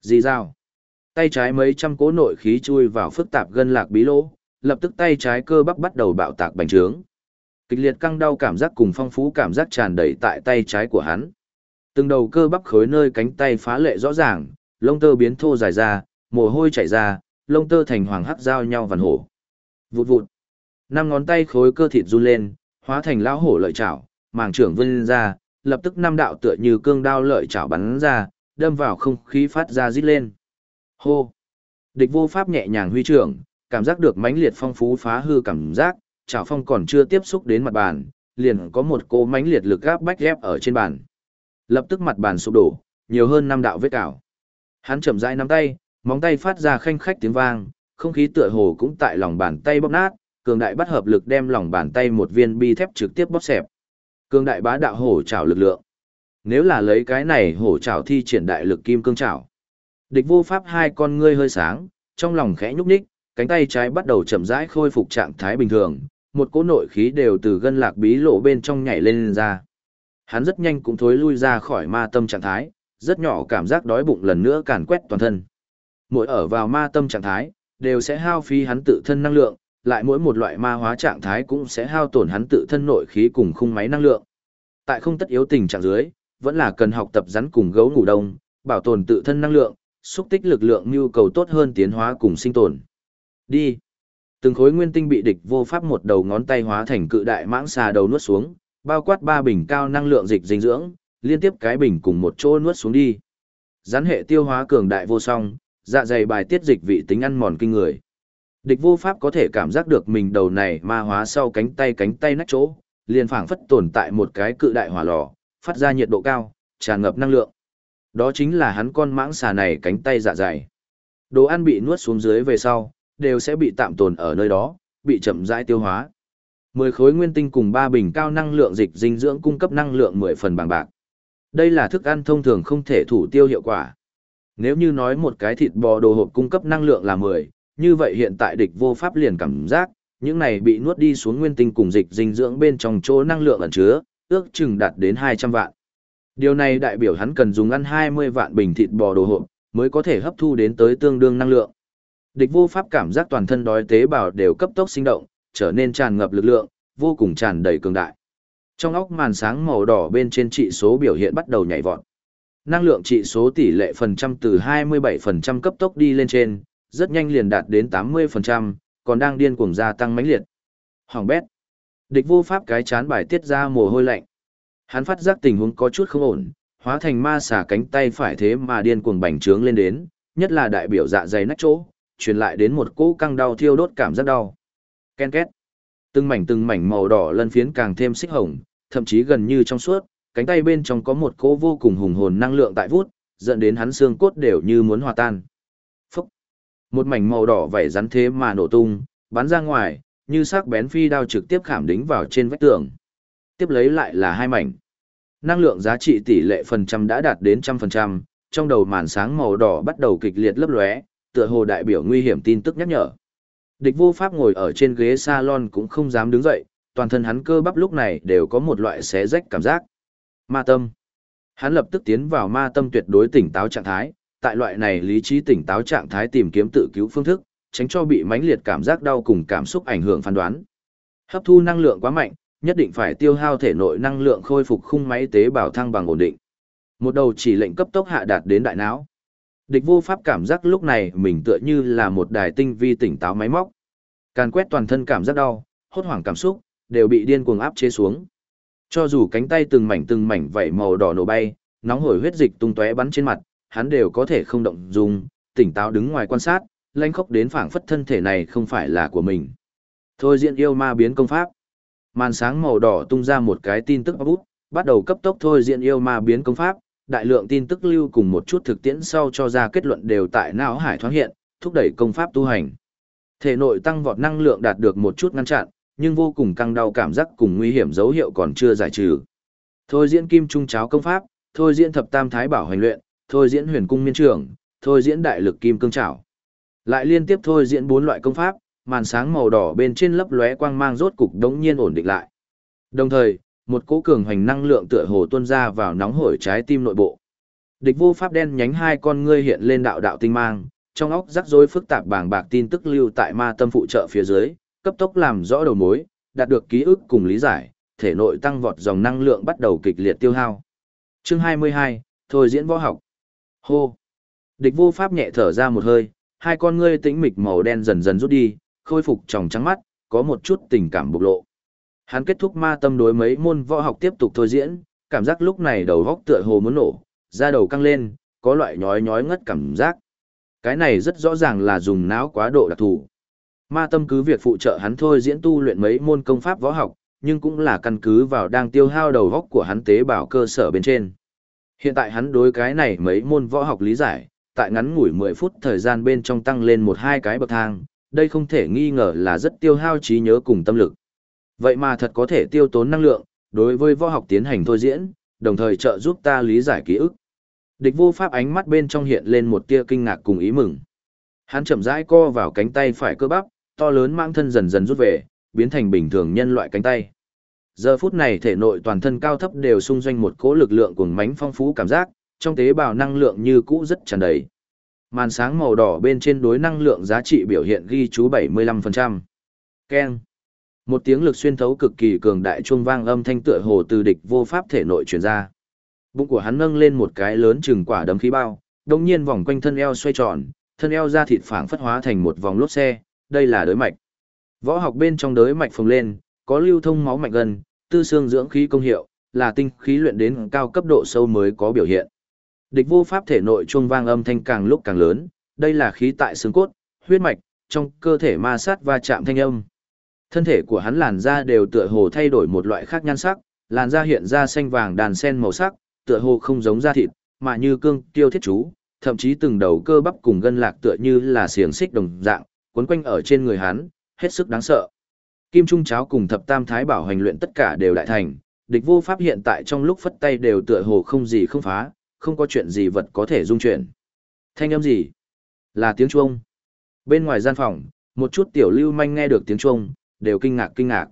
Dì dao. Tay trái mấy trăm cỗ nội khí chui vào phức tạp gân lạc bí lỗ, lập tức tay trái cơ bắp bắt đầu bạo tạc bành trướng. Kịch liệt căng đau cảm giác cùng phong phú cảm giác tràn đầy tại tay trái của hắn. Từng đầu cơ bắp khối nơi cánh tay phá lệ rõ ràng, lông tơ biến thô dài ra, mồ hôi chảy ra, lông tơ thành hoàng hắc giao nhau vằn hổ. Vụt vụt. Năm ngón tay khối cơ thịt run lên, hóa thành lão hổ lợi chảo, màng trưởng vươn ra, lập tức năm đạo tựa như cương đao lợi chảo bắn ra, đâm vào không khí phát ra rít lên. Hô. Địch vô pháp nhẹ nhàng huy trưởng, cảm giác được mãnh liệt phong phú phá hư cảm giác, chảo phong còn chưa tiếp xúc đến mặt bàn, liền có một cô mãnh liệt lực gáp bách ghép ở trên bàn. Lập tức mặt bàn sụp đổ, nhiều hơn năm đạo vết cào. Hắn chậm rãi nắm tay, móng tay phát ra khanh khách tiếng vang, không khí tựa hồ cũng tại lòng bàn tay bóp nát, cường đại bắt hợp lực đem lòng bàn tay một viên bi thép trực tiếp bóp xẹp. Cường đại bá đạo hổ trảo lực lượng. Nếu là lấy cái này hổ trảo thi triển đại lực kim cương trảo. Địch vô pháp hai con ngươi hơi sáng, trong lòng khẽ nhúc nhích, cánh tay trái bắt đầu chậm rãi khôi phục trạng thái bình thường, một cỗ nội khí đều từ gân lạc bí lộ bên trong nhảy lên, lên ra. Hắn rất nhanh cũng thối lui ra khỏi ma tâm trạng thái, rất nhỏ cảm giác đói bụng lần nữa càn quét toàn thân. Mỗi ở vào ma tâm trạng thái, đều sẽ hao phí hắn tự thân năng lượng, lại mỗi một loại ma hóa trạng thái cũng sẽ hao tổn hắn tự thân nội khí cùng khung máy năng lượng. Tại không tất yếu tình trạng dưới, vẫn là cần học tập rắn cùng gấu ngủ đông, bảo tồn tự thân năng lượng, xúc tích lực lượng nhu cầu tốt hơn tiến hóa cùng sinh tồn. Đi. Từng khối nguyên tinh bị địch vô pháp một đầu ngón tay hóa thành cự đại mãng xà đầu nuốt xuống, bao quát ba bình cao năng lượng dịch dinh dưỡng, liên tiếp cái bình cùng một chỗ nuốt xuống đi. Rắn hệ tiêu hóa cường đại vô song, dạ dày bài tiết dịch vị tính ăn mòn kinh người. Địch vô pháp có thể cảm giác được mình đầu này ma hóa sau cánh tay cánh tay nách chỗ, liền phảng phất tồn tại một cái cự đại hỏa lò, phát ra nhiệt độ cao, tràn ngập năng lượng. Đó chính là hắn con mãng xà này cánh tay dạ dày. Đồ ăn bị nuốt xuống dưới về sau, đều sẽ bị tạm tồn ở nơi đó, bị chậm rãi tiêu hóa. 10 khối nguyên tinh cùng 3 bình cao năng lượng dịch dinh dưỡng cung cấp năng lượng 10 phần bằng bạc. Đây là thức ăn thông thường không thể thủ tiêu hiệu quả. Nếu như nói một cái thịt bò đồ hộp cung cấp năng lượng là 10, như vậy hiện tại địch vô pháp liền cảm giác, những này bị nuốt đi xuống nguyên tinh cùng dịch dinh dưỡng bên trong chỗ năng lượng ẩn chứa, ước chừng đạt đến 200 vạn. Điều này đại biểu hắn cần dùng ăn 20 vạn bình thịt bò đồ hộp, mới có thể hấp thu đến tới tương đương năng lượng. Địch vô pháp cảm giác toàn thân đói tế bào đều cấp tốc sinh động, trở nên tràn ngập lực lượng, vô cùng tràn đầy cường đại. Trong óc màn sáng màu đỏ bên trên trị số biểu hiện bắt đầu nhảy vọt. Năng lượng trị số tỷ lệ phần trăm từ 27% cấp tốc đi lên trên, rất nhanh liền đạt đến 80%, còn đang điên cuồng gia tăng mãnh liệt. Hoàng bét. Địch vô pháp cái chán bài tiết ra mồ hôi lạnh. Hắn phát giác tình huống có chút không ổn, hóa thành ma xà cánh tay phải thế mà điên cuồng bành trướng lên đến, nhất là đại biểu dạ dày nách chỗ, truyền lại đến một cỗ căng đau thiêu đốt cảm giác đau. Ken két. Từng mảnh từng mảnh màu đỏ lân phiến càng thêm xích hồng, thậm chí gần như trong suốt, cánh tay bên trong có một cỗ vô cùng hùng hồn năng lượng tại vút, dẫn đến hắn xương cốt đều như muốn hòa tan. Phúc. Một mảnh màu đỏ vảy rắn thế mà nổ tung, bắn ra ngoài, như sắc bén phi đao trực tiếp khảm đính vào trên vách tường. Tiếp lấy lại là hai mảnh. Năng lượng giá trị tỷ lệ phần trăm đã đạt đến trăm phần trăm, trong đầu màn sáng màu đỏ bắt đầu kịch liệt lấp lóe, tựa hồ đại biểu nguy hiểm tin tức nhắc nhở. Địch vô pháp ngồi ở trên ghế salon cũng không dám đứng dậy, toàn thân hắn cơ bắp lúc này đều có một loại xé rách cảm giác. Ma tâm. Hắn lập tức tiến vào ma tâm tuyệt đối tỉnh táo trạng thái, tại loại này lý trí tỉnh táo trạng thái tìm kiếm tự cứu phương thức, tránh cho bị mãnh liệt cảm giác đau cùng cảm xúc ảnh hưởng phán đoán. Hấp thu năng lượng quá mạnh, nhất định phải tiêu hao thể nội năng lượng khôi phục khung máy tế bào thăng bằng ổn định. Một đầu chỉ lệnh cấp tốc hạ đạt đến đại não. Địch vô pháp cảm giác lúc này mình tựa như là một đài tinh vi tỉnh táo máy móc. Càn quét toàn thân cảm giác đau, hốt hoảng cảm xúc, đều bị điên cuồng áp chế xuống. Cho dù cánh tay từng mảnh từng mảnh vảy màu đỏ nổ bay, nóng hổi huyết dịch tung tóe bắn trên mặt, hắn đều có thể không động dung, tỉnh táo đứng ngoài quan sát, lanh khốc đến phảng phất thân thể này không phải là của mình. Thôi diện yêu ma biến công pháp. Màn sáng màu đỏ tung ra một cái tin tức bút, bắt đầu cấp tốc thôi diện yêu ma biến công pháp, đại lượng tin tức lưu cùng một chút thực tiễn sau cho ra kết luận đều tại não hải thoáng hiện, thúc đẩy công pháp tu hành. Thể nội tăng vọt năng lượng đạt được một chút ngăn chặn, nhưng vô cùng căng đau cảm giác cùng nguy hiểm dấu hiệu còn chưa giải trừ. Thôi diễn kim trung cháo công pháp, thôi diễn thập tam thái bảo hành luyện, thôi diễn huyền cung miên trưởng, thôi diễn đại lực kim cương trảo. Lại liên tiếp thôi diễn bốn loại công pháp, màn sáng màu đỏ bên trên lấp lóe quang mang rốt cục đống nhiên ổn định lại. Đồng thời, một cỗ cường hoành năng lượng tựa hồ tuôn ra vào nóng hổi trái tim nội bộ. Địch vô pháp đen nhánh hai con ngươi hiện lên đạo đạo tinh mang, trong óc rắc rối phức tạp bàng bạc tin tức lưu tại ma tâm phụ trợ phía dưới, cấp tốc làm rõ đầu mối, đạt được ký ức cùng lý giải, thể nội tăng vọt dòng năng lượng bắt đầu kịch liệt tiêu hao. Chương 22, thôi diễn võ học. Hô. Địch vô pháp nhẹ thở ra một hơi, hai con ngươi tĩnh mịch màu đen dần dần rút đi, khôi phục tròng trắng mắt, có một chút tình cảm bộc lộ. Hắn kết thúc ma tâm đối mấy môn võ học tiếp tục thôi diễn, cảm giác lúc này đầu góc tựa hồ muốn nổ, da đầu căng lên, có loại nhói nhói ngất cảm giác. Cái này rất rõ ràng là dùng não quá độ đặc thù. Ma tâm cứ việc phụ trợ hắn thôi diễn tu luyện mấy môn công pháp võ học, nhưng cũng là căn cứ vào đang tiêu hao đầu góc của hắn tế bào cơ sở bên trên. Hiện tại hắn đối cái này mấy môn võ học lý giải, tại ngắn ngủi 10 phút thời gian bên trong tăng lên một hai cái bậc thang, đây không thể nghi ngờ là rất tiêu hao trí nhớ cùng tâm lực. Vậy mà thật có thể tiêu tốn năng lượng, đối với võ học tiến hành thôi diễn, đồng thời trợ giúp ta lý giải ký ức. Địch vô pháp ánh mắt bên trong hiện lên một tia kinh ngạc cùng ý mừng. Hắn chậm rãi co vào cánh tay phải cơ bắp, to lớn mang thân dần dần rút về, biến thành bình thường nhân loại cánh tay. Giờ phút này thể nội toàn thân cao thấp đều xung doanh một cỗ lực lượng cuồng mãnh phong phú cảm giác, trong tế bào năng lượng như cũ rất tràn đầy. Màn sáng màu đỏ bên trên đối năng lượng giá trị biểu hiện ghi chú 75%. Keng. Một tiếng lực xuyên thấu cực kỳ cường đại chuông vang âm thanh tựa hồ từ địch vô pháp thể nội truyền ra. Bụng của hắn nâng lên một cái lớn chừng quả đấm khí bao, đồng nhiên vòng quanh thân eo xoay tròn, thân eo ra thịt phảng phất hóa thành một vòng lốp xe, đây là đới mạch. Võ học bên trong đới mạch phồng lên, có lưu thông máu mạch gần, tư xương dưỡng khí công hiệu, là tinh khí luyện đến cao cấp độ sâu mới có biểu hiện. Địch vô pháp thể nội chuông vang âm thanh càng lúc càng lớn, đây là khí tại xương cốt, huyết mạch, trong cơ thể ma sát va chạm thanh âm. Thân thể của hắn làn da đều tựa hồ thay đổi một loại khác nhan sắc, làn da hiện ra xanh vàng đàn sen màu sắc, tựa hồ không giống da thịt, mà như cương tiêu thiết chú, thậm chí từng đầu cơ bắp cùng gân lạc tựa như là xiềng xích đồng dạng, quấn quanh ở trên người hắn, hết sức đáng sợ. Kim Trung cháo cùng thập tam thái bảo hành luyện tất cả đều đại thành, địch vô pháp hiện tại trong lúc phất tay đều tựa hồ không gì không phá, không có chuyện gì vật có thể dung chuyển. Thanh âm gì? Là tiếng chuông. Bên ngoài gian phòng, một chút tiểu lưu manh nghe được tiếng chuông, đều kinh ngạc kinh ngạc.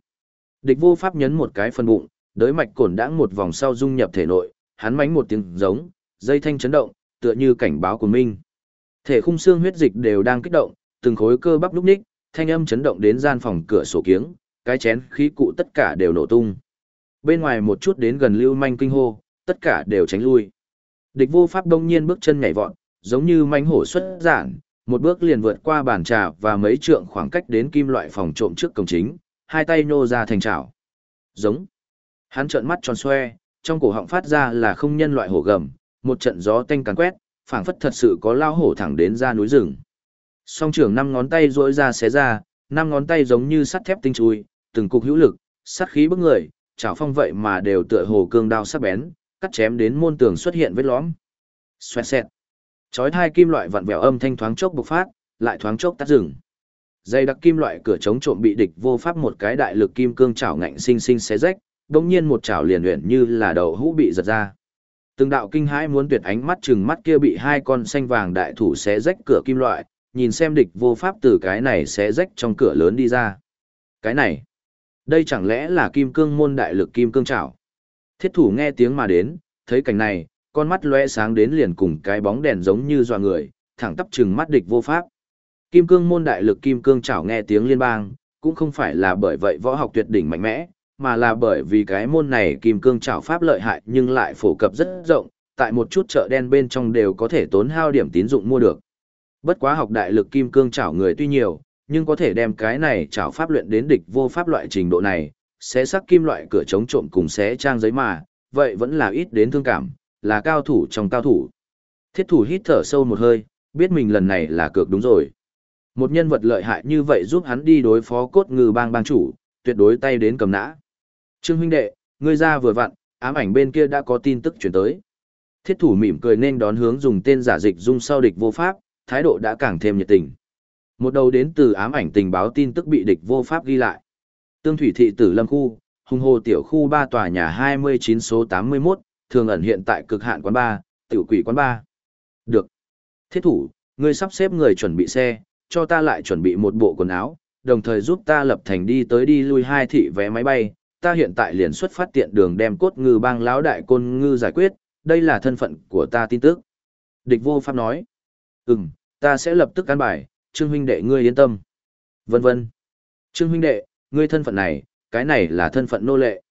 Địch vô pháp nhấn một cái phần bụng, đới mạch cổn đãng một vòng sau dung nhập thể nội, hắn mánh một tiếng giống, dây thanh chấn động, tựa như cảnh báo của mình. Thể khung xương huyết dịch đều đang kích động, từng khối cơ bắp lúc ních, thanh âm chấn động đến gian phòng cửa sổ kiếng, cái chén khí cụ tất cả đều nổ tung. Bên ngoài một chút đến gần lưu manh kinh hô, tất cả đều tránh lui. Địch vô pháp đông nhiên bước chân nhảy vọt, giống như manh hổ xuất giản, một bước liền vượt qua bàn trà và mấy trượng khoảng cách đến kim loại phòng trộm trước cổng chính, hai tay nô ra thành chảo. Giống. Hắn trợn mắt tròn xoe, trong cổ họng phát ra là không nhân loại hổ gầm, một trận gió tanh càn quét, phảng phất thật sự có lao hổ thẳng đến ra núi rừng. Song trưởng năm ngón tay duỗi ra xé ra, năm ngón tay giống như sắt thép tinh chui, từng cục hữu lực, sát khí bức người, chảo phong vậy mà đều tựa hồ cương đao sắc bén, cắt chém đến môn tường xuất hiện vết lõm. Xoẹt xẹt. Chói thai kim loại vặn vẹo âm thanh thoáng chốc bộc phát, lại thoáng chốc tắt dừng. Dây đặc kim loại cửa chống trộm bị địch vô pháp một cái đại lực kim cương chảo ngạnh sinh sinh xé rách, đống nhiên một chảo liền luyện như là đầu hũ bị giật ra. Từng đạo kinh hãi muốn tuyệt ánh mắt chừng mắt kia bị hai con xanh vàng đại thủ xé rách cửa kim loại, nhìn xem địch vô pháp từ cái này xé rách trong cửa lớn đi ra. Cái này, đây chẳng lẽ là kim cương môn đại lực kim cương chảo? Thiết thủ nghe tiếng mà đến, thấy cảnh này, con mắt lóe sáng đến liền cùng cái bóng đèn giống như dọa người, thẳng tắp chừng mắt địch vô pháp. Kim cương môn đại lực kim cương chảo nghe tiếng liên bang, cũng không phải là bởi vậy võ học tuyệt đỉnh mạnh mẽ, mà là bởi vì cái môn này kim cương chảo pháp lợi hại nhưng lại phổ cập rất rộng, tại một chút chợ đen bên trong đều có thể tốn hao điểm tín dụng mua được. Bất quá học đại lực kim cương chảo người tuy nhiều, nhưng có thể đem cái này chảo pháp luyện đến địch vô pháp loại trình độ này, xé sắc kim loại cửa chống trộm cùng xé trang giấy mà, vậy vẫn là ít đến thương cảm, là cao thủ trong cao thủ. Thiết thủ hít thở sâu một hơi, biết mình lần này là cược đúng rồi. Một nhân vật lợi hại như vậy giúp hắn đi đối phó cốt ngư bang bang chủ, tuyệt đối tay đến cầm nã. Trương huynh đệ, ngươi ra vừa vặn, ám ảnh bên kia đã có tin tức chuyển tới. Thiết thủ mỉm cười nên đón hướng dùng tên giả dịch dung sau địch vô pháp, thái độ đã càng thêm nhiệt tình. Một đầu đến từ ám ảnh tình báo tin tức bị địch vô pháp ghi lại. Tương thủy thị tử lâm khu, hùng hồ tiểu khu 3 tòa nhà 29 số 81, thường ẩn hiện tại cực hạn quán 3, tiểu quỷ quán 3. Được. Thiết thủ, ngươi sắp xếp người chuẩn bị xe, cho ta lại chuẩn bị một bộ quần áo, đồng thời giúp ta lập thành đi tới đi lui hai thị vé máy bay, ta hiện tại liền xuất phát tiện đường đem cốt ngư bang lão đại côn ngư giải quyết, đây là thân phận của ta tin tức. Địch vô pháp nói. Ừm, ta sẽ lập tức căn bài, Trương huynh đệ ngươi yên tâm. Vân vân. Trương huynh đệ, ngươi thân phận này, cái này là thân phận nô lệ.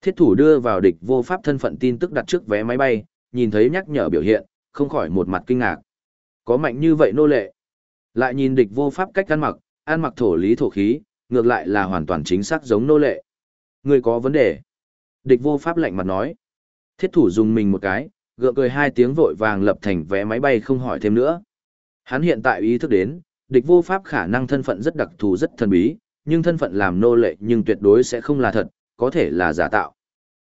Thiết thủ đưa vào địch vô pháp thân phận tin tức đặt trước vé máy bay, nhìn thấy nhắc nhở biểu hiện, không khỏi một mặt kinh ngạc. Có mạnh như vậy nô lệ. Lại nhìn địch vô pháp cách ăn mặc, ăn mặc thổ lý thổ khí, ngược lại là hoàn toàn chính xác giống nô lệ. Người có vấn đề. Địch vô pháp lạnh mặt nói. Thiết thủ dùng mình một cái, gượng cười hai tiếng vội vàng lập thành vé máy bay không hỏi thêm nữa. Hắn hiện tại ý thức đến, địch vô pháp khả năng thân phận rất đặc thù rất thần bí, nhưng thân phận làm nô lệ nhưng tuyệt đối sẽ không là thật, có thể là giả tạo.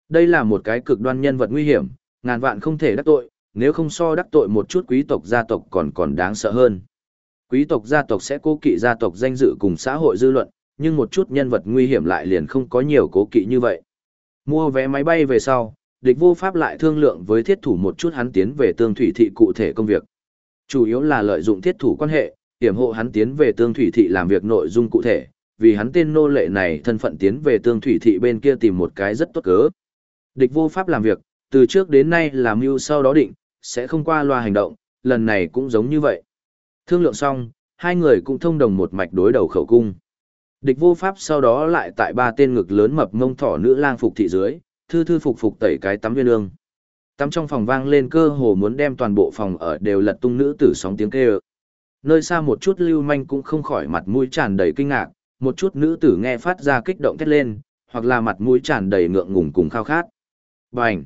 Đây là một cái cực đoan nhân vật nguy hiểm, ngàn vạn không thể đắc tội, nếu không so đắc tội một chút quý tộc gia tộc còn còn đáng sợ hơn. Quý tộc gia tộc sẽ cố kỵ gia tộc danh dự cùng xã hội dư luận, nhưng một chút nhân vật nguy hiểm lại liền không có nhiều cố kỵ như vậy. Mua vé máy bay về sau, địch vô pháp lại thương lượng với thiết thủ một chút hắn tiến về tương thủy thị cụ thể công việc. Chủ yếu là lợi dụng thiết thủ quan hệ, hiểm hộ hắn tiến về tương thủy thị làm việc nội dung cụ thể, vì hắn tên nô lệ này thân phận tiến về tương thủy thị bên kia tìm một cái rất tốt cớ. Địch vô pháp làm việc, từ trước đến nay là mưu sau đó định, sẽ không qua loa hành động, lần này cũng giống như vậy. Thương lượng xong, hai người cũng thông đồng một mạch đối đầu khẩu cung. Địch vô pháp sau đó lại tại ba tên ngực lớn mập mông thỏ nữ lang phục thị dưới, thư thư phục phục tẩy cái tắm viên ương. Tắm trong phòng vang lên cơ hồ muốn đem toàn bộ phòng ở đều lật tung nữ tử sóng tiếng kêu. Nơi xa một chút lưu manh cũng không khỏi mặt mũi tràn đầy kinh ngạc, một chút nữ tử nghe phát ra kích động thét lên, hoặc là mặt mũi tràn đầy ngượng ngùng cùng khao khát. Bành!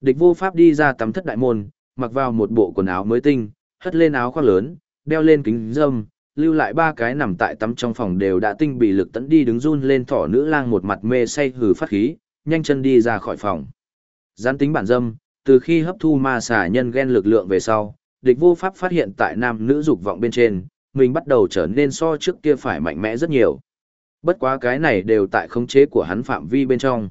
Địch vô pháp đi ra tắm thất đại môn, mặc vào một bộ quần áo mới tinh, hất lên áo khoác lớn, đeo lên kính dâm, lưu lại ba cái nằm tại tắm trong phòng đều đã tinh bị lực tấn đi đứng run lên thỏ nữ lang một mặt mê say hừ phát khí, nhanh chân đi ra khỏi phòng. Gián tính bản dâm, từ khi hấp thu ma xà nhân ghen lực lượng về sau, địch vô pháp phát hiện tại nam nữ dục vọng bên trên, mình bắt đầu trở nên so trước kia phải mạnh mẽ rất nhiều. Bất quá cái này đều tại khống chế của hắn phạm vi bên trong.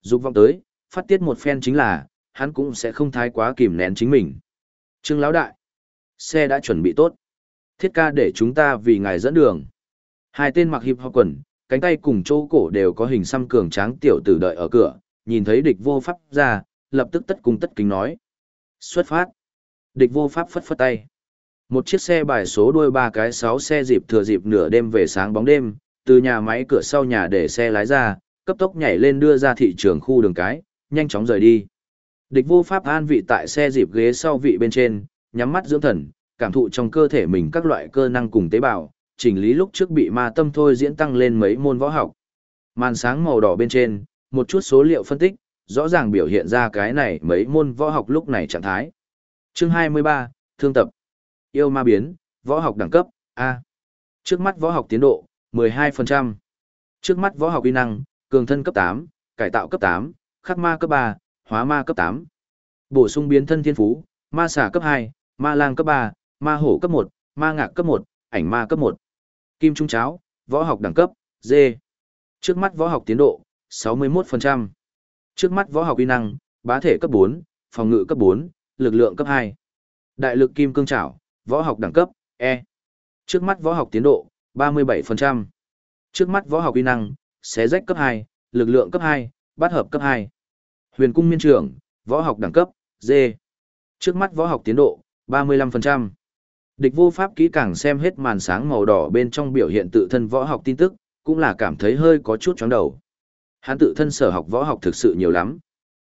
Dục vọng tới, phát tiết một phen chính là, hắn cũng sẽ không thái quá kìm nén chính mình. Trương Lão Đại, xe đã chuẩn bị tốt. Thiết ca để chúng ta vì ngài dẫn đường. Hai tên mặc hiệp hoa quần, cánh tay cùng chỗ cổ đều có hình xăm cường tráng tiểu tử đợi ở cửa, nhìn thấy địch vô pháp ra, lập tức tất cung tất kính nói. Xuất phát. Địch vô pháp phất phất tay. Một chiếc xe bài số đuôi ba cái sáu xe dịp thừa dịp nửa đêm về sáng bóng đêm, từ nhà máy cửa sau nhà để xe lái ra, cấp tốc nhảy lên đưa ra thị trường khu đường cái, nhanh chóng rời đi. Địch vô pháp an vị tại xe dịp ghế sau vị bên trên, nhắm mắt dưỡng thần, cảm thụ trong cơ thể mình các loại cơ năng cùng tế bào, chỉnh lý lúc trước bị ma tâm thôi diễn tăng lên mấy môn võ học. Màn sáng màu đỏ bên trên, một chút số liệu phân tích, rõ ràng biểu hiện ra cái này mấy môn võ học lúc này trạng thái. Chương 23, Thương tập. Yêu ma biến, võ học đẳng cấp, A. Trước mắt võ học tiến độ, 12%. Trước mắt võ học uy năng, cường thân cấp 8, cải tạo cấp 8, khắc ma cấp 3, hóa ma cấp 8. Bổ sung biến thân thiên phú, ma xà cấp 2, ma lang cấp 3, ma hổ cấp 1, ma ngạc cấp 1, ảnh ma cấp 1. Kim trung cháo, võ học đẳng cấp, D. Trước mắt võ học tiến độ, 61%. Trước mắt võ học uy năng, bá thể cấp 4, phòng ngự cấp 4, lực lượng cấp 2. Đại lực kim cương trảo, võ học đẳng cấp, E. Trước mắt võ học tiến độ, 37%. Trước mắt võ học uy năng, xé rách cấp 2, lực lượng cấp 2, bát hợp cấp 2. Huyền cung miên trưởng, võ học đẳng cấp, D. Trước mắt võ học tiến độ, 35%. Địch vô pháp kỹ càng xem hết màn sáng màu đỏ bên trong biểu hiện tự thân võ học tin tức, cũng là cảm thấy hơi có chút chóng đầu. Hắn tự thân sở học võ học thực sự nhiều lắm.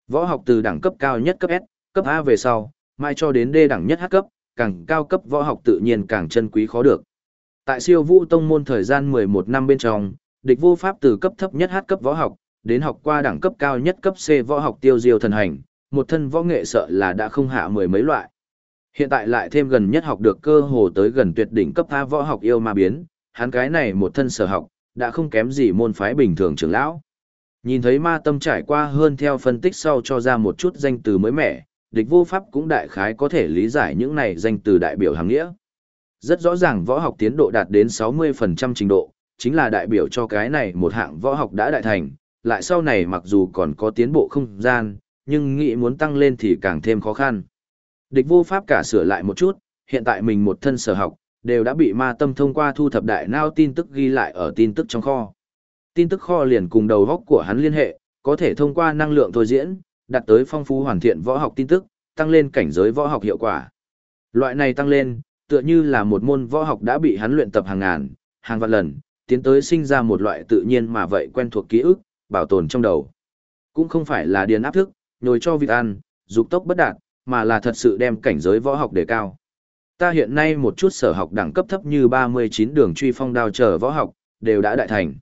Võ học từ đẳng cấp cao nhất cấp S, cấp A về sau, mai cho đến D đẳng nhất H cấp, càng cao cấp võ học tự nhiên càng chân quý khó được. Tại siêu vũ tông môn thời gian 11 năm bên trong, địch vô pháp từ cấp thấp nhất hát cấp võ học, đến học qua đẳng cấp cao nhất cấp C võ học tiêu diêu thần hành, một thân võ nghệ sợ là đã không hạ mười mấy loại. Hiện tại lại thêm gần nhất học được cơ hồ tới gần tuyệt đỉnh cấp A võ học yêu ma biến, hắn cái này một thân sở học, đã không kém gì môn phái bình thường trưởng lão. Nhìn thấy ma tâm trải qua hơn theo phân tích sau cho ra một chút danh từ mới mẻ, địch vô pháp cũng đại khái có thể lý giải những này danh từ đại biểu hàng nghĩa. Rất rõ ràng võ học tiến độ đạt đến 60% trình độ, chính là đại biểu cho cái này một hạng võ học đã đại thành, lại sau này mặc dù còn có tiến bộ không gian, nhưng nghĩ muốn tăng lên thì càng thêm khó khăn. Địch vô pháp cả sửa lại một chút, hiện tại mình một thân sở học, đều đã bị ma tâm thông qua thu thập đại nao tin tức ghi lại ở tin tức trong kho. Tin tức kho liền cùng đầu góc của hắn liên hệ, có thể thông qua năng lượng thôi diễn, đạt tới phong phú hoàn thiện võ học tin tức, tăng lên cảnh giới võ học hiệu quả. Loại này tăng lên, tựa như là một môn võ học đã bị hắn luyện tập hàng ngàn, hàng vạn lần, tiến tới sinh ra một loại tự nhiên mà vậy quen thuộc ký ức, bảo tồn trong đầu. Cũng không phải là điền áp thức, nhồi cho vịt ăn, dục tốc bất đạt, mà là thật sự đem cảnh giới võ học đề cao. Ta hiện nay một chút sở học đẳng cấp thấp như 39 đường truy phong đao trở võ học, đều đã đại thành.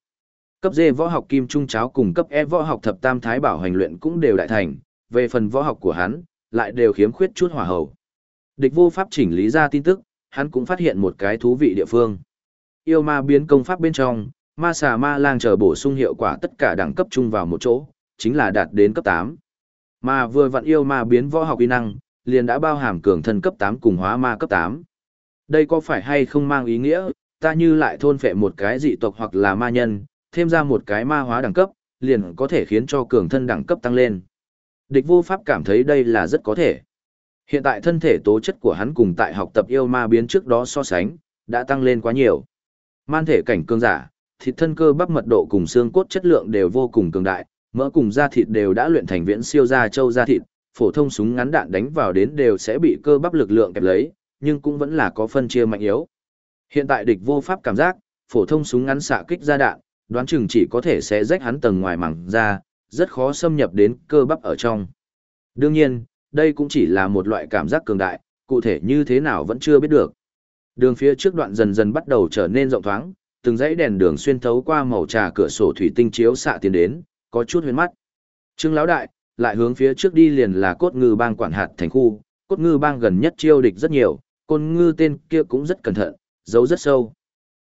Cấp D võ học kim trung cháo cùng cấp E võ học thập tam thái bảo hành luyện cũng đều đại thành, về phần võ học của hắn, lại đều khiếm khuyết chút hỏa hầu. Địch vô pháp chỉnh lý ra tin tức, hắn cũng phát hiện một cái thú vị địa phương. Yêu ma biến công pháp bên trong, ma xà ma lang chờ bổ sung hiệu quả tất cả đẳng cấp chung vào một chỗ, chính là đạt đến cấp 8. Mà vừa vặn yêu ma biến võ học uy năng, liền đã bao hàm cường thân cấp 8 cùng hóa ma cấp 8. Đây có phải hay không mang ý nghĩa, ta như lại thôn phệ một cái dị tộc hoặc là ma nhân, thêm ra một cái ma hóa đẳng cấp, liền có thể khiến cho cường thân đẳng cấp tăng lên. Địch vô pháp cảm thấy đây là rất có thể. Hiện tại thân thể tố chất của hắn cùng tại học tập yêu ma biến trước đó so sánh, đã tăng lên quá nhiều. Man thể cảnh cường giả, thịt thân cơ bắp mật độ cùng xương cốt chất lượng đều vô cùng cường đại, mỡ cùng da thịt đều đã luyện thành viễn siêu da châu da thịt, phổ thông súng ngắn đạn đánh vào đến đều sẽ bị cơ bắp lực lượng kẹp lấy, nhưng cũng vẫn là có phân chia mạnh yếu. Hiện tại địch vô pháp cảm giác, phổ thông súng ngắn xạ kích ra đạn, đoán chừng chỉ có thể sẽ rách hắn tầng ngoài màng ra, rất khó xâm nhập đến cơ bắp ở trong. Đương nhiên, đây cũng chỉ là một loại cảm giác cường đại, cụ thể như thế nào vẫn chưa biết được. Đường phía trước đoạn dần dần bắt đầu trở nên rộng thoáng, từng dãy đèn đường xuyên thấu qua màu trà cửa sổ thủy tinh chiếu xạ tiến đến, có chút huyền mắt. Trương lão đại, lại hướng phía trước đi liền là cốt ngư bang quản hạt thành khu, cốt ngư bang gần nhất chiêu địch rất nhiều, côn ngư tên kia cũng rất cẩn thận, giấu rất sâu.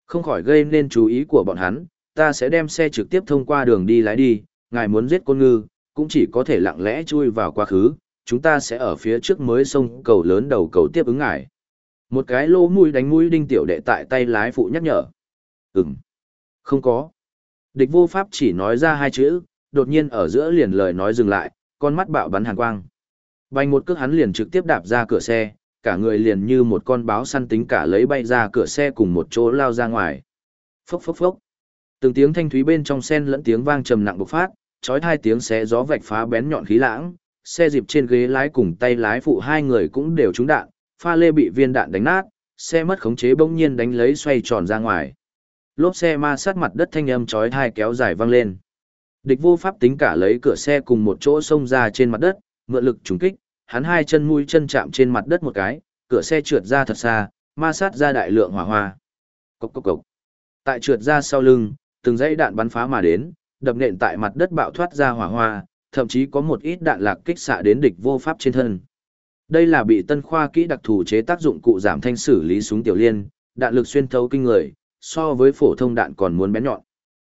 Không khỏi gây nên chú ý của bọn hắn, ta sẽ đem xe trực tiếp thông qua đường đi lái đi, ngài muốn giết côn ngư, cũng chỉ có thể lặng lẽ chui vào quá khứ, chúng ta sẽ ở phía trước mới sông cầu lớn đầu cầu tiếp ứng ngài. Một cái lỗ mũi đánh mũi đinh tiểu đệ tại tay lái phụ nhắc nhở. Ừm. Không có. Địch vô pháp chỉ nói ra hai chữ, đột nhiên ở giữa liền lời nói dừng lại, con mắt bạo bắn hàn quang. Bành một cước hắn liền trực tiếp đạp ra cửa xe, cả người liền như một con báo săn tính cả lấy bay ra cửa xe cùng một chỗ lao ra ngoài. Phốc phốc phốc. Từng tiếng thanh thúy bên trong sen lẫn tiếng vang trầm nặng bộc phát, chói hai tiếng xé gió vạch phá bén nhọn khí lãng, xe dịp trên ghế lái cùng tay lái phụ hai người cũng đều trúng đạn, pha lê bị viên đạn đánh nát, xe mất khống chế bỗng nhiên đánh lấy xoay tròn ra ngoài. Lốp xe ma sát mặt đất thanh âm chói tai kéo dài vang lên. Địch vô pháp tính cả lấy cửa xe cùng một chỗ xông ra trên mặt đất, mượn lực trùng kích, hắn hai chân mũi chân chạm trên mặt đất một cái, cửa xe trượt ra thật xa, ma sát ra đại lượng hỏa hoa. Cốc cốc cốc. Tại trượt ra sau lưng, từng dãy đạn bắn phá mà đến, đập nện tại mặt đất bạo thoát ra hỏa hoa, thậm chí có một ít đạn lạc kích xạ đến địch vô pháp trên thân. Đây là bị tân khoa kỹ đặc thù chế tác dụng cụ giảm thanh xử lý súng tiểu liên, đạn lực xuyên thấu kinh người, so với phổ thông đạn còn muốn bén nhọn.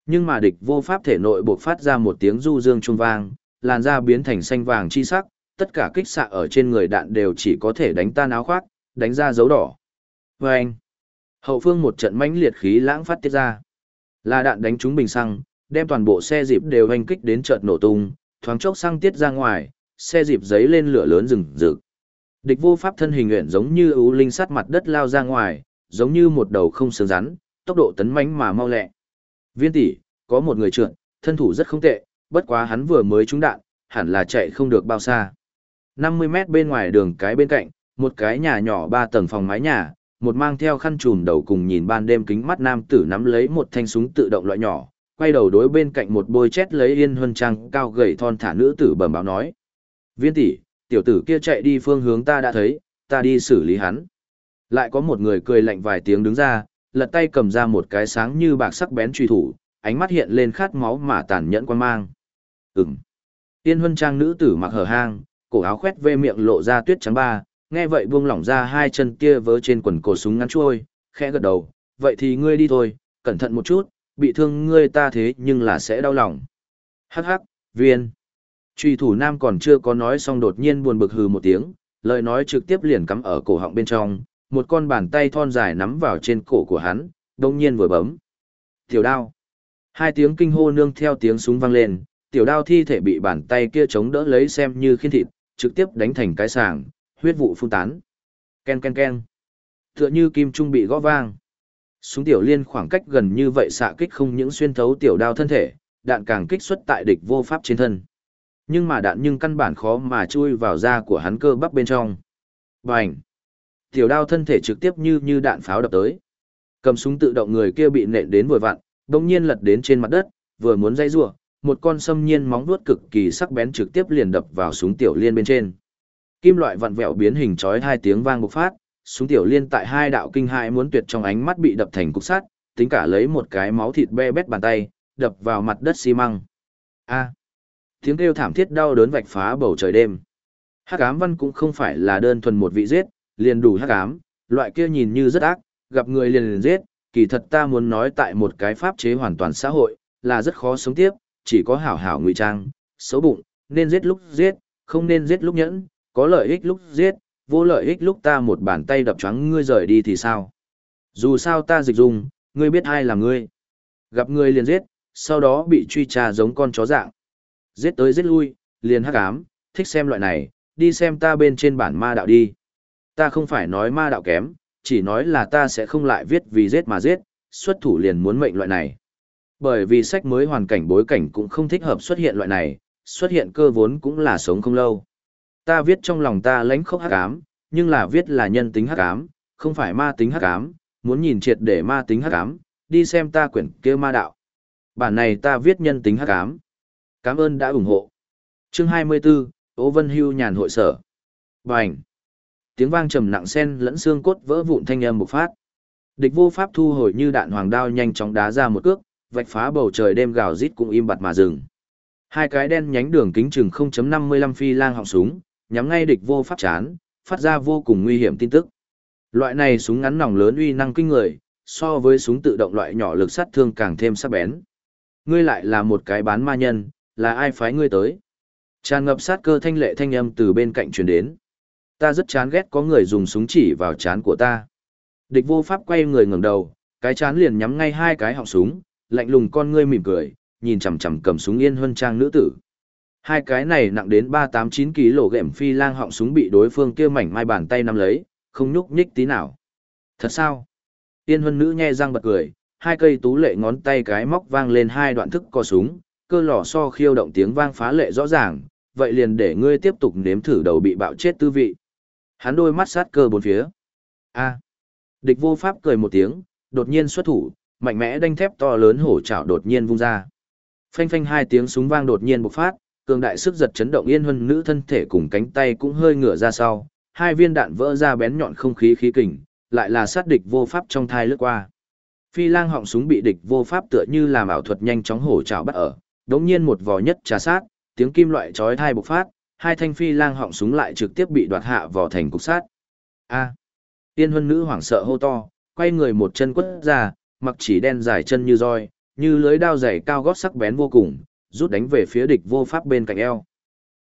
Nhưng mà địch vô pháp thể nội buộc phát ra một tiếng du dương trung vang, làn da biến thành xanh vàng chi sắc, tất cả kích xạ ở trên người đạn đều chỉ có thể đánh tan áo khoác, đánh ra dấu đỏ. Và anh, hậu phương một trận mãnh liệt khí lãng phát tiết ra. Là đạn đánh trúng bình xăng, đem toàn bộ xe dịp đều hành kích đến chợt nổ tung, thoáng chốc xăng tiết ra ngoài, xe dịp giấy lên lửa lớn rừng rực. Địch vô pháp thân hình nguyện giống như ưu linh sắt mặt đất lao ra ngoài, giống như một đầu không xương rắn, tốc độ tấn mãnh mà mau lẹ. Viên tỷ, có một người trượt, thân thủ rất không tệ, bất quá hắn vừa mới trúng đạn, hẳn là chạy không được bao xa. 50 mét bên ngoài đường cái bên cạnh, một cái nhà nhỏ ba tầng phòng mái nhà, một mang theo khăn trùm đầu cùng nhìn ban đêm kính mắt nam tử nắm lấy một thanh súng tự động loại nhỏ, quay đầu đối bên cạnh một bôi chét lấy yên huân trang cao gầy thon thả nữ tử bẩm báo nói. Viên tỷ, tiểu tử kia chạy đi phương hướng ta đã thấy, ta đi xử lý hắn. Lại có một người cười lạnh vài tiếng đứng ra, lật tay cầm ra một cái sáng như bạc sắc bén truy thủ, ánh mắt hiện lên khát máu mà tàn nhẫn quan mang. Ừm. Tiên huân trang nữ tử mặc hở hang, cổ áo khoét vê miệng lộ ra tuyết trắng ba, nghe vậy buông lỏng ra hai chân kia vớ trên quần cổ súng ngắn chuôi, khẽ gật đầu, vậy thì ngươi đi thôi, cẩn thận một chút, bị thương ngươi ta thế nhưng là sẽ đau lòng. Hắc hắc, viên. Truy thủ nam còn chưa có nói xong đột nhiên buồn bực hừ một tiếng, lời nói trực tiếp liền cắm ở cổ họng bên trong, một con bàn tay thon dài nắm vào trên cổ của hắn, đồng nhiên vừa bấm. Tiểu đao. Hai tiếng kinh hô nương theo tiếng súng vang lên, tiểu đao thi thể bị bàn tay kia chống đỡ lấy xem như khiên thịt, trực tiếp đánh thành cái sàng, huyết vụ phun tán. Ken ken ken. Tựa như kim trung bị gõ vang. Súng tiểu liên khoảng cách gần như vậy xạ kích không những xuyên thấu tiểu đao thân thể, đạn càng kích xuất tại địch vô pháp trên thân. Nhưng mà đạn nhưng căn bản khó mà chui vào da của hắn cơ bắp bên trong. Bành! Tiểu đao thân thể trực tiếp như như đạn pháo đập tới. Cầm súng tự động người kia bị nện đến vội vặn, đồng nhiên lật đến trên mặt đất, vừa muốn dây rủa một con sâm nhiên móng vuốt cực kỳ sắc bén trực tiếp liền đập vào súng tiểu liên bên trên. Kim loại vặn vẹo biến hình chói hai tiếng vang bộc phát, súng tiểu liên tại hai đạo kinh hại muốn tuyệt trong ánh mắt bị đập thành cục sắt, tính cả lấy một cái máu thịt be bét bàn tay, đập vào mặt đất xi măng. A. Tiếng kêu thảm thiết đau đớn vạch phá bầu trời đêm. Hắc ám văn cũng không phải là đơn thuần một vị giết, liền đủ hắc ám, loại kia nhìn như rất ác, gặp người liền liền giết, kỳ thật ta muốn nói tại một cái pháp chế hoàn toàn xã hội, là rất khó sống tiếp, chỉ có hảo hảo ngụy trang, xấu bụng, nên giết lúc giết, không nên giết lúc nhẫn, có lợi ích lúc giết, vô lợi ích lúc ta một bàn tay đập choáng ngươi rời đi thì sao? Dù sao ta dịch dùng, ngươi biết ai là ngươi. Gặp ngươi liền giết, sau đó bị truy tra giống con chó dạng. Giết tới giết lui, liền hắc ám, thích xem loại này, đi xem ta bên trên bản ma đạo đi. Ta không phải nói ma đạo kém, chỉ nói là ta sẽ không lại viết vì giết mà giết, xuất thủ liền muốn mệnh loại này. Bởi vì sách mới hoàn cảnh bối cảnh cũng không thích hợp xuất hiện loại này, xuất hiện cơ vốn cũng là sống không lâu. Ta viết trong lòng ta lãnh khốc hắc ám, nhưng là viết là nhân tính hắc ám, không phải ma tính hắc ám, muốn nhìn triệt để ma tính hắc ám, đi xem ta quyển kia ma đạo. Bản này ta viết nhân tính hắc ám. Cảm ơn đã ủng hộ. Chương 24, Ô Vân Hưu nhàn hội sở. Bành. Tiếng vang trầm nặng sen lẫn xương cốt vỡ vụn thanh âm bộc phát. Địch vô pháp thu hồi như đạn hoàng đao nhanh chóng đá ra một cước, vạch phá bầu trời đêm gào rít cũng im bặt mà dừng. Hai cái đen nhánh đường kính chừng 0.55 phi lang họng súng, nhắm ngay địch vô pháp chán, phát ra vô cùng nguy hiểm tin tức. Loại này súng ngắn nòng lớn uy năng kinh người, so với súng tự động loại nhỏ lực sát thương càng thêm sắc bén. Ngươi lại là một cái bán ma nhân, là ai phái ngươi tới? Tràn ngập sát cơ thanh lệ thanh âm từ bên cạnh truyền đến. Ta rất chán ghét có người dùng súng chỉ vào chán của ta. Địch vô pháp quay người ngẩng đầu, cái chán liền nhắm ngay hai cái họng súng, lạnh lùng con ngươi mỉm cười, nhìn chằm chằm cầm súng yên hơn trang nữ tử. Hai cái này nặng đến 389 kg gệm phi lang họng súng bị đối phương kia mảnh mai bàn tay nắm lấy, không nhúc nhích tí nào. Thật sao? tiên huân nữ nhe răng bật cười, hai cây tú lệ ngón tay cái móc vang lên hai đoạn thức co súng, cơ lò so khiêu động tiếng vang phá lệ rõ ràng, vậy liền để ngươi tiếp tục nếm thử đầu bị bạo chết tư vị. Hắn đôi mắt sát cơ bốn phía. A. Địch vô pháp cười một tiếng, đột nhiên xuất thủ, mạnh mẽ đanh thép to lớn hổ chảo đột nhiên vung ra. Phanh phanh hai tiếng súng vang đột nhiên bộc phát, cường đại sức giật chấn động yên huân nữ thân thể cùng cánh tay cũng hơi ngửa ra sau, hai viên đạn vỡ ra bén nhọn không khí khí kình, lại là sát địch vô pháp trong thai lướt qua. Phi lang họng súng bị địch vô pháp tựa như làm ảo thuật nhanh chóng hổ trảo bắt ở, đống nhiên một vò nhất trà sát, tiếng kim loại chói thai bộc phát, hai thanh phi lang họng súng lại trực tiếp bị đoạt hạ vò thành cục sát. A. Tiên huân nữ hoảng sợ hô to, quay người một chân quất ra, mặc chỉ đen dài chân như roi, như lưới đao dày cao gót sắc bén vô cùng, rút đánh về phía địch vô pháp bên cạnh eo.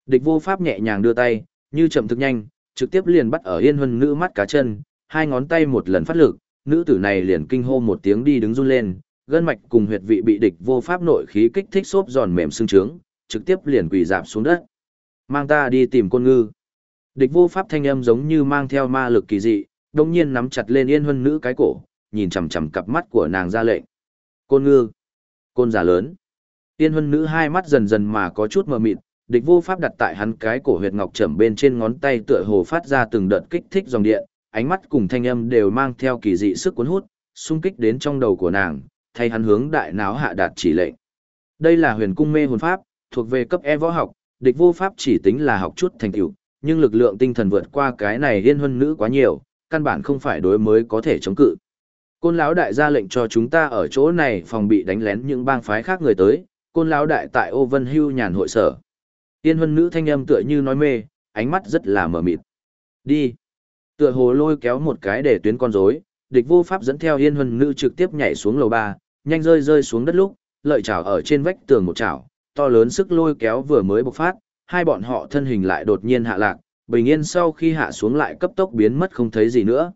Địch vô pháp nhẹ nhàng đưa tay, như chậm thực nhanh, trực tiếp liền bắt ở yên huân nữ mắt cá chân, hai ngón tay một lần phát lực, nữ tử này liền kinh hô một tiếng đi đứng run lên, gân mạch cùng huyệt vị bị địch vô pháp nội khí kích thích xốp giòn mềm xương trướng, trực tiếp liền quỳ dạp xuống đất. Mang ta đi tìm côn ngư. Địch vô pháp thanh âm giống như mang theo ma lực kỳ dị, đồng nhiên nắm chặt lên yên huân nữ cái cổ, nhìn chằm chằm cặp mắt của nàng ra lệnh. Côn ngư. Côn giả lớn. Tiên huân nữ hai mắt dần dần mà có chút mờ mịt, địch vô pháp đặt tại hắn cái cổ huyệt ngọc trầm bên trên ngón tay tựa hồ phát ra từng đợt kích thích dòng điện, ánh mắt cùng thanh âm đều mang theo kỳ dị sức cuốn hút, xung kích đến trong đầu của nàng, thay hắn hướng đại náo hạ đạt chỉ lệnh. Đây là huyền cung mê hồn pháp, thuộc về cấp E võ học, địch vô pháp chỉ tính là học chút thành tựu, nhưng lực lượng tinh thần vượt qua cái này liên huân nữ quá nhiều, căn bản không phải đối mới có thể chống cự. Côn lão đại ra lệnh cho chúng ta ở chỗ này phòng bị đánh lén những bang phái khác người tới, côn lão đại tại ô vân hưu nhàn hội sở. Yên huân nữ thanh âm tựa như nói mê, ánh mắt rất là mờ mịt. Đi. Tựa hồ lôi kéo một cái để tuyến con rối, địch vô pháp dẫn theo yên huân nữ trực tiếp nhảy xuống lầu ba, nhanh rơi rơi xuống đất lúc, lợi chảo ở trên vách tường một chảo, to lớn sức lôi kéo vừa mới bộc phát, hai bọn họ thân hình lại đột nhiên hạ lạc, bình yên sau khi hạ xuống lại cấp tốc biến mất không thấy gì nữa.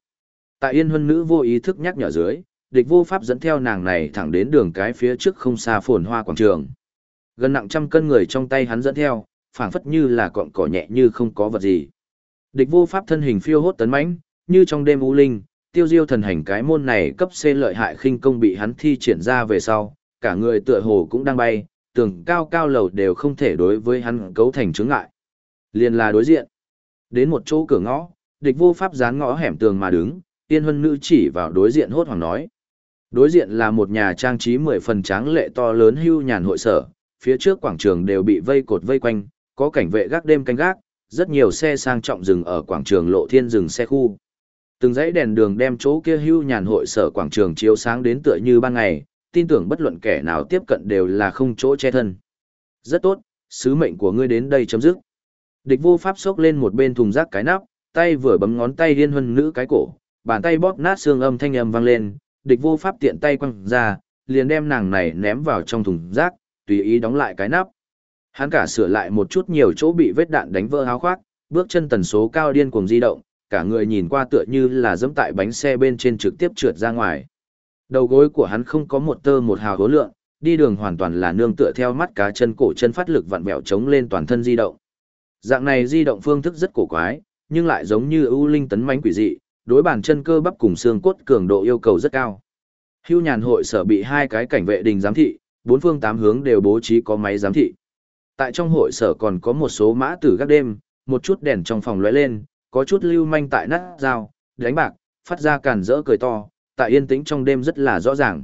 Tại yên huân nữ vô ý thức nhắc nhở dưới, địch vô pháp dẫn theo nàng này thẳng đến đường cái phía trước không xa phồn hoa quảng trường. Gần nặng trăm cân người trong tay hắn dẫn theo, phảng phất như là cọng cỏ nhẹ như không có vật gì. Địch vô pháp thân hình phiêu hốt tấn mãnh, như trong đêm u linh, tiêu diêu thần hành cái môn này cấp C lợi hại khinh công bị hắn thi triển ra về sau, cả người tựa hồ cũng đang bay, tường cao cao lầu đều không thể đối với hắn cấu thành chướng ngại. Liền là đối diện. Đến một chỗ cửa ngõ, địch vô pháp dán ngõ hẻm tường mà đứng, tiên huân nữ chỉ vào đối diện hốt hoảng nói. Đối diện là một nhà trang trí mười phần tráng lệ to lớn hưu nhàn hội sở, phía trước quảng trường đều bị vây cột vây quanh, có cảnh vệ gác đêm canh gác, rất nhiều xe sang trọng dừng ở quảng trường lộ thiên dừng xe khu. Từng dãy đèn đường đem chỗ kia hưu nhàn hội sở quảng trường chiếu sáng đến tựa như ban ngày, tin tưởng bất luận kẻ nào tiếp cận đều là không chỗ che thân. Rất tốt, sứ mệnh của ngươi đến đây chấm dứt. Địch vô pháp xốc lên một bên thùng rác cái nắp, tay vừa bấm ngón tay điên huân nữ cái cổ, bàn tay bóp nát xương âm thanh âm vang lên, địch vô pháp tiện tay quăng ra, liền đem nàng này ném vào trong thùng rác, tùy ý đóng lại cái nắp. Hắn cả sửa lại một chút nhiều chỗ bị vết đạn đánh vỡ áo khoác, bước chân tần số cao điên cuồng di động, cả người nhìn qua tựa như là dẫm tại bánh xe bên trên trực tiếp trượt ra ngoài. Đầu gối của hắn không có một tơ một hào hố lượng, đi đường hoàn toàn là nương tựa theo mắt cá chân cổ chân phát lực vặn vẹo chống lên toàn thân di động. Dạng này di động phương thức rất cổ quái, nhưng lại giống như ưu linh tấn mãnh quỷ dị, đối bản chân cơ bắp cùng xương cốt cường độ yêu cầu rất cao. Hưu nhàn hội sở bị hai cái cảnh vệ đình giám thị, bốn phương tám hướng đều bố trí có máy giám thị. Tại trong hội sở còn có một số mã tử gác đêm, một chút đèn trong phòng lóe lên, có chút lưu manh tại nát dao, đánh bạc, phát ra càn rỡ cười to, tại yên tĩnh trong đêm rất là rõ ràng.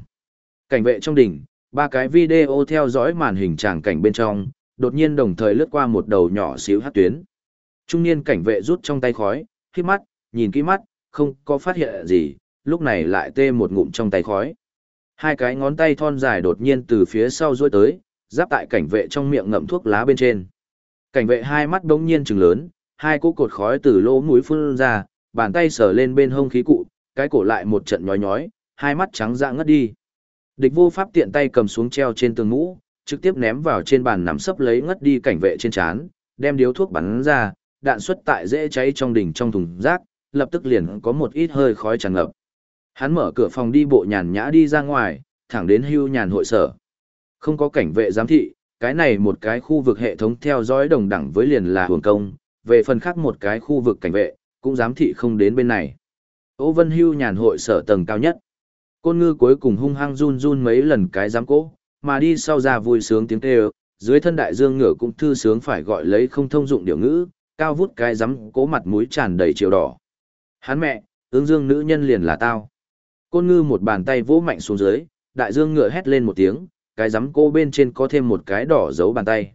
Cảnh vệ trong đỉnh, ba cái video theo dõi màn hình tràng cảnh bên trong, đột nhiên đồng thời lướt qua một đầu nhỏ xíu hát tuyến. Trung niên cảnh vệ rút trong tay khói, khi mắt, nhìn kỹ mắt, không có phát hiện gì, lúc này lại tê một ngụm trong tay khói. Hai cái ngón tay thon dài đột nhiên từ phía sau duỗi tới, giáp tại cảnh vệ trong miệng ngậm thuốc lá bên trên. Cảnh vệ hai mắt đống nhiên trừng lớn, hai cỗ cột khói từ lỗ mũi phun ra, bàn tay sờ lên bên hông khí cụ, cái cổ lại một trận nhói nhói, hai mắt trắng dã ngất đi. Địch vô pháp tiện tay cầm xuống treo trên tường mũ, trực tiếp ném vào trên bàn nằm sấp lấy ngất đi cảnh vệ trên chán, đem điếu thuốc bắn ra, đạn xuất tại dễ cháy trong đỉnh trong thùng rác, lập tức liền có một ít hơi khói tràn ngập. Hắn mở cửa phòng đi bộ nhàn nhã đi ra ngoài, thẳng đến hưu nhàn hội sở. Không có cảnh vệ giám thị, cái này một cái khu vực hệ thống theo dõi đồng đẳng với liền là hưởng công, về phần khác một cái khu vực cảnh vệ, cũng giám thị không đến bên này. Ô Vân Hưu nhàn hội sở tầng cao nhất. Côn ngư cuối cùng hung hăng run run mấy lần cái giám cố, mà đi sau ra vui sướng tiếng kêu, dưới thân đại dương ngựa cũng thư sướng phải gọi lấy không thông dụng điều ngữ, cao vút cái giám cố mặt mũi tràn đầy chiều đỏ. Hắn mẹ, ứng dương nữ nhân liền là tao. Côn ngư một bàn tay vỗ mạnh xuống dưới, đại dương ngựa hét lên một tiếng, cái rắm cô bên trên có thêm một cái đỏ giấu bàn tay.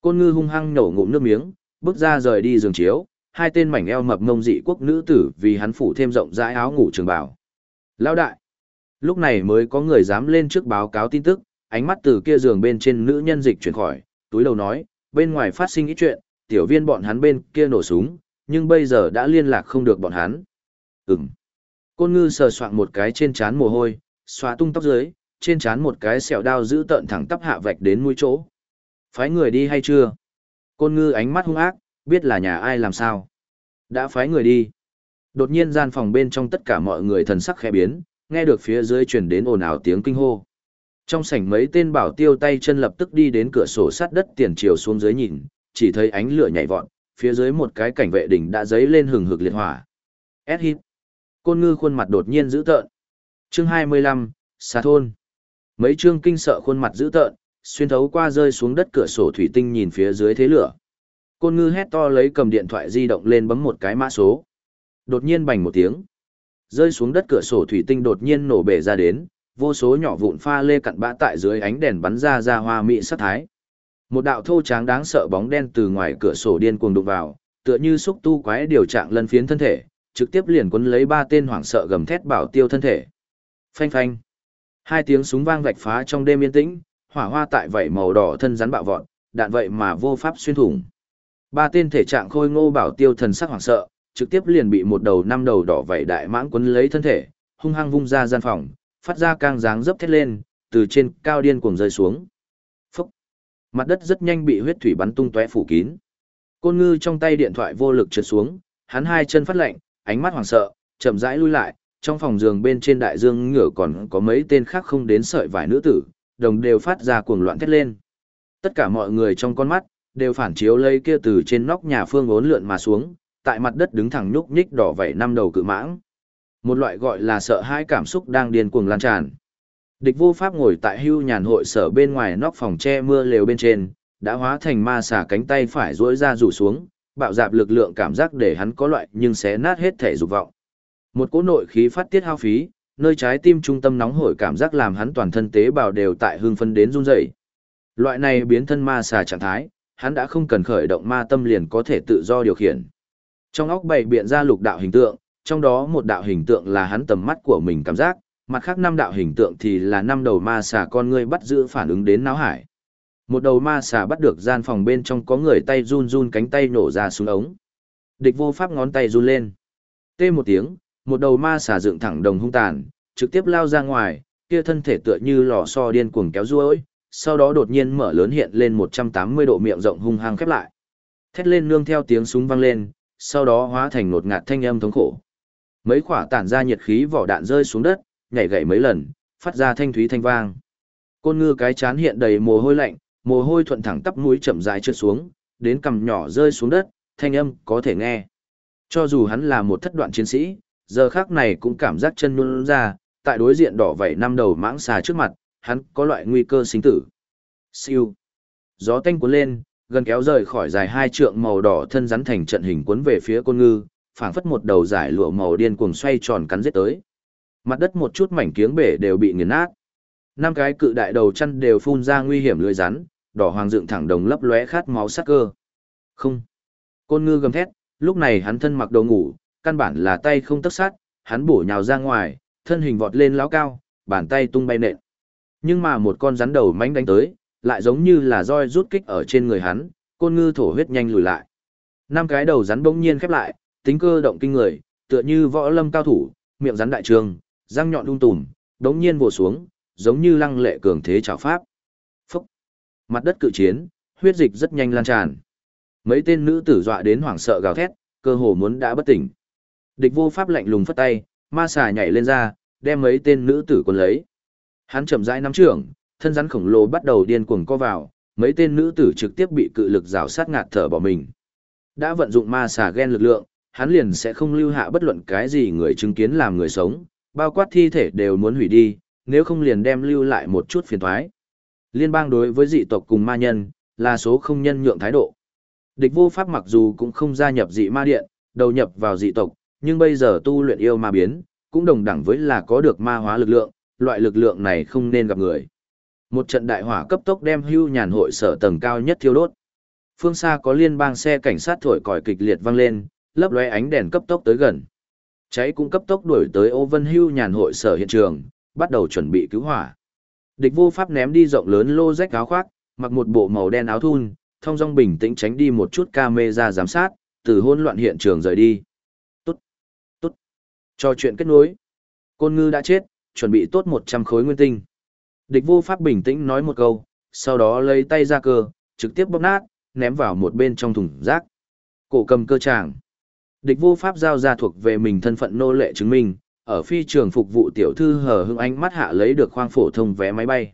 Côn ngư hung hăng nổ ngụm nước miếng, bước ra rời đi giường chiếu, hai tên mảnh eo mập ngông dị quốc nữ tử vì hắn phủ thêm rộng rãi áo ngủ trường bào. Lão đại! Lúc này mới có người dám lên trước báo cáo tin tức, ánh mắt từ kia giường bên trên nữ nhân dịch chuyển khỏi, túi đầu nói, bên ngoài phát sinh ít chuyện, tiểu viên bọn hắn bên kia nổ súng, nhưng bây giờ đã liên lạc không được bọn hắn. Ừm. Côn ngư sờ soạn một cái trên trán mồ hôi, xóa tung tóc dưới, trên trán một cái sẹo đao giữ tợn thẳng tắp hạ vạch đến mũi chỗ. Phái người đi hay chưa? Côn ngư ánh mắt hung ác, biết là nhà ai làm sao. Đã phái người đi. Đột nhiên gian phòng bên trong tất cả mọi người thần sắc khẽ biến, nghe được phía dưới truyền đến ồn ào tiếng kinh hô. Trong sảnh mấy tên bảo tiêu tay chân lập tức đi đến cửa sổ sát đất tiền chiều xuống dưới nhìn, chỉ thấy ánh lửa nhảy vọt, phía dưới một cái cảnh vệ đỉnh đã dấy lên hừng hực liệt hỏa. S hit. Côn ngư khuôn mặt đột nhiên dữ tợn. Chương 25, Xà thôn. Mấy chương kinh sợ khuôn mặt dữ tợn, xuyên thấu qua rơi xuống đất cửa sổ thủy tinh nhìn phía dưới thế lửa. Côn ngư hét to lấy cầm điện thoại di động lên bấm một cái mã số. Đột nhiên bành một tiếng. Rơi xuống đất cửa sổ thủy tinh đột nhiên nổ bể ra đến, vô số nhỏ vụn pha lê cặn bã tại dưới ánh đèn bắn ra ra hoa mỹ sắc thái. Một đạo thô tráng đáng sợ bóng đen từ ngoài cửa sổ điên cuồng đụng vào, tựa như xúc tu quái điều trạng lân phiến thân thể, trực tiếp liền quấn lấy ba tên hoảng sợ gầm thét bảo tiêu thân thể. Phanh phanh. Hai tiếng súng vang vạch phá trong đêm yên tĩnh, hỏa hoa tại vảy màu đỏ thân rắn bạo vọt, đạn vậy mà vô pháp xuyên thủng. Ba tên thể trạng khôi ngô bảo tiêu thần sắc hoảng sợ, trực tiếp liền bị một đầu năm đầu đỏ vảy đại mãng quấn lấy thân thể, hung hăng vung ra gian phòng, phát ra cang dáng dấp thét lên, từ trên cao điên cuồng rơi xuống. Mặt đất rất nhanh bị huyết thủy bắn tung tóe phủ kín. Côn ngư trong tay điện thoại vô lực trượt xuống, hắn hai chân phát lạnh, ánh mắt hoảng sợ, chậm rãi lui lại, trong phòng giường bên trên đại dương ngửa còn có mấy tên khác không đến sợi vải nữ tử, đồng đều phát ra cuồng loạn thét lên. Tất cả mọi người trong con mắt, đều phản chiếu lấy kia từ trên nóc nhà phương ốn lượn mà xuống, tại mặt đất đứng thẳng nhúc nhích đỏ vảy năm đầu cự mãng. Một loại gọi là sợ hãi cảm xúc đang điên cuồng lan tràn. Địch vô pháp ngồi tại hưu nhàn hội sở bên ngoài nóc phòng che mưa lều bên trên, đã hóa thành ma xà cánh tay phải duỗi ra rủ xuống, bạo dạp lực lượng cảm giác để hắn có loại nhưng sẽ nát hết thể dục vọng. Một cỗ nội khí phát tiết hao phí, nơi trái tim trung tâm nóng hổi cảm giác làm hắn toàn thân tế bào đều tại hương phân đến run rẩy. Loại này biến thân ma xà trạng thái, hắn đã không cần khởi động ma tâm liền có thể tự do điều khiển. Trong óc bày biện ra lục đạo hình tượng, trong đó một đạo hình tượng là hắn tầm mắt của mình cảm giác, mặt khác năm đạo hình tượng thì là năm đầu ma xà con ngươi bắt giữ phản ứng đến não hải. Một đầu ma xà bắt được gian phòng bên trong có người tay run run cánh tay nổ ra xuống ống. Địch vô pháp ngón tay run lên. Tê một tiếng, một đầu ma xà dựng thẳng đồng hung tàn, trực tiếp lao ra ngoài, kia thân thể tựa như lò xo điên cuồng kéo ruôi, sau đó đột nhiên mở lớn hiện lên 180 độ miệng rộng hung hăng khép lại. Thét lên nương theo tiếng súng vang lên, sau đó hóa thành nột ngạt thanh âm thống khổ. Mấy quả tản ra nhiệt khí vỏ đạn rơi xuống đất, nhảy gậy mấy lần, phát ra thanh thúy thanh vang. Côn ngư cái chán hiện đầy mồ hôi lạnh, mồ hôi thuận thẳng tắp mũi chậm rãi trượt xuống, đến cằm nhỏ rơi xuống đất, thanh âm có thể nghe. Cho dù hắn là một thất đoạn chiến sĩ, giờ khác này cũng cảm giác chân nhún ra, tại đối diện đỏ vảy năm đầu mãng xà trước mặt, hắn có loại nguy cơ sinh tử. Siêu. Gió tanh cuốn lên, gần kéo rời khỏi dài hai trượng màu đỏ thân rắn thành trận hình cuốn về phía côn ngư, phảng phất một đầu giải lụa màu điên cuồng xoay tròn cắn giết tới. Mặt đất một chút mảnh kiếng bể đều bị nghiền nát. Năm cái cự đại đầu chăn đều phun ra nguy hiểm lưỡi rắn, đỏ hoàng dựng thẳng đồng lấp lóe khát máu sắc cơ. Không. Côn ngư gầm thét, lúc này hắn thân mặc đồ ngủ, căn bản là tay không tấc sát, hắn bổ nhào ra ngoài, thân hình vọt lên lão cao, bàn tay tung bay nện. Nhưng mà một con rắn đầu mánh đánh tới, lại giống như là roi rút kích ở trên người hắn, côn ngư thổ huyết nhanh lùi lại. Năm cái đầu rắn bỗng nhiên khép lại, tính cơ động kinh người, tựa như võ lâm cao thủ, miệng rắn đại trường, răng nhọn lung tùm, đống nhiên vồ xuống, giống như lăng lệ cường thế trảo pháp. Phúc! Mặt đất cự chiến, huyết dịch rất nhanh lan tràn. Mấy tên nữ tử dọa đến hoảng sợ gào thét, cơ hồ muốn đã bất tỉnh. Địch vô pháp lạnh lùng phất tay, ma xà nhảy lên ra, đem mấy tên nữ tử quân lấy. Hắn chậm rãi nắm trưởng, thân rắn khổng lồ bắt đầu điên cuồng co vào, mấy tên nữ tử trực tiếp bị cự lực rào sát ngạt thở bỏ mình. Đã vận dụng ma xà ghen lực lượng, hắn liền sẽ không lưu hạ bất luận cái gì người chứng kiến làm người sống, bao quát thi thể đều muốn hủy đi, nếu không liền đem lưu lại một chút phiền thoái. Liên bang đối với dị tộc cùng ma nhân, là số không nhân nhượng thái độ. Địch vô pháp mặc dù cũng không gia nhập dị ma điện, đầu nhập vào dị tộc, nhưng bây giờ tu luyện yêu ma biến, cũng đồng đẳng với là có được ma hóa lực lượng, loại lực lượng này không nên gặp người. Một trận đại hỏa cấp tốc đem hưu nhàn hội sở tầng cao nhất thiêu đốt. Phương xa có liên bang xe cảnh sát thổi còi kịch liệt vang lên, lấp lóe ánh đèn cấp tốc tới gần. Cháy cũng cấp tốc đuổi tới ô vân hưu nhàn hội sở hiện trường, bắt đầu chuẩn bị cứu hỏa. Địch vô pháp ném đi rộng lớn lô rách áo khoác, mặc một bộ màu đen áo thun, thông dong bình tĩnh tránh đi một chút camera giám sát, từ hỗn loạn hiện trường rời đi. Tốt, tốt. Cho chuyện kết nối. Côn ngư đã chết, chuẩn bị tốt 100 khối nguyên tinh. Địch vô pháp bình tĩnh nói một câu, sau đó lấy tay ra cơ, trực tiếp bóp nát, ném vào một bên trong thùng rác. Cổ cầm cơ tràng. Địch vô pháp giao ra thuộc về mình thân phận nô lệ chứng minh, ở phi trường phục vụ tiểu thư hờ hững ánh mắt hạ lấy được khoang phổ thông vé máy bay.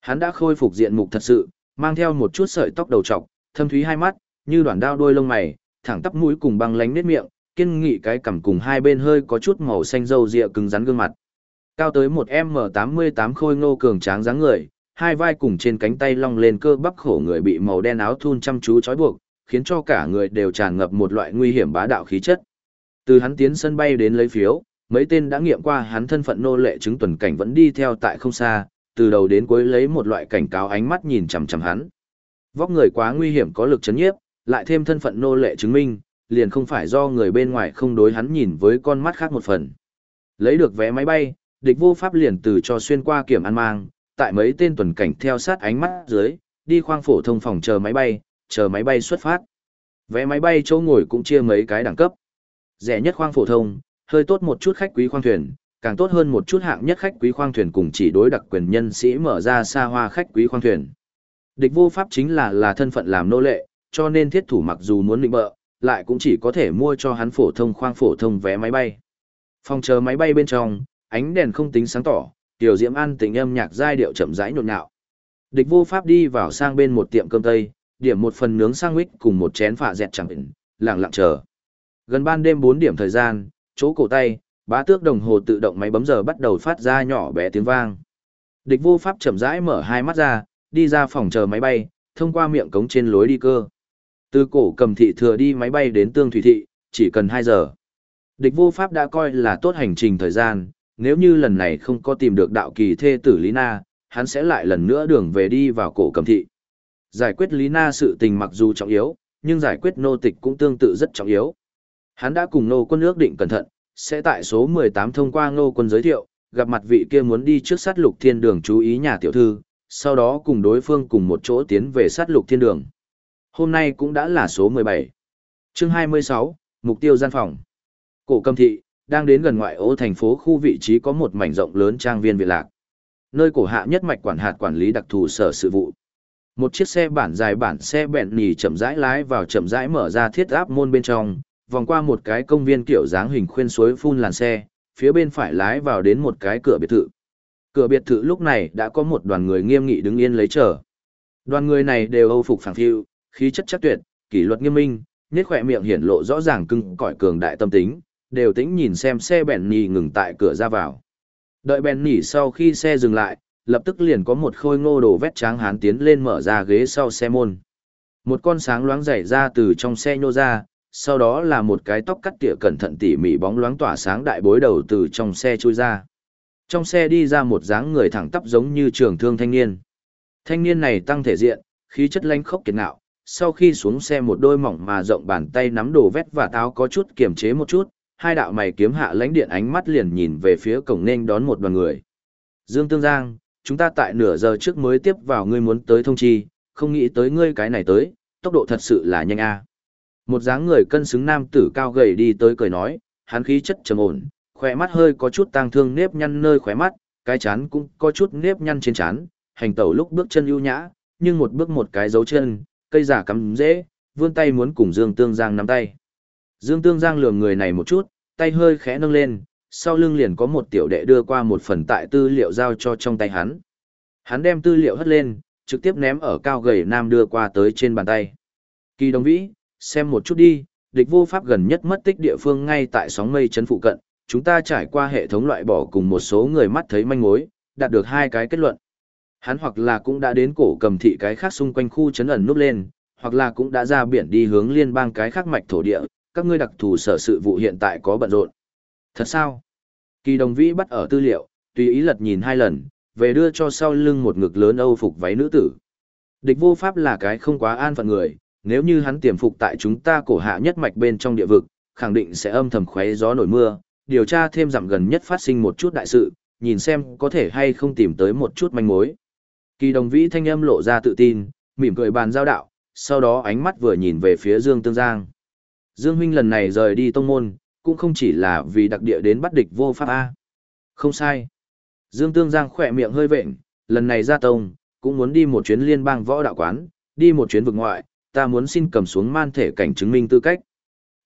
Hắn đã khôi phục diện mục thật sự, mang theo một chút sợi tóc đầu trọc, thâm thúy hai mắt, như đoạn đao đuôi lông mày, thẳng tắp mũi cùng băng lánh nết miệng, kiên nghị cái cằm cùng hai bên hơi có chút màu xanh râu ria cứng rắn gương mặt. Cao tới một M88 khôi ngô cường tráng dáng người, hai vai cùng trên cánh tay long lên cơ bắp khổ người bị màu đen áo thun chăm chú trói buộc, khiến cho cả người đều tràn ngập một loại nguy hiểm bá đạo khí chất. Từ hắn tiến sân bay đến lấy phiếu, mấy tên đã nghiệm qua hắn thân phận nô lệ chứng tuần cảnh vẫn đi theo tại không xa, từ đầu đến cuối lấy một loại cảnh cáo ánh mắt nhìn chằm chằm hắn. Vóc người quá nguy hiểm có lực chấn nhiếp, lại thêm thân phận nô lệ chứng minh, liền không phải do người bên ngoài không đối hắn nhìn với con mắt khác một phần. Lấy được vé máy bay, địch vô pháp liền từ cho xuyên qua kiểm an mang, tại mấy tên tuần cảnh theo sát ánh mắt dưới, đi khoang phổ thông phòng chờ máy bay, chờ máy bay xuất phát. Vé máy bay chỗ ngồi cũng chia mấy cái đẳng cấp. Rẻ nhất khoang phổ thông, hơi tốt một chút khách quý khoang thuyền, càng tốt hơn một chút hạng nhất khách quý khoang thuyền cùng chỉ đối đặc quyền nhân sĩ mở ra xa hoa khách quý khoang thuyền. Địch vô pháp chính là là thân phận làm nô lệ, cho nên thiết thủ mặc dù muốn định bợ, lại cũng chỉ có thể mua cho hắn phổ thông khoang phổ thông vé máy bay. Phòng chờ máy bay bên trong, ánh đèn không tính sáng tỏ, tiểu diễm an tình âm nhạc giai điệu chậm rãi nhộn nhạo. Địch vô pháp đi vào sang bên một tiệm cơm tây, điểm một phần nướng sang sandwich cùng một chén phạ dẹt chẳng định, lặng lặng chờ. Gần ban đêm 4 điểm thời gian, chỗ cổ tay, bá tước đồng hồ tự động máy bấm giờ bắt đầu phát ra nhỏ bé tiếng vang. Địch vô pháp chậm rãi mở hai mắt ra, đi ra phòng chờ máy bay, thông qua miệng cống trên lối đi cơ. Từ cổ cầm thị thừa đi máy bay đến tương thủy thị, chỉ cần 2 giờ. Địch vô pháp đã coi là tốt hành trình thời gian, nếu như lần này không có tìm được đạo kỳ thê tử Lý Na, hắn sẽ lại lần nữa đường về đi vào cổ cầm thị. Giải quyết Lý Na sự tình mặc dù trọng yếu, nhưng giải quyết nô tịch cũng tương tự rất trọng yếu. Hắn đã cùng nô quân ước định cẩn thận, sẽ tại số 18 thông qua nô quân giới thiệu, gặp mặt vị kia muốn đi trước sát lục thiên đường chú ý nhà tiểu thư, sau đó cùng đối phương cùng một chỗ tiến về sát lục thiên đường. Hôm nay cũng đã là số 17. chương 26, mục tiêu gian phòng. Cổ cầm thị, đang đến gần ngoại ô thành phố khu vị trí có một mảnh rộng lớn trang viên viện lạc. Nơi cổ hạ nhất mạch quản hạt quản lý đặc thù sở sự vụ. Một chiếc xe bản dài bản xe bẹn nì chậm rãi lái vào chậm rãi mở ra thiết áp môn bên trong, vòng qua một cái công viên kiểu dáng hình khuyên suối phun làn xe, phía bên phải lái vào đến một cái cửa biệt thự. Cửa biệt thự lúc này đã có một đoàn người nghiêm nghị đứng yên lấy chờ. Đoàn người này đều âu phục phẳng phiu, khí chất chắc tuyệt, kỷ luật nghiêm minh, nét khỏe miệng hiển lộ rõ ràng cưng cõi cường đại tâm tính, đều tĩnh nhìn xem xe bèn nhì ngừng tại cửa ra vào. Đợi bèn nhì sau khi xe dừng lại, lập tức liền có một khôi ngô đồ vét tráng hán tiến lên mở ra ghế sau xe môn. Một con sáng loáng rảy ra từ trong xe nhô ra, sau đó là một cái tóc cắt tỉa cẩn thận tỉ mỉ bóng loáng tỏa sáng đại bối đầu từ trong xe chui ra. Trong xe đi ra một dáng người thẳng tắp giống như trường thương thanh niên. Thanh niên này tăng thể diện, khí chất lanh khốc kiệt ngạo, sau khi xuống xe một đôi mỏng mà rộng bàn tay nắm đồ vét và táo có chút kiềm chế một chút, hai đạo mày kiếm hạ lãnh điện ánh mắt liền nhìn về phía cổng nên đón một đoàn người. Dương Tương Giang, chúng ta tại nửa giờ trước mới tiếp vào ngươi muốn tới thông chi, không nghĩ tới ngươi cái này tới, tốc độ thật sự là nhanh a. Một dáng người cân xứng nam tử cao gầy đi tới cười nói, hắn khí chất trầm ổn, khỏe mắt hơi có chút tang thương nếp nhăn nơi khóe mắt, cái chán cũng có chút nếp nhăn trên chán, hành tẩu lúc bước chân ưu nhã, nhưng một bước một cái dấu chân, cây giả cắm dễ, vươn tay muốn cùng Dương Tương Giang nắm tay. Dương Tương Giang lườm người này một chút, tay hơi khẽ nâng lên, sau lưng liền có một tiểu đệ đưa qua một phần tại tư liệu giao cho trong tay hắn. Hắn đem tư liệu hất lên, trực tiếp ném ở cao gầy nam đưa qua tới trên bàn tay. Kỳ đồng vĩ, xem một chút đi, địch vô pháp gần nhất mất tích địa phương ngay tại sóng mây chấn phụ cận, chúng ta trải qua hệ thống loại bỏ cùng một số người mắt thấy manh mối, đạt được hai cái kết luận. Hắn hoặc là cũng đã đến cổ cầm thị cái khác xung quanh khu chấn ẩn núp lên, hoặc là cũng đã ra biển đi hướng liên bang cái khác mạch thổ địa, các ngươi đặc thù sở sự vụ hiện tại có bận rộn. Thật sao? Kỳ đồng vĩ bắt ở tư liệu, tùy ý lật nhìn hai lần, về đưa cho sau lưng một ngực lớn âu phục váy nữ tử. Địch vô pháp là cái không quá an phận người, nếu như hắn tiềm phục tại chúng ta cổ hạ nhất mạch bên trong địa vực, khẳng định sẽ âm thầm khoé gió nổi mưa, điều tra thêm giảm gần nhất phát sinh một chút đại sự, nhìn xem có thể hay không tìm tới một chút manh mối. Kỳ đồng vĩ thanh âm lộ ra tự tin, mỉm cười bàn giao đạo, sau đó ánh mắt vừa nhìn về phía Dương Tương Giang. Dương huynh lần này rời đi tông môn, cũng không chỉ là vì đặc địa đến bắt địch vô pháp A. Không sai. Dương Tương Giang khỏe miệng hơi vệnh, lần này ra tông, cũng muốn đi một chuyến liên bang võ đạo quán, đi một chuyến vực ngoại, ta muốn xin cầm xuống man thể cảnh chứng minh tư cách.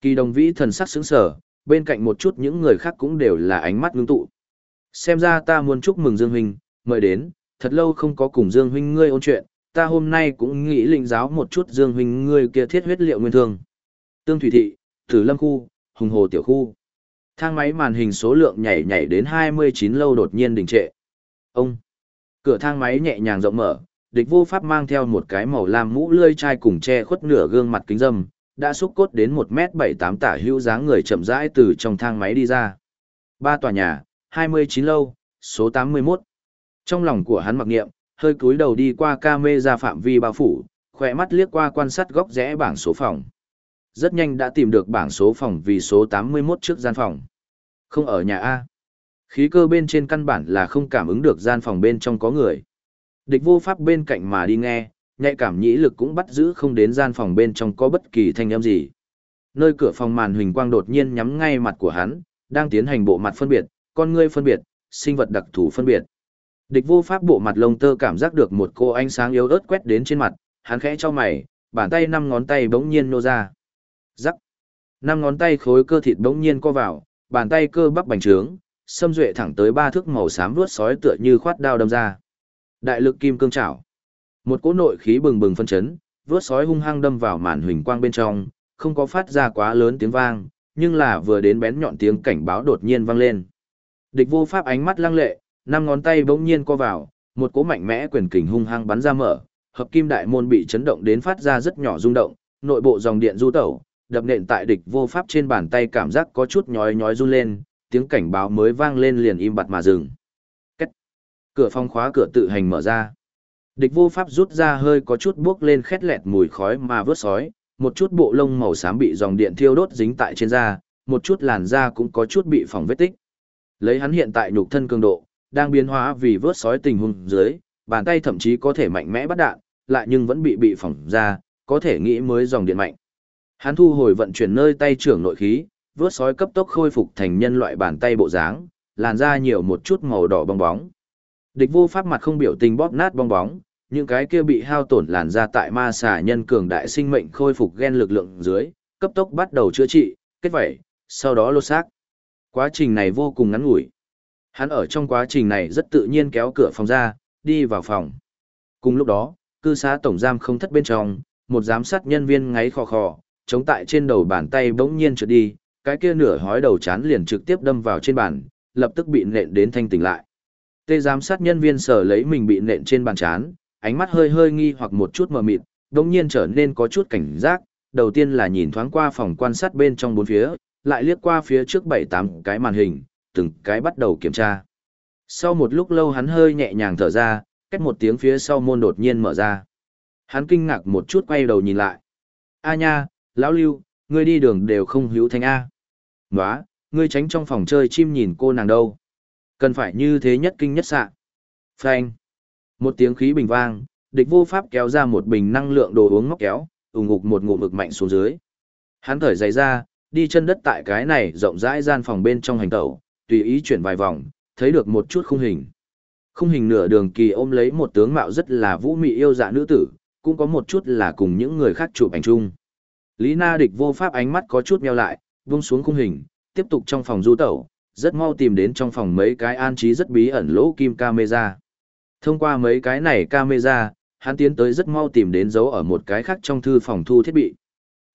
Kỳ đồng vĩ thần sắc sững sở, bên cạnh một chút những người khác cũng đều là ánh mắt ngưng tụ. Xem ra ta muốn chúc mừng Dương huynh, mời đến, thật lâu không có cùng Dương huynh ngươi ôn chuyện, ta hôm nay cũng nghĩ lĩnh giáo một chút Dương huynh ngươi kia thiết huyết liệu nguyên thương. Tương Thủy Thị, Tử Lâm Khu, Hùng Hồ Tiểu Khu. Thang máy màn hình số lượng nhảy nhảy đến 29 lâu đột nhiên đình trệ. Ông! Cửa thang máy nhẹ nhàng rộng mở, địch vô pháp mang theo một cái màu lam mũ lươi chai cùng che khuất nửa gương mặt kính dâm, đã xúc cốt đến 1 mét 78 tả hữu dáng người chậm rãi từ trong thang máy đi ra. Ba tòa nhà, 29 lâu, số 81. Trong lòng của hắn mặc niệm, hơi cúi đầu đi qua camera phạm vi bao phủ, khỏe mắt liếc qua quan sát góc rẽ bảng số phòng. Rất nhanh đã tìm được bảng số phòng vì số 81 trước gian phòng. Không ở nhà A. Khí cơ bên trên căn bản là không cảm ứng được gian phòng bên trong có người. Địch vô pháp bên cạnh mà đi nghe, nhạy cảm nhĩ lực cũng bắt giữ không đến gian phòng bên trong có bất kỳ thanh âm gì. Nơi cửa phòng màn huỳnh quang đột nhiên nhắm ngay mặt của hắn, đang tiến hành bộ mặt phân biệt, con ngươi phân biệt, sinh vật đặc thù phân biệt. Địch vô pháp bộ mặt lông tơ cảm giác được một cô ánh sáng yếu ớt quét đến trên mặt, hắn khẽ cho mày, bàn tay năm ngón tay bỗng nhiên nô ra. Rắc. Năm ngón tay khối cơ thịt bỗng nhiên co vào, bàn tay cơ bắp bành trướng, xâm duệ thẳng tới ba thước màu xám vuốt sói tựa như khoát đao đâm ra. Đại lực kim cương chảo. Một cỗ nội khí bừng bừng phân chấn, vuốt sói hung hăng đâm vào màn huỳnh quang bên trong, không có phát ra quá lớn tiếng vang, nhưng là vừa đến bén nhọn tiếng cảnh báo đột nhiên vang lên. Địch vô pháp ánh mắt lăng lệ, năm ngón tay bỗng nhiên co vào, Một cỗ mạnh mẽ quyền kình hung hăng bắn ra mở, hợp kim đại môn bị chấn động đến phát ra rất nhỏ rung động, nội bộ dòng điện du tẩu, đập nện tại địch vô pháp trên bàn tay cảm giác có chút nhói nhói run lên, tiếng cảnh báo mới vang lên liền im bặt mà dừng. Cách. Cửa phòng khóa cửa tự hành mở ra. Địch vô pháp rút ra hơi có chút bước lên khét lẹt mùi khói mà vớt sói, một chút bộ lông màu xám bị dòng điện thiêu đốt dính tại trên da, một chút làn da cũng có chút bị phỏng vết tích. Lấy hắn hiện tại nhục thân cường độ, đang biến hóa vì vớt sói tình huống dưới, bàn tay thậm chí có thể mạnh mẽ bắt đạn, lại nhưng vẫn bị bị phỏng ra, có thể nghĩ mới dòng điện mạnh. Hắn thu hồi vận chuyển nơi tay trưởng nội khí, vớt sói cấp tốc khôi phục thành nhân loại bàn tay bộ dáng, làn da nhiều một chút màu đỏ bong bóng. Địch vô pháp mặt không biểu tình bóp nát bong bóng, những cái kia bị hao tổn làn da tại ma xà nhân cường đại sinh mệnh khôi phục gen lực lượng dưới, cấp tốc bắt đầu chữa trị, kết vẩy, sau đó lột xác. Quá trình này vô cùng ngắn ngủi. Hắn ở trong quá trình này rất tự nhiên kéo cửa phòng ra, đi vào phòng. Cùng lúc đó, cư xá tổng giam không thất bên trong, một giám sát nhân viên ngáy khò khò, chống tại trên đầu bàn tay bỗng nhiên trượt đi, cái kia nửa hói đầu chán liền trực tiếp đâm vào trên bàn, lập tức bị nện đến thanh tỉnh lại. Tê giám sát nhân viên sở lấy mình bị nện trên bàn chán, ánh mắt hơi hơi nghi hoặc một chút mờ mịt, bỗng nhiên trở nên có chút cảnh giác, đầu tiên là nhìn thoáng qua phòng quan sát bên trong bốn phía, lại liếc qua phía trước bảy tám cái màn hình, từng cái bắt đầu kiểm tra. Sau một lúc lâu hắn hơi nhẹ nhàng thở ra, cách một tiếng phía sau môn đột nhiên mở ra. Hắn kinh ngạc một chút quay đầu nhìn lại. A nha, lão lưu, ngươi đi đường đều không hữu thanh A. Nóa, ngươi tránh trong phòng chơi chim nhìn cô nàng đâu. Cần phải như thế nhất kinh nhất sạ. Phanh. Một tiếng khí bình vang, địch vô pháp kéo ra một bình năng lượng đồ uống ngóc kéo, ủng ngục một ngụm vực mạnh xuống dưới. Hắn thở dày ra, đi chân đất tại cái này rộng rãi gian phòng bên trong hành tẩu, tùy ý chuyển vài vòng, thấy được một chút khung hình. Khung hình nửa đường kỳ ôm lấy một tướng mạo rất là vũ mị yêu dạ nữ tử, cũng có một chút là cùng những người khác chụp ảnh chung. Lý Na địch vô pháp ánh mắt có chút meo lại, vung xuống khung hình, tiếp tục trong phòng du tẩu, rất mau tìm đến trong phòng mấy cái an trí rất bí ẩn lỗ kim camera. Thông qua mấy cái này camera, hắn tiến tới rất mau tìm đến dấu ở một cái khác trong thư phòng thu thiết bị.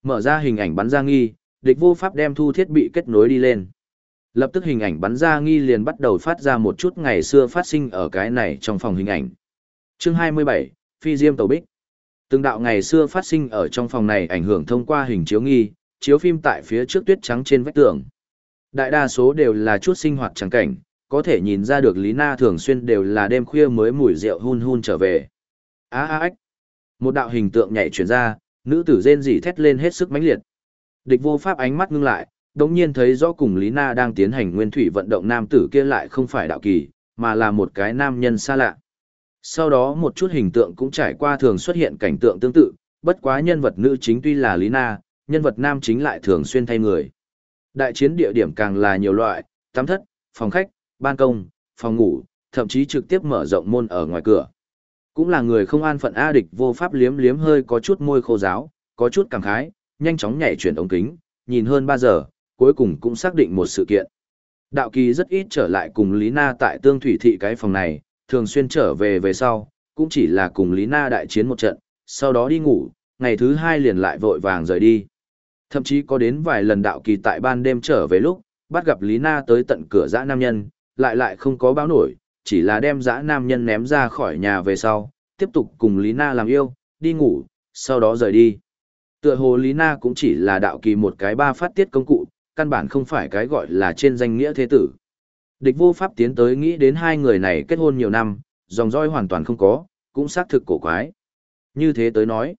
Mở ra hình ảnh bắn ra nghi, địch vô pháp đem thu thiết bị kết nối đi lên. Lập tức hình ảnh bắn ra nghi liền bắt đầu phát ra một chút ngày xưa phát sinh ở cái này trong phòng hình ảnh. Chương 27, Phi Diêm Tàu Bích. Từng đạo ngày xưa phát sinh ở trong phòng này ảnh hưởng thông qua hình chiếu nghi, chiếu phim tại phía trước tuyết trắng trên vách tường. Đại đa số đều là chút sinh hoạt trắng cảnh, có thể nhìn ra được Lý Na thường xuyên đều là đêm khuya mới mùi rượu hun hun trở về. Á á ách. Một đạo hình tượng nhảy chuyển ra, nữ tử rên rỉ thét lên hết sức mãnh liệt. Địch vô pháp ánh mắt ngưng lại, đống nhiên thấy rõ cùng Lý Na đang tiến hành nguyên thủy vận động nam tử kia lại không phải đạo kỳ, mà là một cái nam nhân xa lạ. Sau đó một chút hình tượng cũng trải qua thường xuất hiện cảnh tượng tương tự, bất quá nhân vật nữ chính tuy là Lý Na, nhân vật nam chính lại thường xuyên thay người. Đại chiến địa điểm càng là nhiều loại, tắm thất, phòng khách, ban công, phòng ngủ, thậm chí trực tiếp mở rộng môn ở ngoài cửa. Cũng là người không an phận A địch vô pháp liếm liếm hơi có chút môi khô giáo, có chút cảm khái, nhanh chóng nhảy chuyển ống kính, nhìn hơn 3 giờ, cuối cùng cũng xác định một sự kiện. Đạo kỳ rất ít trở lại cùng Lý Na tại tương thủy thị cái phòng này, thường xuyên trở về về sau, cũng chỉ là cùng Lý Na đại chiến một trận, sau đó đi ngủ, ngày thứ hai liền lại vội vàng rời đi. Thậm chí có đến vài lần đạo kỳ tại ban đêm trở về lúc, bắt gặp Lý Na tới tận cửa dã nam nhân, lại lại không có báo nổi, chỉ là đem dã nam nhân ném ra khỏi nhà về sau, tiếp tục cùng Lý Na làm yêu, đi ngủ, sau đó rời đi. Tựa hồ Lý Na cũng chỉ là đạo kỳ một cái ba phát tiết công cụ, căn bản không phải cái gọi là trên danh nghĩa thế tử. Địch vô pháp tiến tới nghĩ đến hai người này kết hôn nhiều năm, dòng dõi hoàn toàn không có, cũng xác thực cổ quái. Như thế tới nói,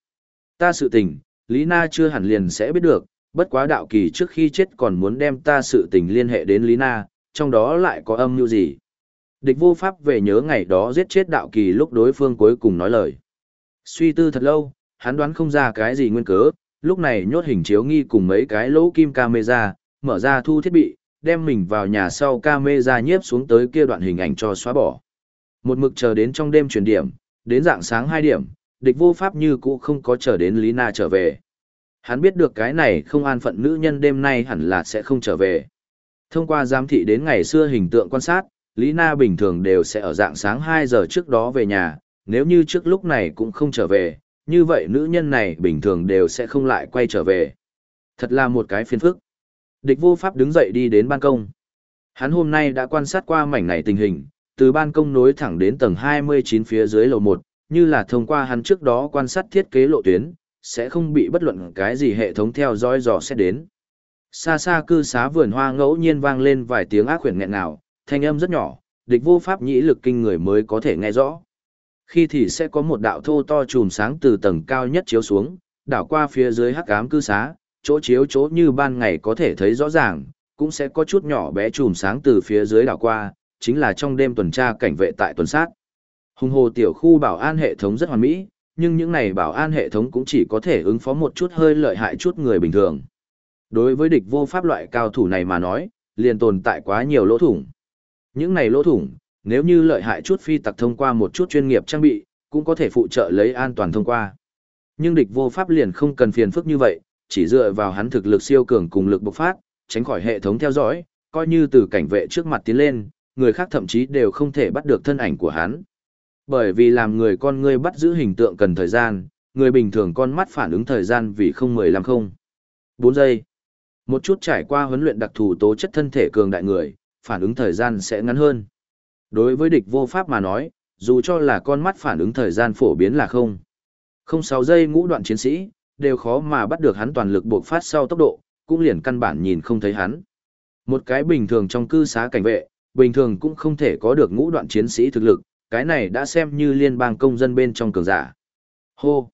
ta sự tình, Lý Na chưa hẳn liền sẽ biết được, bất quá đạo kỳ trước khi chết còn muốn đem ta sự tình liên hệ đến Lý Na, trong đó lại có âm mưu gì. Địch vô pháp về nhớ ngày đó giết chết đạo kỳ lúc đối phương cuối cùng nói lời. Suy tư thật lâu, hắn đoán không ra cái gì nguyên cớ, lúc này nhốt hình chiếu nghi cùng mấy cái lỗ kim camera, mở ra thu thiết bị, đem mình vào nhà sau camera nhiếp xuống tới kia đoạn hình ảnh cho xóa bỏ. Một mực chờ đến trong đêm chuyển điểm, đến dạng sáng 2 điểm, địch vô pháp như cũ không có chờ đến Lý Na trở về. Hắn biết được cái này không an phận nữ nhân đêm nay hẳn là sẽ không trở về. Thông qua giám thị đến ngày xưa hình tượng quan sát, Lý Na bình thường đều sẽ ở dạng sáng 2 giờ trước đó về nhà, nếu như trước lúc này cũng không trở về, như vậy nữ nhân này bình thường đều sẽ không lại quay trở về. Thật là một cái phiền phức. Địch vô pháp đứng dậy đi đến ban công. Hắn hôm nay đã quan sát qua mảnh này tình hình, từ ban công nối thẳng đến tầng 29 phía dưới lầu 1, như là thông qua hắn trước đó quan sát thiết kế lộ tuyến, sẽ không bị bất luận cái gì hệ thống theo dõi dò xét đến. Xa xa cư xá vườn hoa ngẫu nhiên vang lên vài tiếng ác khuyển nghẹn nào, thanh âm rất nhỏ, địch vô pháp nhĩ lực kinh người mới có thể nghe rõ. Khi thì sẽ có một đạo thô to chùm sáng từ tầng cao nhất chiếu xuống, đảo qua phía dưới hắc ám cư xá, chỗ chiếu chỗ như ban ngày có thể thấy rõ ràng, cũng sẽ có chút nhỏ bé chùm sáng từ phía dưới đảo qua, chính là trong đêm tuần tra cảnh vệ tại tuần sát. Hùng hồ tiểu khu bảo an hệ thống rất hoàn mỹ, nhưng những này bảo an hệ thống cũng chỉ có thể ứng phó một chút hơi lợi hại chút người bình thường. Đối với địch vô pháp loại cao thủ này mà nói, liền tồn tại quá nhiều lỗ thủng. Những này lỗ thủng, nếu như lợi hại chút phi tặc thông qua một chút chuyên nghiệp trang bị, cũng có thể phụ trợ lấy an toàn thông qua. Nhưng địch vô pháp liền không cần phiền phức như vậy, chỉ dựa vào hắn thực lực siêu cường cùng lực bộc phát, tránh khỏi hệ thống theo dõi, coi như từ cảnh vệ trước mặt tiến lên, người khác thậm chí đều không thể bắt được thân ảnh của hắn. Bởi vì làm người con ngươi bắt giữ hình tượng cần thời gian, người bình thường con mắt phản ứng thời gian vì không 15 không. 4 giây. Một chút trải qua huấn luyện đặc thù tố chất thân thể cường đại người, phản ứng thời gian sẽ ngắn hơn. Đối với địch vô pháp mà nói, dù cho là con mắt phản ứng thời gian phổ biến là không. Không sáu giây ngũ đoạn chiến sĩ, đều khó mà bắt được hắn toàn lực bộc phát sau tốc độ, cũng liền căn bản nhìn không thấy hắn. Một cái bình thường trong cư xá cảnh vệ, bình thường cũng không thể có được ngũ đoạn chiến sĩ thực lực, cái này đã xem như liên bang công dân bên trong cường giả. Hô!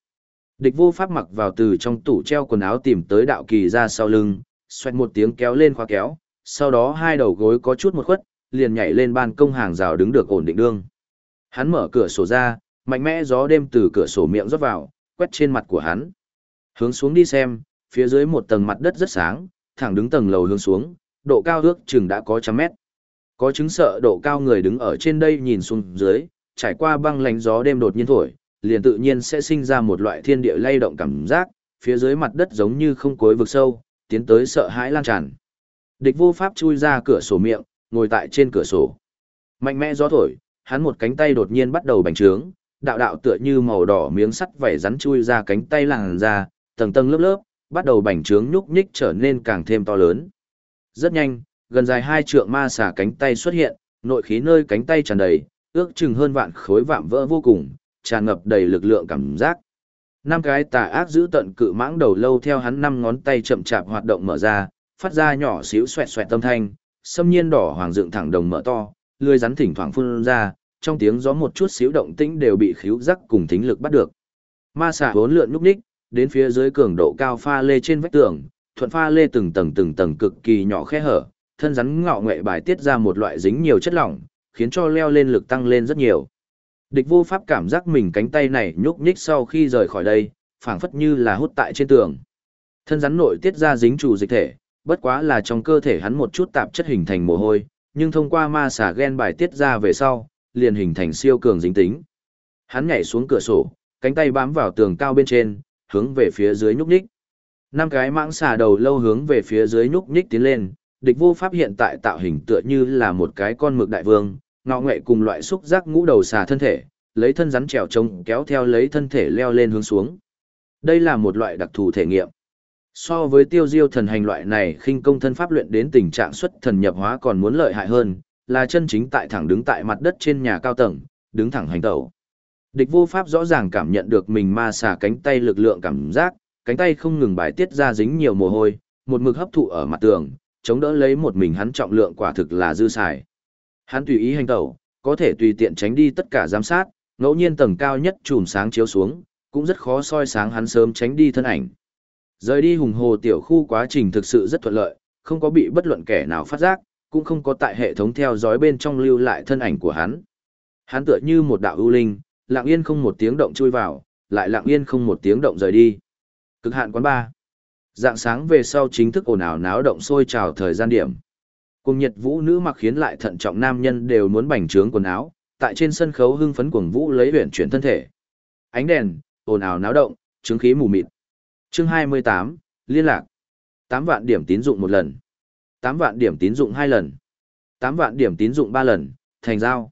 Địch vô pháp mặc vào từ trong tủ treo quần áo tìm tới đạo kỳ ra sau lưng, xoẹt một tiếng kéo lên khóa kéo, sau đó hai đầu gối có chút một khuất, liền nhảy lên ban công hàng rào đứng được ổn định đương. Hắn mở cửa sổ ra, mạnh mẽ gió đêm từ cửa sổ miệng rót vào, quét trên mặt của hắn. Hướng xuống đi xem, phía dưới một tầng mặt đất rất sáng, thẳng đứng tầng lầu hướng xuống, độ cao ước chừng đã có trăm mét. Có chứng sợ độ cao người đứng ở trên đây nhìn xuống dưới, trải qua băng lánh gió đêm đột nhiên thổi, liền tự nhiên sẽ sinh ra một loại thiên địa lay động cảm giác, phía dưới mặt đất giống như không cối vực sâu, tiến tới sợ hãi lan tràn. Địch vô pháp chui ra cửa sổ miệng, ngồi tại trên cửa sổ. Mạnh mẽ gió thổi, hắn một cánh tay đột nhiên bắt đầu bành trướng, đạo đạo tựa như màu đỏ miếng sắt vảy rắn chui ra cánh tay làng ra, tầng tầng lớp lớp, bắt đầu bành trướng nhúc nhích trở nên càng thêm to lớn. Rất nhanh, gần dài hai trượng ma xà cánh tay xuất hiện, nội khí nơi cánh tay tràn đầy, ước chừng hơn vạn khối vạm vỡ vô cùng, tràn ngập đầy lực lượng cảm giác. Năm cái tà ác giữ tận cự mãng đầu lâu theo hắn năm ngón tay chậm chạp hoạt động mở ra, phát ra nhỏ xíu xoẹt xoẹt tâm thanh, sâm nhiên đỏ hoàng dựng thẳng đồng mở to, lưỡi rắn thỉnh thoảng phun ra, trong tiếng gió một chút xíu động tĩnh đều bị khiếu giác cùng thính lực bắt được. Ma xà vốn lượn nhúc nhích, đến phía dưới cường độ cao pha lê trên vách tường, thuận pha lê từng tầng từng tầng cực kỳ nhỏ khe hở, thân rắn ngọ nghệ bài tiết ra một loại dính nhiều chất lỏng, khiến cho leo lên lực tăng lên rất nhiều. Địch vô pháp cảm giác mình cánh tay này nhúc nhích sau khi rời khỏi đây, phảng phất như là hút tại trên tường. Thân rắn nội tiết ra dính chủ dịch thể, bất quá là trong cơ thể hắn một chút tạp chất hình thành mồ hôi, nhưng thông qua ma xà gen bài tiết ra về sau, liền hình thành siêu cường dính tính. Hắn nhảy xuống cửa sổ, cánh tay bám vào tường cao bên trên, hướng về phía dưới nhúc nhích. Năm cái mãng xà đầu lâu hướng về phía dưới nhúc nhích tiến lên, địch vô pháp hiện tại tạo hình tựa như là một cái con mực đại vương, ngọ nghệ cùng loại xúc giác ngũ đầu xà thân thể, lấy thân rắn trèo trống kéo theo lấy thân thể leo lên hướng xuống. Đây là một loại đặc thù thể nghiệm. So với tiêu diêu thần hành loại này khinh công thân pháp luyện đến tình trạng xuất thần nhập hóa còn muốn lợi hại hơn, là chân chính tại thẳng đứng tại mặt đất trên nhà cao tầng, đứng thẳng hành tẩu. Địch vô pháp rõ ràng cảm nhận được mình ma xà cánh tay lực lượng cảm giác, cánh tay không ngừng bài tiết ra dính nhiều mồ hôi, một mực hấp thụ ở mặt tường, chống đỡ lấy một mình hắn trọng lượng quả thực là dư xài. Hắn tùy ý hành tẩu, có thể tùy tiện tránh đi tất cả giám sát, ngẫu nhiên tầng cao nhất chùm sáng chiếu xuống, cũng rất khó soi sáng hắn sớm tránh đi thân ảnh. Rời đi hùng hồ tiểu khu quá trình thực sự rất thuận lợi, không có bị bất luận kẻ nào phát giác, cũng không có tại hệ thống theo dõi bên trong lưu lại thân ảnh của hắn. Hắn tựa như một đạo ưu linh, lặng yên không một tiếng động chui vào, lại lặng yên không một tiếng động rời đi. Cực hạn quán ba. Dạng sáng về sau chính thức ồn ào náo động sôi trào thời gian điểm. Cùng nhiệt vũ nữ mặc khiến lại thận trọng nam nhân đều muốn bành trướng quần áo, tại trên sân khấu hưng phấn cuồng vũ lấy huyền chuyển thân thể. Ánh đèn, ồn ào náo động, chứng khí mù mịt. Chương 28, liên lạc. 8 vạn điểm tín dụng một lần. 8 vạn điểm tín dụng hai lần. 8 vạn điểm tín dụng ba lần, thành giao.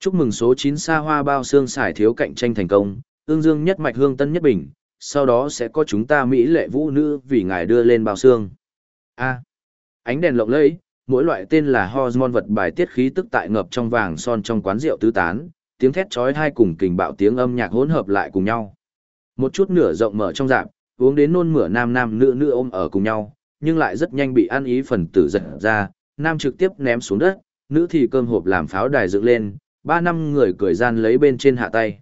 Chúc mừng số 9 xa hoa bao xương xài thiếu cạnh tranh thành công, ương dương nhất mạch hương tân nhất bình, sau đó sẽ có chúng ta Mỹ lệ vũ nữ vì ngài đưa lên bao xương. A. ánh đèn lộng lẫy, mỗi loại tên là hormone vật bài tiết khí tức tại ngập trong vàng son trong quán rượu tứ tán, tiếng thét chói tai cùng kình bạo tiếng âm nhạc hỗn hợp lại cùng nhau. Một chút nửa rộng mở trong dạp, uống đến nôn mửa nam nam nữ nữ ôm ở cùng nhau, nhưng lại rất nhanh bị ăn ý phần tử giật ra, nam trực tiếp ném xuống đất, nữ thì cơm hộp làm pháo đài dựng lên, ba năm người cười gian lấy bên trên hạ tay.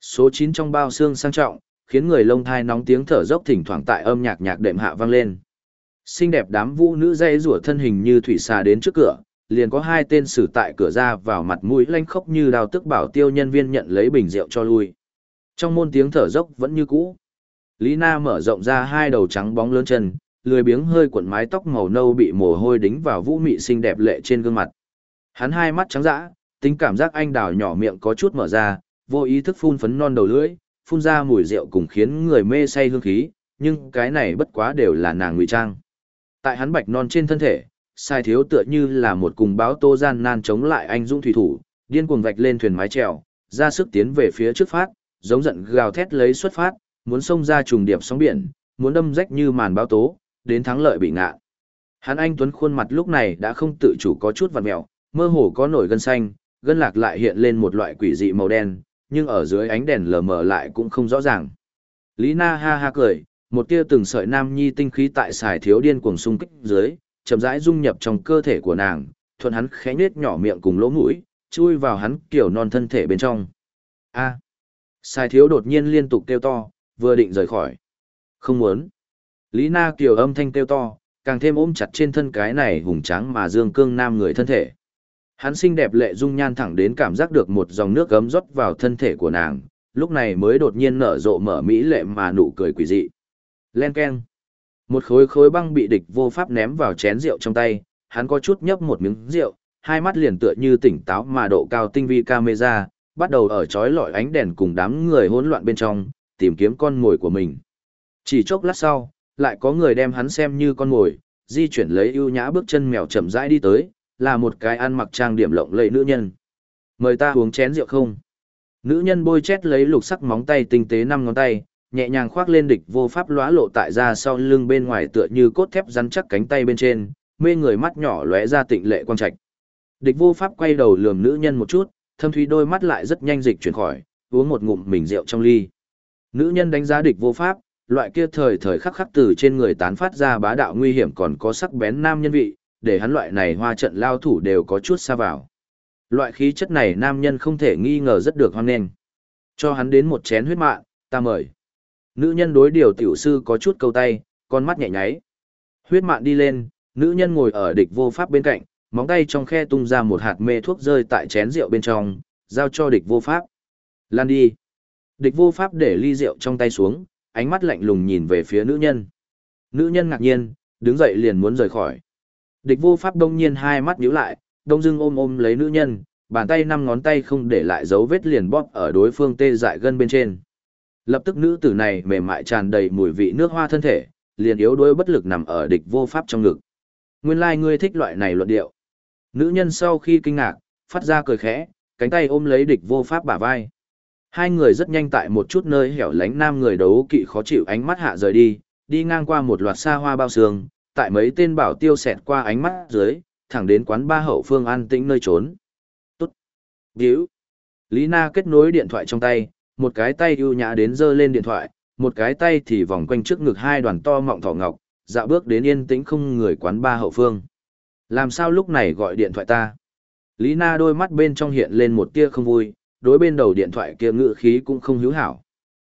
Số 9 trong bao xương sang trọng, khiến người lông thai nóng tiếng thở dốc thỉnh thoảng tại âm nhạc nhạc đệm hạ vang lên. Xinh đẹp đám vũ nữ dây rủa thân hình như thủy xà đến trước cửa, liền có hai tên sử tại cửa ra vào mặt mũi lanh khốc như đào tức bảo tiêu nhân viên nhận lấy bình rượu cho lui. Trong môn tiếng thở dốc vẫn như cũ. Lý Na mở rộng ra hai đầu trắng bóng lớn chân, lười biếng hơi cuộn mái tóc màu nâu bị mồ hôi đính vào vũ mị xinh đẹp lệ trên gương mặt. Hắn hai mắt trắng dã, tính cảm giác anh đào nhỏ miệng có chút mở ra, vô ý thức phun phấn non đầu lưỡi, phun ra mùi rượu cùng khiến người mê say hương khí, nhưng cái này bất quá đều là nàng ngụy trang. Tại hắn bạch non trên thân thể, sai thiếu tựa như là một cùng báo tô gian nan chống lại anh dũng thủy thủ, điên cuồng vạch lên thuyền mái trèo, ra sức tiến về phía trước phát, giống giận gào thét lấy xuất phát, muốn xông ra trùng điệp sóng biển, muốn đâm rách như màn báo tố, đến thắng lợi bị ngạ. Hắn anh tuấn khuôn mặt lúc này đã không tự chủ có chút vặn mèo, mơ hồ có nổi gân xanh, gân lạc lại hiện lên một loại quỷ dị màu đen, nhưng ở dưới ánh đèn lờ mờ lại cũng không rõ ràng. Lý Na ha ha cười, một tia từng sợi nam nhi tinh khí tại xài thiếu điên cuồng xung kích dưới, chậm rãi dung nhập trong cơ thể của nàng, thuận hắn khẽ nhếch nhỏ miệng cùng lỗ mũi, chui vào hắn kiểu non thân thể bên trong. A. Xài thiếu đột nhiên liên tục kêu to, vừa định rời khỏi. Không muốn. Lý Na kiểu âm thanh kêu to, càng thêm ôm chặt trên thân cái này hùng tráng mà dương cương nam người thân thể. Hắn xinh đẹp lệ dung nhan thẳng đến cảm giác được một dòng nước gấm rót vào thân thể của nàng, lúc này mới đột nhiên nở rộ mở mỹ lệ mà nụ cười quỷ dị. Len keng. Một khối khối băng bị địch vô pháp ném vào chén rượu trong tay, hắn có chút nhấp một miếng rượu, hai mắt liền tựa như tỉnh táo mà độ cao tinh vi camera, bắt đầu ở chói lọi ánh đèn cùng đám người hỗn loạn bên trong, tìm kiếm con mồi của mình. Chỉ chốc lát sau, lại có người đem hắn xem như con mồi, di chuyển lấy ưu nhã bước chân mèo chậm rãi đi tới, là một cái ăn mặc trang điểm lộng lẫy nữ nhân. Mời ta uống chén rượu không? Nữ nhân bôi chét lấy lục sắc móng tay tinh tế năm ngón tay, nhẹ nhàng khoác lên địch vô pháp lóa lộ tại ra sau lưng bên ngoài tựa như cốt thép rắn chắc cánh tay bên trên, mê người mắt nhỏ lóe ra tịnh lệ quang trạch. Địch vô pháp quay đầu lườm nữ nhân một chút, thâm thúy đôi mắt lại rất nhanh dịch chuyển khỏi, uống một ngụm mình rượu trong ly. Nữ nhân đánh giá địch vô pháp, loại kia thời thời khắc khắc từ trên người tán phát ra bá đạo nguy hiểm còn có sắc bén nam nhân vị, để hắn loại này hoa trận lao thủ đều có chút xa vào. Loại khí chất này nam nhân không thể nghi ngờ rất được hoan nghênh. Cho hắn đến một chén huyết mạng, ta mời. Nữ nhân đối điều tiểu sư có chút câu tay, con mắt nhẹ nháy. Huyết mạng đi lên, nữ nhân ngồi ở địch vô pháp bên cạnh, móng tay trong khe tung ra một hạt mê thuốc rơi tại chén rượu bên trong, giao cho địch vô pháp. Lan đi. Địch vô pháp để ly rượu trong tay xuống, ánh mắt lạnh lùng nhìn về phía nữ nhân. Nữ nhân ngạc nhiên, đứng dậy liền muốn rời khỏi. Địch vô pháp đông nhiên hai mắt nhíu lại, đông dưng ôm ôm lấy nữ nhân, bàn tay năm ngón tay không để lại dấu vết liền bóp ở đối phương tê dại gân bên trên. Lập tức nữ tử này mềm mại tràn đầy mùi vị nước hoa thân thể, liền yếu đuối bất lực nằm ở địch vô pháp trong ngực. Nguyên lai like ngươi thích loại này luận điệu. Nữ nhân sau khi kinh ngạc, phát ra cười khẽ, cánh tay ôm lấy địch vô pháp bả vai. Hai người rất nhanh tại một chút nơi hẻo lánh nam người đấu kỵ khó chịu ánh mắt hạ rời đi, đi ngang qua một loạt xa hoa bao sương, tại mấy tên bảo tiêu xẹt qua ánh mắt dưới, thẳng đến quán ba hậu phương an tĩnh nơi trốn. Tốt. Điếu. Lý Na kết nối điện thoại trong tay, một cái tay ưu nhã đến giơ lên điện thoại, một cái tay thì vòng quanh trước ngực hai đoàn to mọng thỏ ngọc, dạo bước đến yên tĩnh không người quán ba hậu phương. Làm sao lúc này gọi điện thoại ta? Lý Na đôi mắt bên trong hiện lên một tia không vui, đối bên đầu điện thoại kia ngự khí cũng không hữu hảo.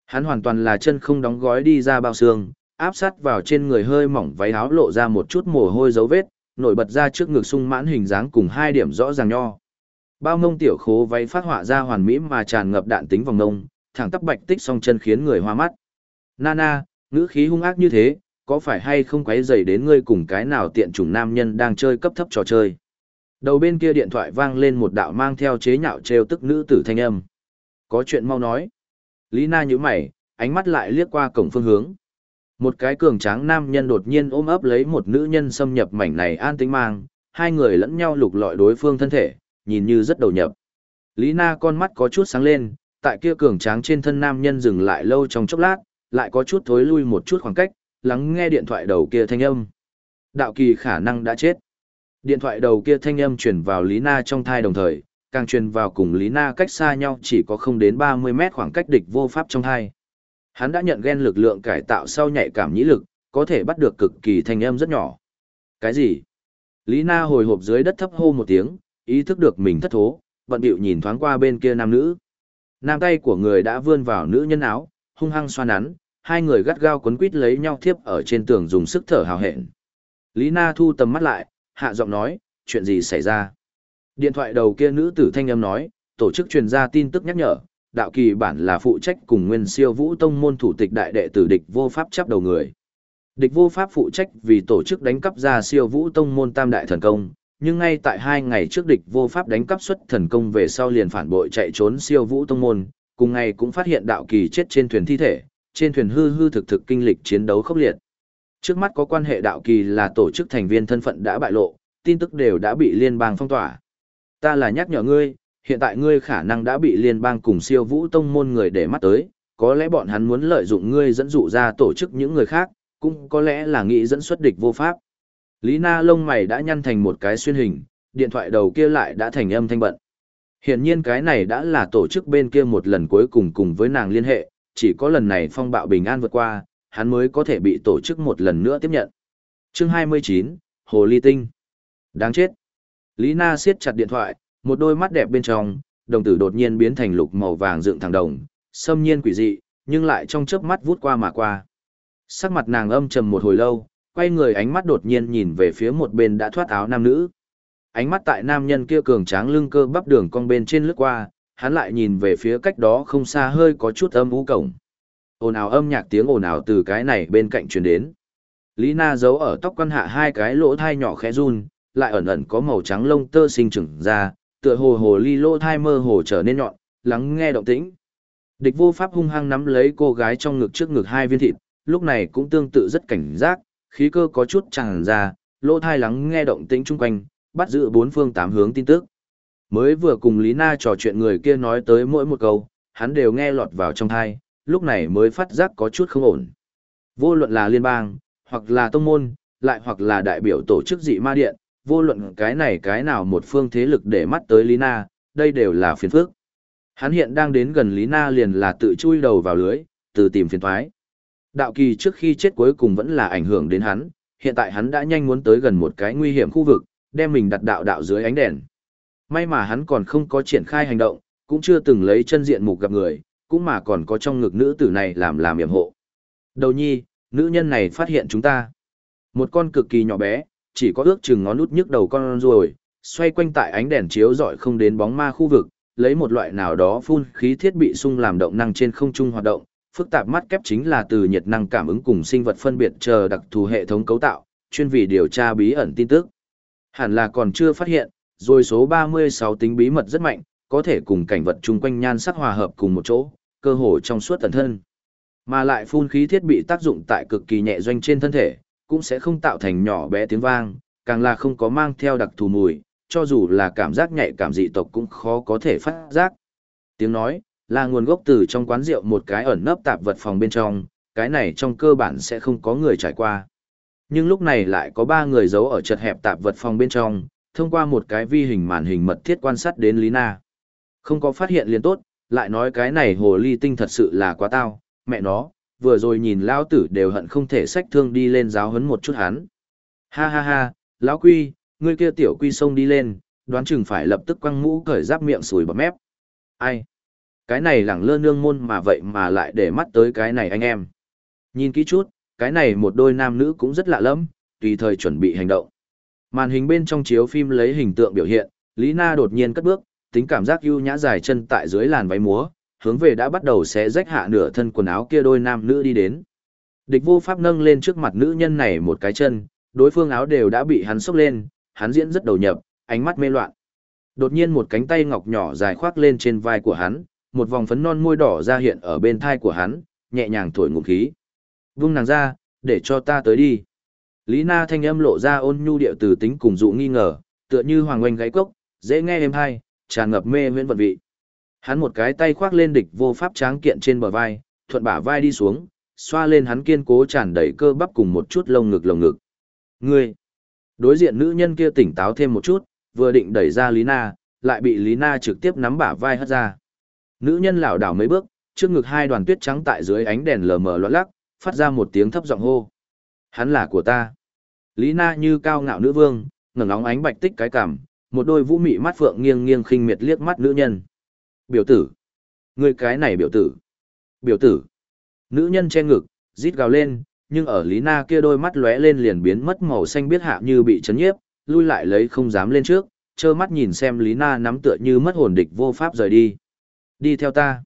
Hắn hoàn toàn là chân không đóng gói đi ra bao xương, áp sát vào trên người hơi mỏng váy áo lộ ra một chút mồ hôi dấu vết, nổi bật ra trước ngực sung mãn hình dáng cùng hai điểm rõ ràng nho. Bao ngông tiểu khố váy phát họa ra hoàn mỹ mà tràn ngập đạn tính vòng ngông, thẳng tắp bạch tích song chân khiến người hoa mắt. Nana, ngữ khí hung ác như thế, có phải hay không quấy rầy đến ngươi cùng cái nào tiện chủng nam nhân đang chơi cấp thấp trò chơi. Đầu bên kia điện thoại vang lên một đạo mang theo chế nhạo trêu tức nữ tử thanh âm. Có chuyện mau nói. Lý Na nhíu mày, ánh mắt lại liếc qua cổng phương hướng. Một cái cường tráng nam nhân đột nhiên ôm ấp lấy một nữ nhân xâm nhập mảnh này an tính mang, hai người lẫn nhau lục lọi đối phương thân thể, nhìn như rất đầu nhập. Lý Na con mắt có chút sáng lên, tại kia cường tráng trên thân nam nhân dừng lại lâu trong chốc lát, lại có chút thối lui một chút khoảng cách, lắng nghe điện thoại đầu kia thanh âm. Đạo kỳ khả năng đã chết. Điện thoại đầu kia thanh âm truyền vào Lý Na trong thai đồng thời, càng truyền vào cùng Lý Na cách xa nhau chỉ có không đến 30 mét khoảng cách địch vô pháp trong thai. Hắn đã nhận ghen lực lượng cải tạo sau nhạy cảm nhĩ lực, có thể bắt được cực kỳ thanh âm rất nhỏ. Cái gì? Lý Na hồi hộp dưới đất thấp hô một tiếng, ý thức được mình thất thố, vận điệu nhìn thoáng qua bên kia nam nữ. Nam tay của người đã vươn vào nữ nhân áo, hung hăng xoa nắn, hai người gắt gao quấn quít lấy nhau thiếp ở trên tường dùng sức thở hào hẹn. Lý Na thu tầm mắt lại, hạ giọng nói, chuyện gì xảy ra? Điện thoại đầu kia nữ tử thanh âm nói, tổ chức truyền ra tin tức nhắc nhở, đạo kỳ bản là phụ trách cùng nguyên siêu vũ tông môn thủ tịch đại đệ tử địch vô pháp chấp đầu người. Địch vô pháp phụ trách vì tổ chức đánh cắp ra siêu vũ tông môn tam đại thần công, nhưng ngay tại hai ngày trước địch vô pháp đánh cắp xuất thần công về sau liền phản bội chạy trốn siêu vũ tông môn, cùng ngày cũng phát hiện đạo kỳ chết trên thuyền thi thể, trên thuyền hư hư thực thực kinh lịch chiến đấu khốc liệt. Trước mắt có quan hệ đạo kỳ là tổ chức thành viên thân phận đã bại lộ, tin tức đều đã bị liên bang phong tỏa. Ta là nhắc nhở ngươi, hiện tại ngươi khả năng đã bị liên bang cùng siêu vũ tông môn người để mắt tới, có lẽ bọn hắn muốn lợi dụng ngươi dẫn dụ ra tổ chức những người khác, cũng có lẽ là nghĩ dẫn xuất địch vô pháp. Lý Na lông mày đã nhăn thành một cái xuyên hình, điện thoại đầu kia lại đã thành âm thanh bận. Hiển nhiên cái này đã là tổ chức bên kia một lần cuối cùng cùng với nàng liên hệ, chỉ có lần này phong bạo bình an vượt qua, hắn mới có thể bị tổ chức một lần nữa tiếp nhận. Chương 29, Hồ Ly Tinh. Đáng chết. Lý Na siết chặt điện thoại, một đôi mắt đẹp bên trong, đồng tử đột nhiên biến thành lục màu vàng dựng thẳng đồng, xâm nhiên quỷ dị, nhưng lại trong chớp mắt vút qua mà qua. Sắc mặt nàng âm trầm một hồi lâu, quay người ánh mắt đột nhiên nhìn về phía một bên đã thoát áo nam nữ. Ánh mắt tại nam nhân kia cường tráng lưng cơ bắp đường cong bên trên lướt qua, hắn lại nhìn về phía cách đó không xa hơi có chút âm u cổng. Ồn ào âm nhạc tiếng ồn ào từ cái này bên cạnh truyền đến. Lý Na giấu ở tóc quan hạ hai cái lỗ thai nhỏ khẽ run, lại ẩn ẩn có màu trắng lông tơ sinh trưởng ra, tựa hồ hồ ly lỗ thai mơ hồ trở nên nhọn, lắng nghe động tĩnh. Địch vô pháp hung hăng nắm lấy cô gái trong ngực trước ngực hai viên thịt, lúc này cũng tương tự rất cảnh giác, khí cơ có chút tràn ra, lỗ thai lắng nghe động tĩnh chung quanh, bắt giữ bốn phương tám hướng tin tức. Mới vừa cùng Lý Na trò chuyện người kia nói tới mỗi một câu, hắn đều nghe lọt vào trong thai, lúc này mới phát giác có chút không ổn. Vô luận là liên bang, hoặc là tông môn, lại hoặc là đại biểu tổ chức dị ma điện, vô luận cái này cái nào một phương thế lực để mắt tới Lý Na, đây đều là phiền phức. Hắn hiện đang đến gần Lý Na liền là tự chui đầu vào lưới, từ tìm phiền thoái. Đạo kỳ trước khi chết cuối cùng vẫn là ảnh hưởng đến hắn, hiện tại hắn đã nhanh muốn tới gần một cái nguy hiểm khu vực, đem mình đặt đạo đạo dưới ánh đèn. May mà hắn còn không có triển khai hành động, cũng chưa từng lấy chân diện mục gặp người, cũng mà còn có trong ngực nữ tử này làm làm yểm hộ. Đầu nhi, nữ nhân này phát hiện chúng ta. Một con cực kỳ nhỏ bé, chỉ có ước chừng ngón nút nhức đầu con ruồi, xoay quanh tại ánh đèn chiếu rọi không đến bóng ma khu vực, lấy một loại nào đó phun khí thiết bị sung làm động năng trên không trung hoạt động, phức tạp mắt kép chính là từ nhiệt năng cảm ứng cùng sinh vật phân biệt chờ đặc thù hệ thống cấu tạo, chuyên vì điều tra bí ẩn tin tức. Hẳn là còn chưa phát hiện, rồi số 36 tính bí mật rất mạnh, có thể cùng cảnh vật chung quanh nhan sắc hòa hợp cùng một chỗ, cơ hồ trong suốt tận thân. Mà lại phun khí thiết bị tác dụng tại cực kỳ nhẹ doanh trên thân thể, cũng sẽ không tạo thành nhỏ bé tiếng vang, càng là không có mang theo đặc thù mùi, cho dù là cảm giác nhạy cảm dị tộc cũng khó có thể phát giác. Tiếng nói, là nguồn gốc từ trong quán rượu một cái ẩn nấp tạp vật phòng bên trong, cái này trong cơ bản sẽ không có người trải qua. Nhưng lúc này lại có ba người giấu ở chật hẹp tạp vật phòng bên trong, thông qua một cái vi hình màn hình mật thiết quan sát đến Lý Na. Không có phát hiện liền tốt, lại nói cái này hồ ly tinh thật sự là quá tao, mẹ nó, vừa rồi nhìn lão tử đều hận không thể sách thương đi lên giáo huấn một chút hắn. Ha ha ha, lão quy, ngươi kia tiểu quy sông đi lên, đoán chừng phải lập tức quăng mũ cởi giáp miệng sùi bọt mép. Ai? Cái này lẳng lơ nương môn mà vậy mà lại để mắt tới cái này anh em. Nhìn kỹ chút, cái này một đôi nam nữ cũng rất lạ lắm, tùy thời chuẩn bị hành động. Màn hình bên trong chiếu phim lấy hình tượng biểu hiện, Lý Na đột nhiên cất bước, tính cảm giác ưu nhã dài chân tại dưới làn váy múa, hướng về đã bắt đầu xé rách hạ nửa thân quần áo kia đôi nam nữ đi đến. Địch vô pháp nâng lên trước mặt nữ nhân này một cái chân, đối phương áo đều đã bị hắn sốc lên, hắn diễn rất đầu nhập, ánh mắt mê loạn. Đột nhiên một cánh tay ngọc nhỏ dài khoác lên trên vai của hắn, một vòng phấn non môi đỏ ra hiện ở bên thai của hắn, nhẹ nhàng thổi ngụm khí. Vung nàng ra, để cho ta tới đi. Lý Na thanh âm lộ ra ôn nhu điệu từ tính cùng dụ nghi ngờ, tựa như hoàng oanh gáy cốc, dễ nghe êm hay, tràn ngập mê huyễn vận vị. Hắn một cái tay khoác lên địch vô pháp tráng kiện trên bờ vai, thuận bả vai đi xuống, xoa lên hắn kiên cố tràn đầy cơ bắp cùng một chút lông ngực lồng ngực. Ngươi! Đối diện nữ nhân kia tỉnh táo thêm một chút, vừa định đẩy ra Lý Na, lại bị Lý Na trực tiếp nắm bả vai hất ra. Nữ nhân lảo đảo mấy bước, trước ngực hai đoàn tuyết trắng tại dưới ánh đèn lờ mờ loạn lắc, phát ra một tiếng thấp giọng hô. Hắn là của ta. Lý Na như cao ngạo nữ vương, ngẩng óng ánh bạch tích cái cằm, một đôi vũ mị mắt phượng nghiêng nghiêng khinh miệt liếc mắt nữ nhân. Biểu tử. Người cái này biểu tử. Biểu tử. Nữ nhân che ngực, rít gào lên, nhưng ở Lý Na kia đôi mắt lóe lên liền biến mất màu xanh biết hạ như bị chấn nhiếp, lui lại lấy không dám lên trước, trơ mắt nhìn xem Lý Na nắm tựa như mất hồn địch vô pháp rời đi. Đi theo ta.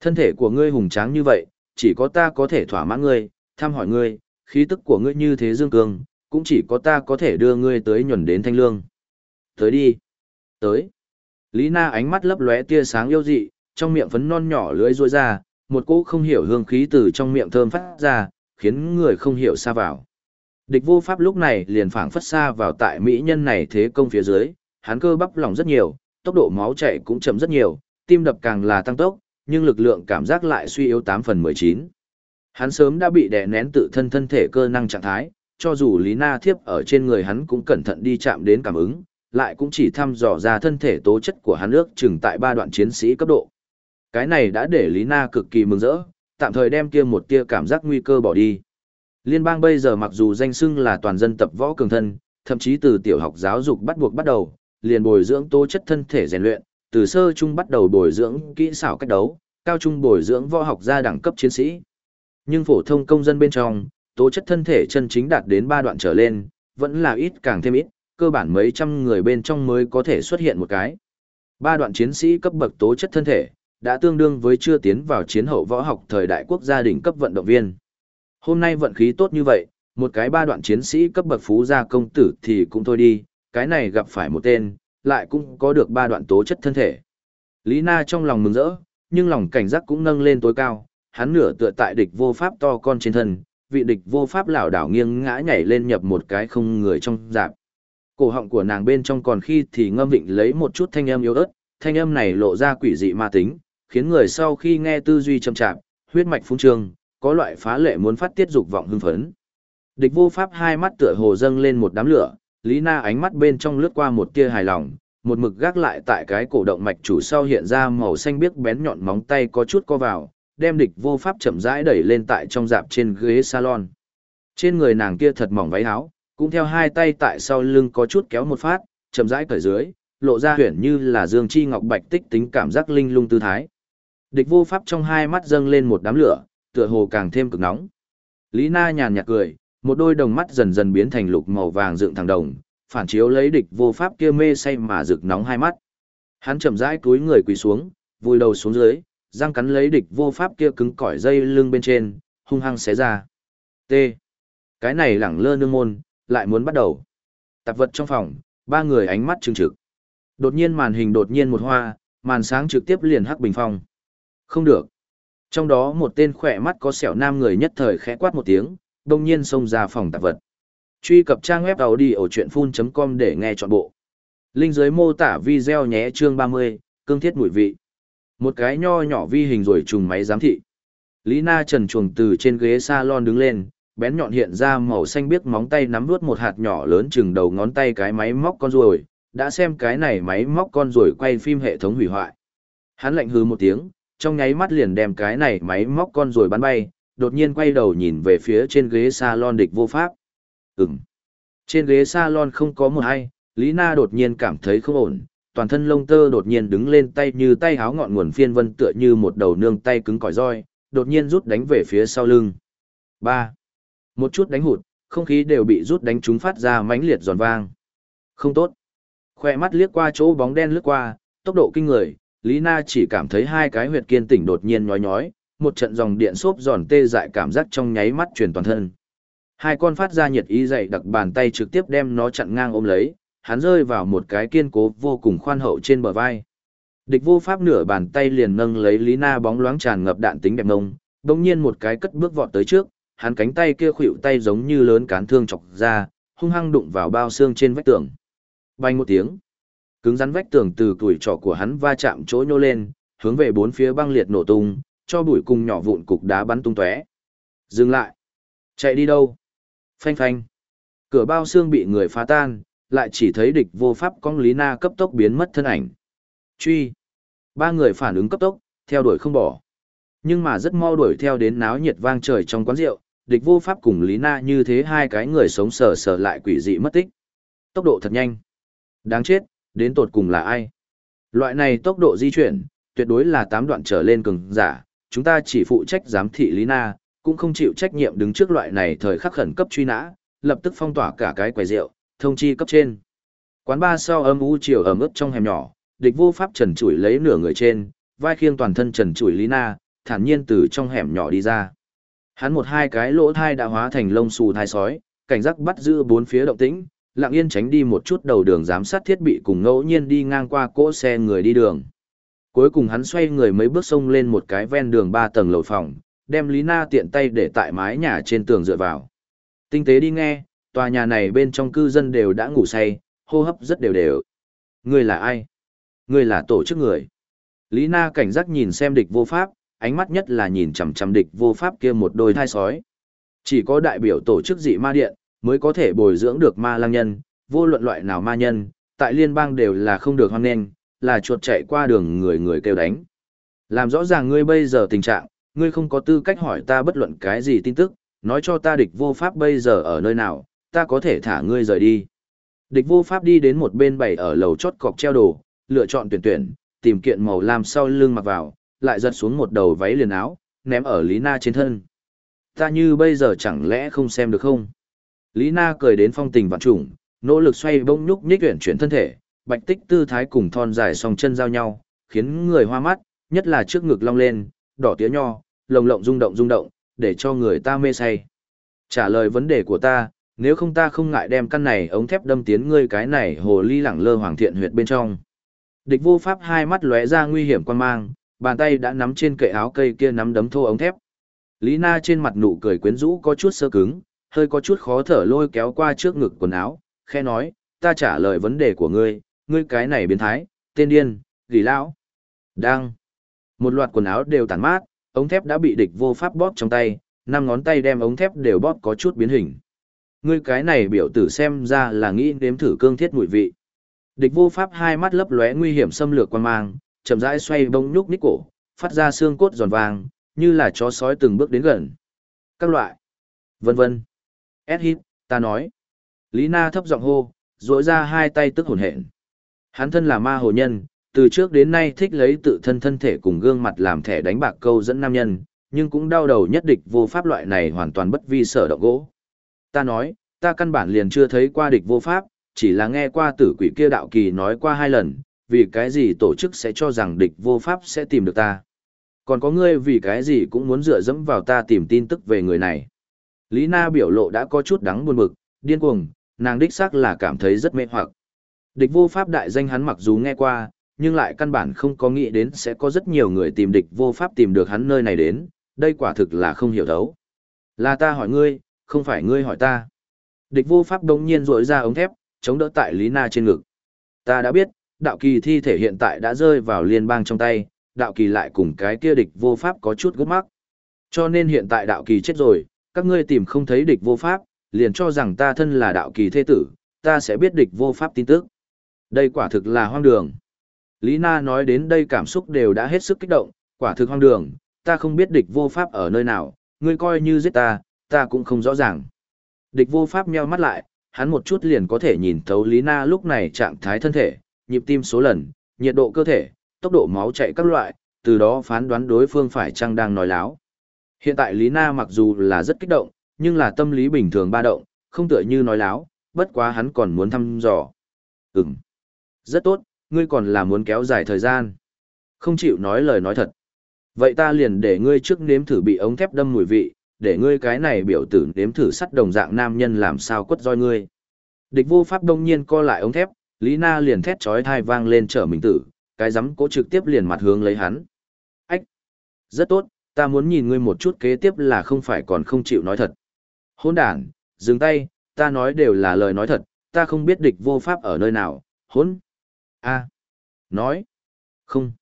Thân thể của ngươi hùng tráng như vậy, chỉ có ta có thể thỏa mãn ngươi, thăm hỏi ngươi, khí tức của ngươi như thế dương cường, cũng chỉ có ta có thể đưa ngươi tới nhuần đến thanh lương. Tới đi. Tới. Lý Na ánh mắt lấp lóe tia sáng yêu dị, trong miệng phấn non nhỏ lưỡi rôi ra, một cỗ không hiểu hương khí từ trong miệng thơm phát ra, khiến người không hiểu xa vào. Địch vô pháp lúc này liền phảng phất xa vào tại mỹ nhân này thế công phía dưới, hắn cơ bắp lỏng rất nhiều, tốc độ máu chạy cũng chậm rất nhiều, tim đập càng là tăng tốc, nhưng lực lượng cảm giác lại suy yếu 8 phần 19. Hắn sớm đã bị đè nén tự thân thân thể cơ năng trạng thái, cho dù Lý Na thiếp ở trên người hắn cũng cẩn thận đi chạm đến cảm ứng, lại cũng chỉ thăm dò ra thân thể tố chất của hắn ước chừng tại ba đoạn chiến sĩ cấp độ. Cái này đã để Lý Na cực kỳ mừng rỡ, tạm thời đem kia một tia cảm giác nguy cơ bỏ đi. Liên bang bây giờ mặc dù danh xưng là toàn dân tập võ cường thân, thậm chí từ tiểu học giáo dục bắt buộc bắt đầu, liền bồi dưỡng tố chất thân thể rèn luyện, từ sơ trung bắt đầu bồi dưỡng kỹ xảo cách đấu, cao trung bồi dưỡng võ học gia đẳng cấp chiến sĩ. Nhưng phổ thông công dân bên trong, tố chất thân thể chân chính đạt đến ba đoạn trở lên, vẫn là ít càng thêm ít, cơ bản mấy trăm người bên trong mới có thể xuất hiện một cái. Ba đoạn chiến sĩ cấp bậc tố chất thân thể, đã tương đương với chưa tiến vào chiến hậu võ học thời đại quốc gia đỉnh cấp vận động viên. Hôm nay vận khí tốt như vậy, một cái ba đoạn chiến sĩ cấp bậc phú gia công tử thì cũng thôi đi, cái này gặp phải một tên, lại cũng có được ba đoạn tố chất thân thể. Lý Na trong lòng mừng rỡ, nhưng lòng cảnh giác cũng nâng lên tối cao, hắn nửa tựa tại địch vô pháp to con trên thân, vị địch vô pháp lảo đảo nghiêng ngã nhảy lên nhập một cái không người trong dạp. Cổ họng của nàng bên trong còn khi thì ngâm vịnh lấy một chút thanh âm yếu ớt, thanh âm này lộ ra quỷ dị ma tính, khiến người sau khi nghe tư duy chậm chạp, huyết mạch phung trương, có loại phá lệ muốn phát tiết dục vọng hưng phấn. Địch vô pháp hai mắt tựa hồ dâng lên một đám lửa, Lý Na ánh mắt bên trong lướt qua một tia hài lòng, một mực gác lại tại cái cổ động mạch chủ sau hiện ra màu xanh biếc bén nhọn móng tay có chút co vào, đem địch vô pháp chậm rãi đẩy lên tại trong dạp trên ghế salon. Trên người nàng kia thật mỏng váy áo, cũng theo hai tay tại sau lưng có chút kéo một phát, chậm rãi cởi dưới, lộ ra huyền như là dương chi ngọc bạch tích tính cảm giác linh lung tư thái. Địch vô pháp trong hai mắt dâng lên một đám lửa, tựa hồ càng thêm cực nóng. Lý Na nhàn nhạt cười, một đôi đồng mắt dần dần biến thành lục màu vàng dựng thẳng đồng, phản chiếu lấy địch vô pháp kia mê say mà rực nóng hai mắt. Hắn chậm rãi cúi người quỳ xuống, vùi đầu xuống dưới, răng cắn lấy địch vô pháp kia cứng cỏi dây lưng bên trên, hung hăng xé ra. T. Cái này lẳng lơ nương môn, lại muốn bắt đầu. Tạp vật trong phòng, ba người ánh mắt trừng trực. Đột nhiên màn hình đột nhiên một hoa, màn sáng trực tiếp liền hắc bình phong. Không được. Trong đó một tên khỏe mắt có sẹo nam người nhất thời khẽ quát một tiếng, đông nhiên xông ra phòng tạp vật. Truy cập trang web đầu đi ở chuyện full.com để nghe trọn bộ. Linh dưới mô tả video nhé chương 30, cương thiết mùi vị. Một cái nho nhỏ vi hình rồi trùng máy giám thị. Lý Na trần chuồng từ trên ghế salon đứng lên, bén nhọn hiện ra màu xanh biếc móng tay nắm nuốt một hạt nhỏ lớn chừng đầu ngón tay cái máy móc con ruồi, đã xem cái này máy móc con ruồi quay phim hệ thống hủy hoại. Hắn lạnh hừ một tiếng, trong nháy mắt liền đem cái này máy móc con ruồi bắn bay, đột nhiên quay đầu nhìn về phía trên ghế salon địch vô pháp. Ừm. Trên ghế salon không có một ai, Lý Na đột nhiên cảm thấy không ổn, toàn thân lông tơ đột nhiên đứng lên tay như tay háo ngọn nguồn phiên vân tựa như một đầu nương tay cứng cỏi roi, đột nhiên rút đánh về phía sau lưng. 3. Một chút đánh hụt, không khí đều bị rút đánh chúng phát ra mãnh liệt giòn vang. Không tốt. Khoe mắt liếc qua chỗ bóng đen lướt qua, tốc độ kinh người, Lý Na chỉ cảm thấy hai cái huyệt kiên tỉnh đột nhiên nhói nhói, một trận dòng điện xốp giòn tê dại cảm giác trong nháy mắt truyền toàn thân. Hai con phát ra nhiệt ý dậy đặc bàn tay trực tiếp đem nó chặn ngang ôm lấy, hắn rơi vào một cái kiên cố vô cùng khoan hậu trên bờ vai. Địch vô pháp nửa bàn tay liền nâng lấy Lý Na bóng loáng tràn ngập đạn tính đẹp nông, đồng nhiên một cái cất bước vọt tới trước, hắn cánh tay kia khuỵu tay giống như lớn cán thương chọc ra, hung hăng đụng vào bao xương trên vách tường. Bay một tiếng, cứng rắn vách tường từ tuổi trỏ của hắn va chạm chỗ nhô lên, hướng về bốn phía băng liệt nổ tung, cho bụi cùng nhỏ vụn cục đá bắn tung tóe. Dừng lại. Chạy đi đâu? Phanh phanh. Cửa bao xương bị người phá tan, lại chỉ thấy địch vô pháp con Lý Na cấp tốc biến mất thân ảnh. Truy. Ba người phản ứng cấp tốc, theo đuổi không bỏ. Nhưng mà rất mau đuổi theo đến náo nhiệt vang trời trong quán rượu, địch vô pháp cùng Lý Na như thế hai cái người sống sờ sờ lại quỷ dị mất tích. Tốc độ thật nhanh. Đáng chết, đến tột cùng là ai? Loại này tốc độ di chuyển, tuyệt đối là tám đoạn trở lên cường giả, chúng ta chỉ phụ trách giám thị Lý Na, cũng không chịu trách nhiệm đứng trước loại này thời khắc khẩn cấp truy nã, lập tức phong tỏa cả cái quầy rượu, thông chi cấp trên. Quán ba sau âm u chiều ẩm ướt trong hẻm nhỏ, địch vô pháp trần trụi lấy nửa người trên, vai khiêng toàn thân trần trụi Lý Na, thản nhiên từ trong hẻm nhỏ đi ra. Hắn một hai cái lỗ thai đã hóa thành lông xù thai sói, cảnh giác bắt giữ bốn phía động tĩnh, lặng yên tránh đi một chút đầu đường giám sát thiết bị cùng ngẫu nhiên đi ngang qua cỗ xe người đi đường. Cuối cùng hắn xoay người mấy bước sông lên một cái ven đường ba tầng lầu phòng, đem Lý Na tiện tay để tại mái nhà trên tường dựa vào. Tinh tế đi nghe, tòa nhà này bên trong cư dân đều đã ngủ say, hô hấp rất đều đều. người là ai? người là tổ chức người. Lý Na cảnh giác nhìn xem địch vô pháp, ánh mắt nhất là nhìn chằm chằm địch vô pháp kia một đôi thai sói. Chỉ có đại biểu tổ chức dị ma điện, mới có thể bồi dưỡng được ma lang nhân, vô luận loại nào ma nhân, tại liên bang đều là không được hoan nghênh, là chuột chạy qua đường người người kêu đánh. Làm rõ ràng ngươi bây giờ tình trạng, ngươi không có tư cách hỏi ta bất luận cái gì tin tức, nói cho ta địch vô pháp bây giờ ở nơi nào, ta có thể thả ngươi rời đi. Địch vô pháp đi đến một bên bày ở lầu chót cọc treo đồ, lựa chọn tuyển tuyển, tìm kiện màu lam sau lưng mặc vào, lại giật xuống một đầu váy liền áo, ném ở Lý Na trên thân. Ta như bây giờ chẳng lẽ không xem được không? Lý Na cười đến phong tình vạn trùng, nỗ lực xoay bông nhúc nhích chuyển chuyển thân thể, bạch tích tư thái cùng thon dài song chân giao nhau, khiến người hoa mắt, nhất là trước ngực long lên, đỏ tía nho, lồng lộng rung động rung động, để cho người ta mê say. Trả lời vấn đề của ta, nếu không ta không ngại đem căn này ống thép đâm tiến ngươi cái này hồ ly lẳng lơ hoàng thiện huyệt bên trong. Địch vô pháp hai mắt lóe ra nguy hiểm quan mang, bàn tay đã nắm trên kệ áo cây kia nắm đấm thô ống thép. Lý Na trên mặt nụ cười quyến rũ có chút sơ cứng, hơi có chút khó thở lôi kéo qua trước ngực quần áo, khe nói, ta trả lời vấn đề của ngươi, ngươi cái này biến thái, tên điên, gỉ lão. Đang. Một loạt quần áo đều tàn mát, ống thép đã bị địch vô pháp bóp trong tay, năm ngón tay đem ống thép đều bóp có chút biến hình. Ngươi cái này biểu tử xem ra là nghĩ nếm thử cương thiết mùi vị. Địch vô pháp hai mắt lấp lóe nguy hiểm xâm lược quan mang, chậm rãi xoay bông nhúc ních cổ, phát ra xương cốt giòn vàng, như là chó sói từng bước đến gần. Các loại. Vân vân. Ed hít, ta nói. Lý Na thấp giọng hô, rỗi ra hai tay tức hồn hện. Hắn thân là ma hồ nhân, từ trước đến nay thích lấy tự thân thân thể cùng gương mặt làm thẻ đánh bạc câu dẫn nam nhân, nhưng cũng đau đầu nhất địch vô pháp loại này hoàn toàn bất vi sở động gỗ. Ta nói, ta căn bản liền chưa thấy qua địch vô pháp, chỉ là nghe qua tử quỷ kia đạo kỳ nói qua hai lần, vì cái gì tổ chức sẽ cho rằng địch vô pháp sẽ tìm được ta. Còn có ngươi vì cái gì cũng muốn dựa dẫm vào ta tìm tin tức về người này. Lý Na biểu lộ đã có chút đắng buồn bực, điên cuồng, nàng đích xác là cảm thấy rất mê hoặc. Địch vô pháp đại danh hắn mặc dù nghe qua, nhưng lại căn bản không có nghĩ đến sẽ có rất nhiều người tìm địch vô pháp tìm được hắn nơi này đến, đây quả thực là không hiểu thấu. Là ta hỏi ngươi, không phải ngươi hỏi ta. Địch vô pháp đống nhiên rội ra ống thép, chống đỡ tại Lý Na trên ngực. Ta đã biết, đạo kỳ thi thể hiện tại đã rơi vào liên bang trong tay, đạo kỳ lại cùng cái kia địch vô pháp có chút gốc mắc. Cho nên hiện tại đạo kỳ chết rồi, các ngươi tìm không thấy địch vô pháp, liền cho rằng ta thân là đạo kỳ thế tử, ta sẽ biết địch vô pháp tin tức. Đây quả thực là hoang đường. Lý Na nói đến đây cảm xúc đều đã hết sức kích động, quả thực hoang đường, ta không biết địch vô pháp ở nơi nào, ngươi coi như giết ta, ta cũng không rõ ràng. Địch vô pháp nheo mắt lại, hắn một chút liền có thể nhìn thấu Lý Na lúc này trạng thái thân thể, nhịp tim số lần, nhiệt độ cơ thể, tốc độ máu chạy các loại, từ đó phán đoán đối phương phải chăng đang nói láo. Hiện tại Lý Na mặc dù là rất kích động, nhưng là tâm lý bình thường ba động, không tựa như nói láo, bất quá hắn còn muốn thăm dò. Ừm. Rất tốt, ngươi còn là muốn kéo dài thời gian. Không chịu nói lời nói thật. Vậy ta liền để ngươi trước nếm thử bị ống thép đâm mùi vị, để ngươi cái này biểu tử nếm thử sắt đồng dạng nam nhân làm sao quất roi ngươi. Địch vô pháp đông nhiên co lại ống thép, Lý Na liền thét chói thai vang lên trở mình tử, cái giấm cố trực tiếp liền mặt hướng lấy hắn. Ách! Rất tốt, ta muốn nhìn ngươi một chút kế tiếp là không phải còn không chịu nói thật. Hôn đàn, dừng tay, ta nói đều là lời nói thật, ta không biết địch vô pháp ở nơi nào, hôn. A. Nói. Không.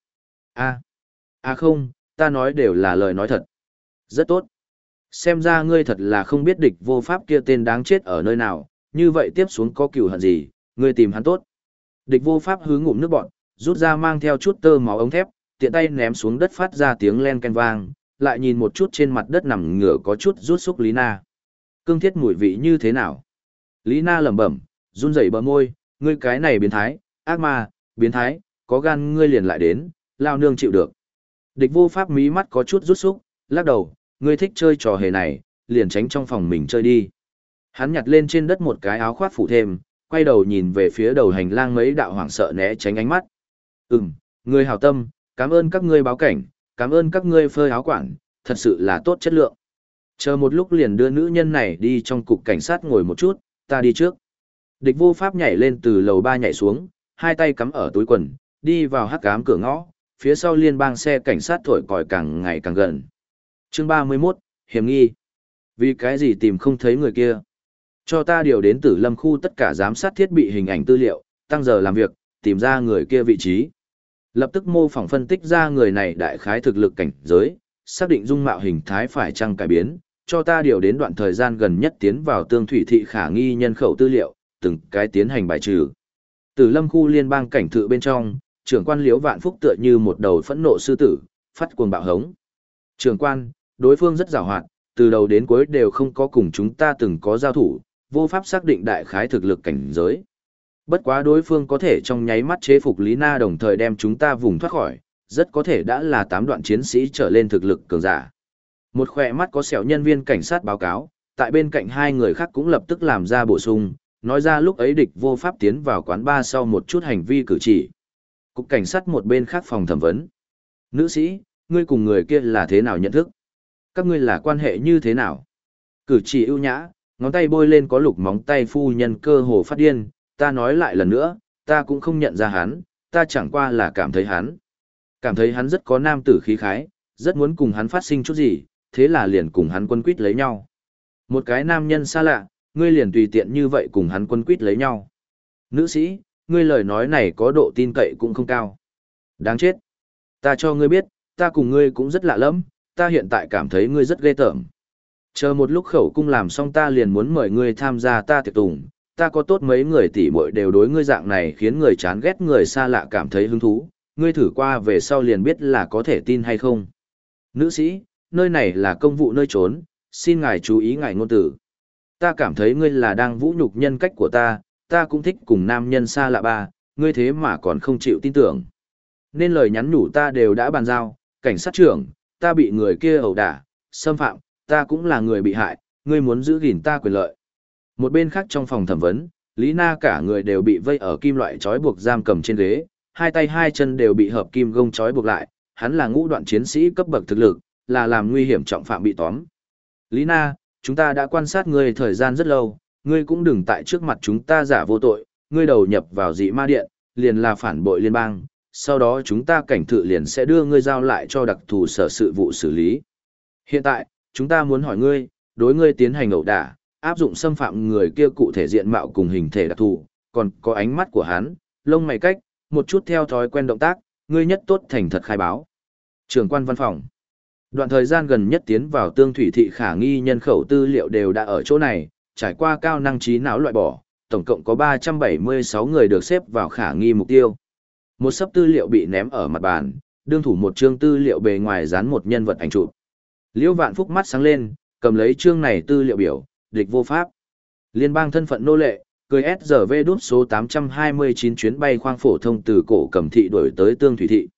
A. A không, ta nói đều là lời nói thật. Rất tốt. Xem ra ngươi thật là không biết địch vô pháp kia tên đáng chết ở nơi nào, như vậy tiếp xuống có cửu hận gì, ngươi tìm hắn tốt. Địch vô pháp hứ ngụm nước bọn, rút ra mang theo chút tơ máu ống thép, tiện tay ném xuống đất phát ra tiếng len ken vang, lại nhìn một chút trên mặt đất nằm ngửa có chút rút xúc Lý Na. Cương thiết mùi vị như thế nào? Lý Na lẩm bẩm, run rẩy bờ môi, ngươi cái này biến thái, ác ma, biến thái, có gan ngươi liền lại đến, lao nương chịu được. Địch vô pháp mí mắt có chút rút xúc, lắc đầu, ngươi thích chơi trò hề này, liền tránh trong phòng mình chơi đi. Hắn nhặt lên trên đất một cái áo khoác phủ thêm, quay đầu nhìn về phía đầu hành lang mấy đạo hoảng sợ né tránh ánh mắt. Ừm, người hào tâm, cảm ơn các ngươi báo cảnh, cảm ơn các ngươi phơi áo quản, thật sự là tốt chất lượng. Chờ một lúc liền đưa nữ nhân này đi trong cục cảnh sát ngồi một chút, ta đi trước. Địch vô pháp nhảy lên từ lầu ba nhảy xuống, hai tay cắm ở túi quần, đi vào hắc cám cửa ngõ, phía sau liên bang xe cảnh sát thổi còi càng ngày càng gần. Chương 31, hiểm nghi. Vì cái gì tìm không thấy người kia? Cho ta điều đến tử lâm khu tất cả giám sát thiết bị hình ảnh tư liệu, tăng giờ làm việc, tìm ra người kia vị trí. Lập tức mô phỏng phân tích ra người này đại khái thực lực cảnh giới, xác định dung mạo hình thái phải chăng cải biến, cho ta điều đến đoạn thời gian gần nhất tiến vào tương thủy thị khả nghi nhân khẩu tư liệu, từng cái tiến hành bài trừ. từ lâm khu liên bang cảnh thự bên trong, trưởng quan liễu vạn phúc tựa như một đầu phẫn nộ sư tử, phát cuồng bạo hống. Trưởng quan, đối phương rất giàu hoạt, từ đầu đến cuối đều không có cùng chúng ta từng có giao thủ, vô pháp xác định đại khái thực lực cảnh giới. Bất quá đối phương có thể trong nháy mắt chế phục Lý Na đồng thời đem chúng ta vùng thoát khỏi, rất có thể đã là tám đoạn chiến sĩ trở lên thực lực cường giả. Một khỏe mắt có sẹo nhân viên cảnh sát báo cáo, tại bên cạnh hai người khác cũng lập tức làm ra bổ sung, nói ra lúc ấy địch vô pháp tiến vào quán ba sau một chút hành vi cử chỉ. Cục cảnh sát một bên khác phòng thẩm vấn. Nữ sĩ, ngươi cùng người kia là thế nào nhận thức? Các ngươi là quan hệ như thế nào? Cử chỉ ưu nhã, ngón tay bôi lên có lục móng tay phu nhân cơ hồ phát điên, ta nói lại lần nữa, ta cũng không nhận ra hắn, ta chẳng qua là cảm thấy hắn. Cảm thấy hắn rất có nam tử khí khái, rất muốn cùng hắn phát sinh chút gì, thế là liền cùng hắn quân quýt lấy nhau. Một cái nam nhân xa lạ, ngươi liền tùy tiện như vậy cùng hắn quân quýt lấy nhau. Nữ sĩ, ngươi lời nói này có độ tin cậy cũng không cao. Đáng chết. Ta cho ngươi biết, ta cùng ngươi cũng rất lạ lắm, ta hiện tại cảm thấy ngươi rất ghê tởm. Chờ một lúc khẩu cung làm xong ta liền muốn mời ngươi tham gia ta tiệc tùng, ta có tốt mấy người tỷ muội đều đối ngươi dạng này khiến người chán ghét người xa lạ cảm thấy hứng thú, ngươi thử qua về sau liền biết là có thể tin hay không. Nữ sĩ, nơi này là công vụ nơi trốn, xin ngài chú ý ngài ngôn tử. Ta cảm thấy ngươi là đang vũ nhục nhân cách của ta, ta cũng thích cùng nam nhân xa lạ ba, ngươi thế mà còn không chịu tin tưởng. Nên lời nhắn nhủ ta đều đã bàn giao, cảnh sát trưởng, ta bị người kia ẩu đả, xâm phạm, ta cũng là người bị hại, ngươi muốn giữ gìn ta quyền lợi. Một bên khác trong phòng thẩm vấn, Lý Na cả người đều bị vây ở kim loại trói buộc giam cầm trên ghế, hai tay hai chân đều bị hợp kim gông trói buộc lại, hắn là ngũ đoạn chiến sĩ cấp bậc thực lực, là làm nguy hiểm trọng phạm bị tóm. Lý Na, chúng ta đã quan sát ngươi thời gian rất lâu, ngươi cũng đừng tại trước mặt chúng ta giả vô tội, ngươi đầu nhập vào dị ma điện, liền là phản bội liên bang, sau đó chúng ta cảnh thự liền sẽ đưa ngươi giao lại cho đặc thù sở sự vụ xử lý. Hiện tại, chúng ta muốn hỏi ngươi, đối ngươi tiến hành ẩu đả, áp dụng xâm phạm người kia cụ thể diện mạo cùng hình thể đặc thù, còn có ánh mắt của hắn, lông mày cách, một chút theo thói quen động tác, ngươi nhất tốt thành thật khai báo. trưởng quan văn phòng. Đoạn thời gian gần nhất tiến vào tương thủy thị khả nghi nhân khẩu tư liệu đều đã ở chỗ này, trải qua cao năng trí não loại bỏ, tổng cộng có 376 người được xếp vào khả nghi mục tiêu. Một sấp tư liệu bị ném ở mặt bàn, đương thủ một chương tư liệu bề ngoài dán một nhân vật ảnh chụp. Liễu Vạn Phúc mắt sáng lên, cầm lấy chương này tư liệu biểu, địch vô pháp. Liên bang thân phận nô lệ, cười SRV đút số 829 chuyến bay khoang phổ thông từ cổ cầm thị đổi tới tương thủy thị.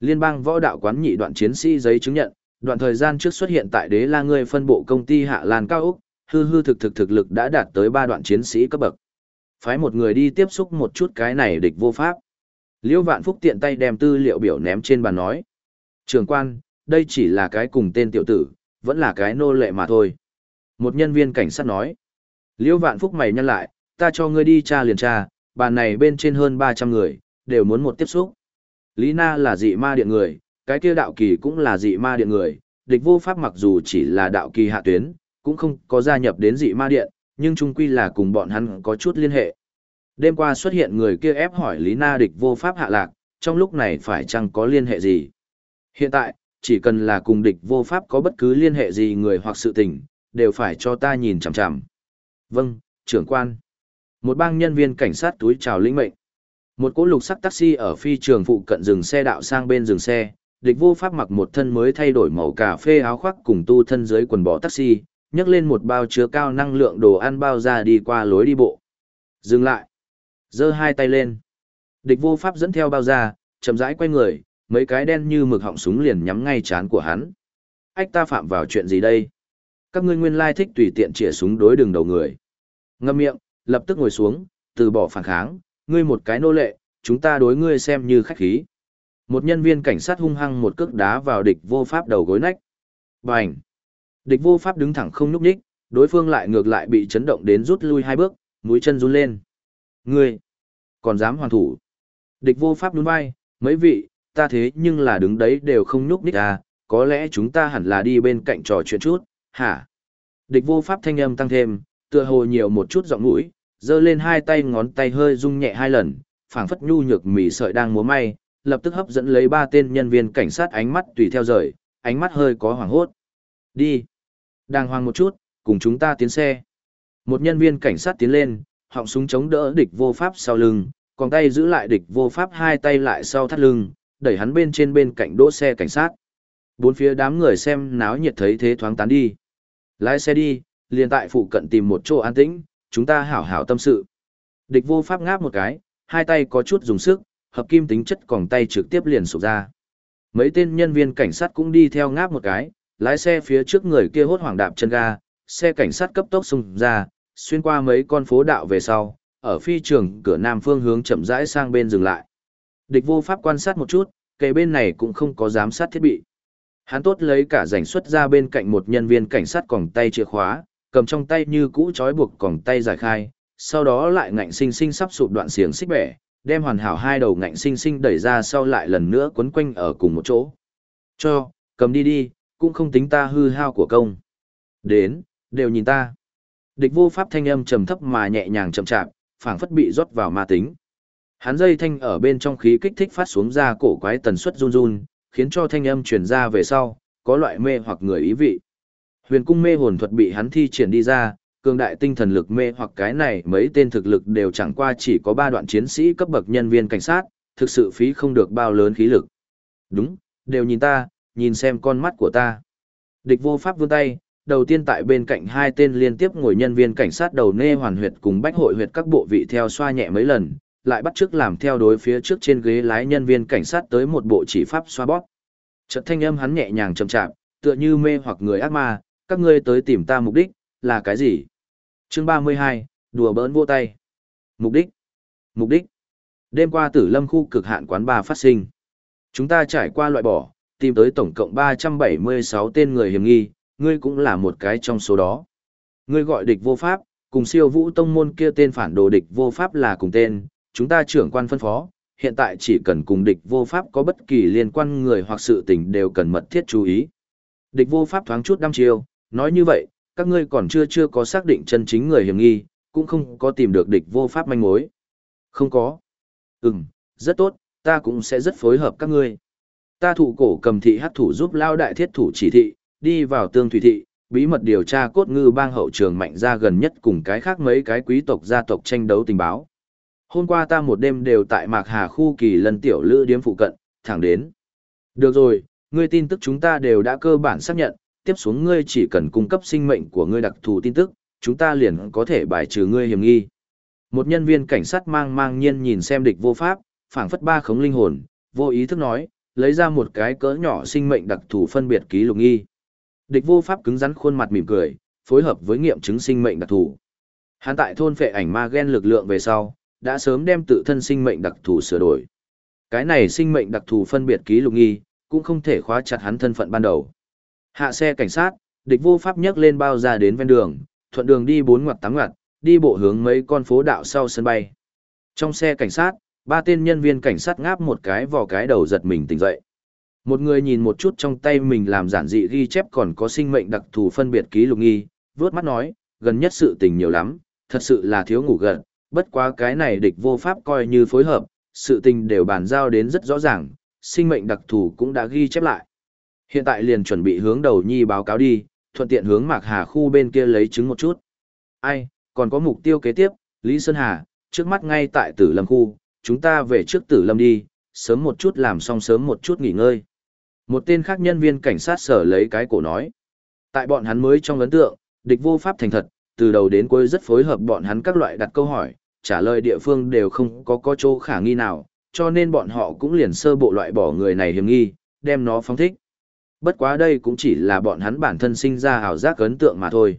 Liên bang võ đạo quán nhị đoạn chiến sĩ giấy chứng nhận, đoạn thời gian trước xuất hiện tại đế la người phân bộ công ty Hạ Lan Cao Úc, hư hư thực thực thực lực đã đạt tới ba đoạn chiến sĩ cấp bậc. Phái một người đi tiếp xúc một chút cái này địch vô pháp. Liễu Vạn Phúc tiện tay đem tư liệu biểu ném trên bàn nói. Trường quan, đây chỉ là cái cùng tên tiểu tử, vẫn là cái nô lệ mà thôi. Một nhân viên cảnh sát nói. Liễu Vạn Phúc mày nhăn lại, ta cho ngươi đi tra liền tra, bàn này bên trên hơn 300 người, đều muốn một tiếp xúc. Lý Na là dị ma điện người, cái kia đạo kỳ cũng là dị ma điện người, địch vô pháp mặc dù chỉ là đạo kỳ hạ tuyến, cũng không có gia nhập đến dị ma điện, nhưng chung quy là cùng bọn hắn có chút liên hệ. Đêm qua xuất hiện người kia ép hỏi Lý Na địch vô pháp hạ lạc, trong lúc này phải chăng có liên hệ gì? Hiện tại, chỉ cần là cùng địch vô pháp có bất cứ liên hệ gì người hoặc sự tình, đều phải cho ta nhìn chằm chằm. Vâng, trưởng quan. Một bang nhân viên cảnh sát túi chào lĩnh mệnh. Một cỗ lục sắc taxi ở phi trường phụ cận dừng xe đạo sang bên dừng xe, địch vô pháp mặc một thân mới thay đổi màu cà phê áo khoác cùng tu thân dưới quần bò taxi, nhấc lên một bao chứa cao năng lượng đồ ăn bao ra đi qua lối đi bộ. Dừng lại. giơ hai tay lên. Địch vô pháp dẫn theo bao ra, chậm rãi quay người, mấy cái đen như mực họng súng liền nhắm ngay chán của hắn. Ách ta phạm vào chuyện gì đây? Các ngươi nguyên lai thích tùy tiện chĩa súng đối đường đầu người. Ngâm miệng, lập tức ngồi xuống, từ bỏ phản kháng, ngươi một cái nô lệ, chúng ta đối ngươi xem như khách khí. Một nhân viên cảnh sát hung hăng một cước đá vào địch vô pháp đầu gối nách. Bành! Địch vô pháp đứng thẳng không nhúc nhích, đối phương lại ngược lại bị chấn động đến rút lui hai bước, mũi chân run lên. Ngươi! Còn dám hoàn thủ! Địch vô pháp nhún vai, mấy vị, ta thế nhưng là đứng đấy đều không nhúc nhích à, có lẽ chúng ta hẳn là đi bên cạnh trò chuyện chút, hả? Địch vô pháp thanh âm tăng thêm, tựa hồ nhiều một chút giọng mũi, giơ lên hai tay ngón tay hơi rung nhẹ hai lần, phảng phất nhu nhược mỉ sợi đang múa may, lập tức hấp dẫn lấy ba tên nhân viên cảnh sát ánh mắt tùy theo rời, ánh mắt hơi có hoảng hốt. Đi. Đang hoang một chút, cùng chúng ta tiến xe. Một nhân viên cảnh sát tiến lên, họng súng chống đỡ địch vô pháp sau lưng, còn tay giữ lại địch vô pháp hai tay lại sau thắt lưng, đẩy hắn bên trên bên cạnh đỗ xe cảnh sát. Bốn phía đám người xem náo nhiệt thấy thế thoáng tán đi. Lái xe đi, liền tại phụ cận tìm một chỗ an tĩnh, chúng ta hảo hảo tâm sự. Địch vô pháp ngáp một cái, hai tay có chút dùng sức, hợp kim tính chất còng tay trực tiếp liền sụp ra. Mấy tên nhân viên cảnh sát cũng đi theo ngáp một cái, lái xe phía trước người kia hốt hoảng đạp chân ga, xe cảnh sát cấp tốc xung ra, xuyên qua mấy con phố đạo về sau, ở phi trường cửa nam phương hướng chậm rãi sang bên dừng lại. Địch vô pháp quan sát một chút, kề bên này cũng không có giám sát thiết bị. Hắn tốt lấy cả rảnh xuất ra bên cạnh một nhân viên cảnh sát còng tay chìa khóa, cầm trong tay như cũ trói buộc còng tay giải khai, sau đó lại ngạnh sinh sinh sắp sụp đoạn xiềng xích bẻ, đem hoàn hảo hai đầu ngạnh sinh sinh đẩy ra sau lại lần nữa quấn quanh ở cùng một chỗ. Cho, cầm đi đi, cũng không tính ta hư hao của công. Đến, đều nhìn ta. Địch vô pháp thanh âm trầm thấp mà nhẹ nhàng chậm chạp, phảng phất bị rót vào ma tính. Hắn dây thanh ở bên trong khí kích thích phát xuống ra cổ quái tần suất run run, khiến cho thanh âm truyền ra về sau, có loại mê hoặc người ý vị. Huyền cung mê hồn thuật bị hắn thi triển đi ra, cường đại tinh thần lực mê hoặc cái này mấy tên thực lực đều chẳng qua chỉ có ba đoạn chiến sĩ cấp bậc nhân viên cảnh sát, thực sự phí không được bao lớn khí lực. Đúng, đều nhìn ta, nhìn xem con mắt của ta. Địch vô pháp vươn tay, đầu tiên tại bên cạnh hai tên liên tiếp ngồi nhân viên cảnh sát đầu nê hoàn huyệt cùng bách hội huyệt các bộ vị theo xoa nhẹ mấy lần, lại bắt chước làm theo đối phía trước trên ghế lái nhân viên cảnh sát tới một bộ chỉ pháp xoa bóp. Trận thanh âm hắn nhẹ nhàng chậm chạp, tựa như mê hoặc người ác ma, các ngươi tới tìm ta mục đích là cái gì? Chương 32, đùa bỡn vô tay. Mục đích? Mục đích? Đêm qua Tử Lâm khu cực hạn quán bà phát sinh. Chúng ta trải qua loại bỏ, tìm tới tổng cộng 376 tên người hiểm nghi, ngươi cũng là một cái trong số đó. Ngươi gọi địch vô pháp, cùng siêu vũ tông môn kia tên phản đồ địch vô pháp là cùng tên, chúng ta trưởng quan phân phó, hiện tại chỉ cần cùng địch vô pháp có bất kỳ liên quan người hoặc sự tình đều cần mật thiết chú ý. Địch vô pháp thoáng chút đăm chiêu, nói như vậy, các ngươi còn chưa chưa có xác định chân chính người hiểm nghi, cũng không có tìm được địch vô pháp manh mối. Không có. Ừm, rất tốt, ta cũng sẽ rất phối hợp các ngươi. Ta thủ cổ cầm thị hát thủ giúp lao đại thiết thủ chỉ thị, đi vào tương thủy thị, bí mật điều tra cốt ngư bang hậu trường mạnh ra gần nhất cùng cái khác mấy cái quý tộc gia tộc tranh đấu tình báo. Hôm qua ta một đêm đều tại Mạc Hà khu kỳ lần tiểu lữ điếm phụ cận, thẳng đến. Được rồi, ngươi tin tức chúng ta đều đã cơ bản xác nhận, tiếp xuống ngươi chỉ cần cung cấp sinh mệnh của ngươi đặc thù tin tức, chúng ta liền có thể bài trừ ngươi hiểm nghi. Một nhân viên cảnh sát mang mang nhiên nhìn xem địch vô pháp, phảng phất ba khống linh hồn, vô ý thức nói, lấy ra một cái cỡ nhỏ sinh mệnh đặc thù phân biệt ký lục nghi. Địch vô pháp cứng rắn khuôn mặt mỉm cười, phối hợp với nghiệm chứng sinh mệnh đặc thù. Hắn tại thôn phệ ảnh ma gen lực lượng về sau, đã sớm đem tự thân sinh mệnh đặc thù sửa đổi. Cái này sinh mệnh đặc thù phân biệt ký lục nghi, cũng không thể khóa chặt hắn thân phận ban đầu. Hạ xe cảnh sát, địch vô pháp nhấc lên bao ra đến ven đường, thuận đường đi bốn ngoặt tám ngoặt, đi bộ hướng mấy con phố đạo sau sân bay. Trong xe cảnh sát, ba tên nhân viên cảnh sát ngáp một cái vò cái đầu giật mình tỉnh dậy. Một người nhìn một chút trong tay mình làm giản dị ghi chép còn có sinh mệnh đặc thù phân biệt ký lục nghi, vớt mắt nói, gần nhất sự tình nhiều lắm, thật sự là thiếu ngủ gần, bất quá cái này địch vô pháp coi như phối hợp, sự tình đều bàn giao đến rất rõ ràng, sinh mệnh đặc thù cũng đã ghi chép lại. Hiện tại liền chuẩn bị hướng đầu nhi báo cáo đi, thuận tiện hướng Mạc Hà khu bên kia lấy chứng một chút. Ai, còn có mục tiêu kế tiếp, Lý Sơn Hà, trước mắt ngay tại tử lâm khu, chúng ta về trước tử lâm đi, sớm một chút làm xong sớm một chút nghỉ ngơi. Một tên khác nhân viên cảnh sát sở lấy cái cổ nói. Tại bọn hắn mới trong ấn tượng, địch vô pháp thành thật, từ đầu đến cuối rất phối hợp bọn hắn các loại đặt câu hỏi, trả lời địa phương đều không có có chỗ khả nghi nào, cho nên bọn họ cũng liền sơ bộ loại bỏ người này hiểm nghi, đem nó phóng thích. Bất quá đây cũng chỉ là bọn hắn bản thân sinh ra ảo giác ấn tượng mà thôi.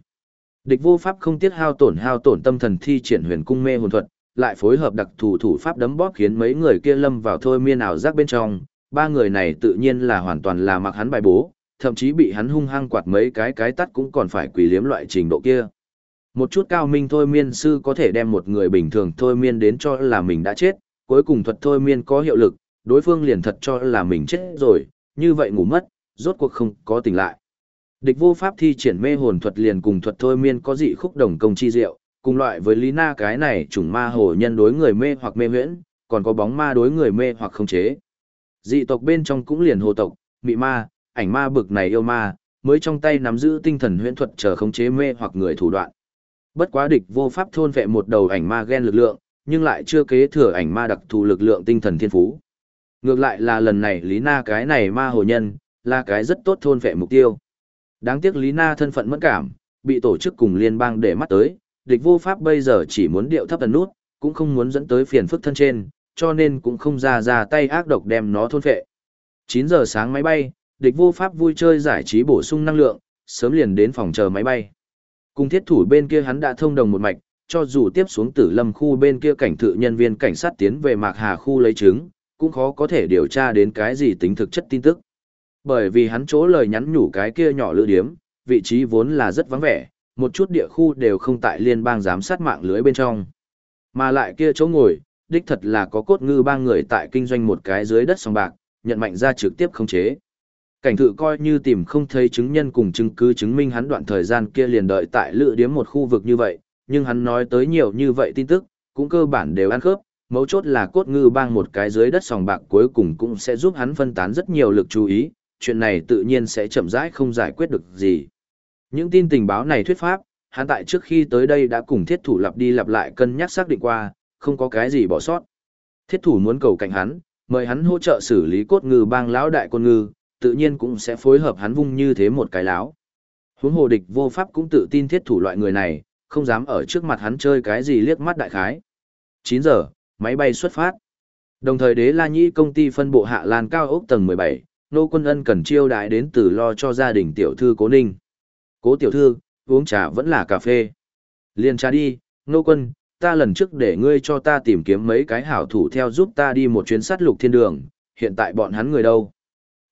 Địch vô pháp không tiết hao tổn hao tổn tâm thần thi triển huyền cung mê hồn thuật, lại phối hợp đặc thủ thủ pháp đấm bóp khiến mấy người kia lâm vào thôi miên ảo giác bên trong, ba người này tự nhiên là hoàn toàn là mặc hắn bài bố, thậm chí bị hắn hung hăng quạt mấy cái cái tắt cũng còn phải quỳ liếm loại trình độ kia. Một chút cao minh thôi miên sư có thể đem một người bình thường thôi miên đến cho là mình đã chết, cuối cùng thuật thôi miên có hiệu lực, đối phương liền thật cho là mình chết rồi, như vậy ngủ mất, rốt cuộc không có tỉnh lại. Địch vô pháp thi triển mê hồn thuật liền cùng thuật thôi miên có dị khúc đồng công chi diệu, cùng loại với Lý Na cái này chủng ma hồ nhân đối người mê hoặc mê huyễn, còn có bóng ma đối người mê hoặc không chế. Dị tộc bên trong cũng liền hồ tộc, mị ma, ảnh ma bực này yêu ma, mới trong tay nắm giữ tinh thần huyễn thuật chờ khống chế mê hoặc người thủ đoạn. Bất quá địch vô pháp thôn vệ một đầu ảnh ma gen lực lượng, nhưng lại chưa kế thừa ảnh ma đặc thù lực lượng tinh thần thiên phú. Ngược lại là lần này Lý Na cái này ma hồ nhân, là cái rất tốt thôn vệ mục tiêu. Đáng tiếc Lý Na thân phận mẫn cảm, bị tổ chức cùng liên bang để mắt tới, địch vô pháp bây giờ chỉ muốn điệu thấp tần nút, cũng không muốn dẫn tới phiền phức thân trên, cho nên cũng không ra ra tay ác độc đem nó thôn vệ. 9 giờ sáng máy bay, địch vô pháp vui chơi giải trí bổ sung năng lượng, sớm liền đến phòng chờ máy bay. Cùng thiết thủ bên kia hắn đã thông đồng một mạch, cho dù tiếp xuống tử lâm khu bên kia cảnh thự nhân viên cảnh sát tiến về Mạc Hà khu lấy chứng, cũng khó có thể điều tra đến cái gì tính thực chất tin tức. Bởi vì hắn chỗ lời nhắn nhủ cái kia nhỏ lữ điếm, vị trí vốn là rất vắng vẻ, một chút địa khu đều không tại liên bang giám sát mạng lưới bên trong. Mà lại kia chỗ ngồi, đích thật là có cốt ngư ba người tại kinh doanh một cái dưới đất sòng bạc, nhận mạnh ra trực tiếp khống chế. Cảnh thự coi như tìm không thấy chứng nhân cùng chứng cứ chứng minh hắn đoạn thời gian kia liền đợi tại lựa điếm một khu vực như vậy, nhưng hắn nói tới nhiều như vậy tin tức, cũng cơ bản đều ăn khớp, mấu chốt là cốt ngư bang một cái dưới đất sòng bạc cuối cùng cũng sẽ giúp hắn phân tán rất nhiều lực chú ý, chuyện này tự nhiên sẽ chậm rãi không giải quyết được gì. Những tin tình báo này thuyết pháp, hắn tại trước khi tới đây đã cùng thiết thủ lặp đi lặp lại cân nhắc xác định qua, không có cái gì bỏ sót. Thiết thủ muốn cầu cạnh hắn, mời hắn hỗ trợ xử lý cốt ngư bang lão đại côn ngư, tự nhiên cũng sẽ phối hợp hắn vung như thế một cái láo. Huống hồ địch vô pháp cũng tự tin thiết thủ loại người này, không dám ở trước mặt hắn chơi cái gì liếc mắt đại khái. 9 giờ, máy bay xuất phát. Đồng thời đế la nhĩ công ty phân bộ hạ lan cao ốc tầng 17, nô quân ân cần chiêu đại đến từ lo cho gia đình tiểu thư cố ninh. Cố tiểu thư, uống trà vẫn là cà phê. Liên trà đi, nô quân, ta lần trước để ngươi cho ta tìm kiếm mấy cái hảo thủ theo giúp ta đi một chuyến sát lục thiên đường, hiện tại bọn hắn người đâu.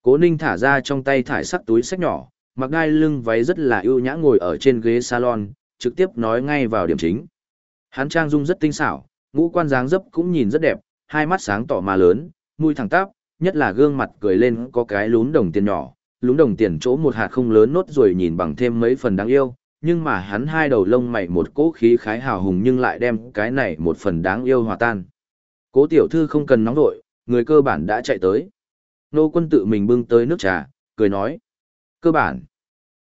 Cố ninh thả ra trong tay thải sắc túi sách nhỏ, mặc gai lưng váy rất là ưu nhã ngồi ở trên ghế salon, trực tiếp nói ngay vào điểm chính. Hắn trang dung rất tinh xảo, ngũ quan dáng dấp cũng nhìn rất đẹp, hai mắt sáng tỏ mà lớn, mũi thẳng tắp, nhất là gương mặt cười lên có cái lún đồng tiền nhỏ, lún đồng tiền chỗ một hạt không lớn nốt rồi nhìn bằng thêm mấy phần đáng yêu, nhưng mà hắn hai đầu lông mày một cỗ khí khái hào hùng nhưng lại đem cái này một phần đáng yêu hòa tan. Cố tiểu thư không cần nóng đội, người cơ bản đã chạy tới. Nô quân tự mình bưng tới nước trà, cười nói. Cơ bản.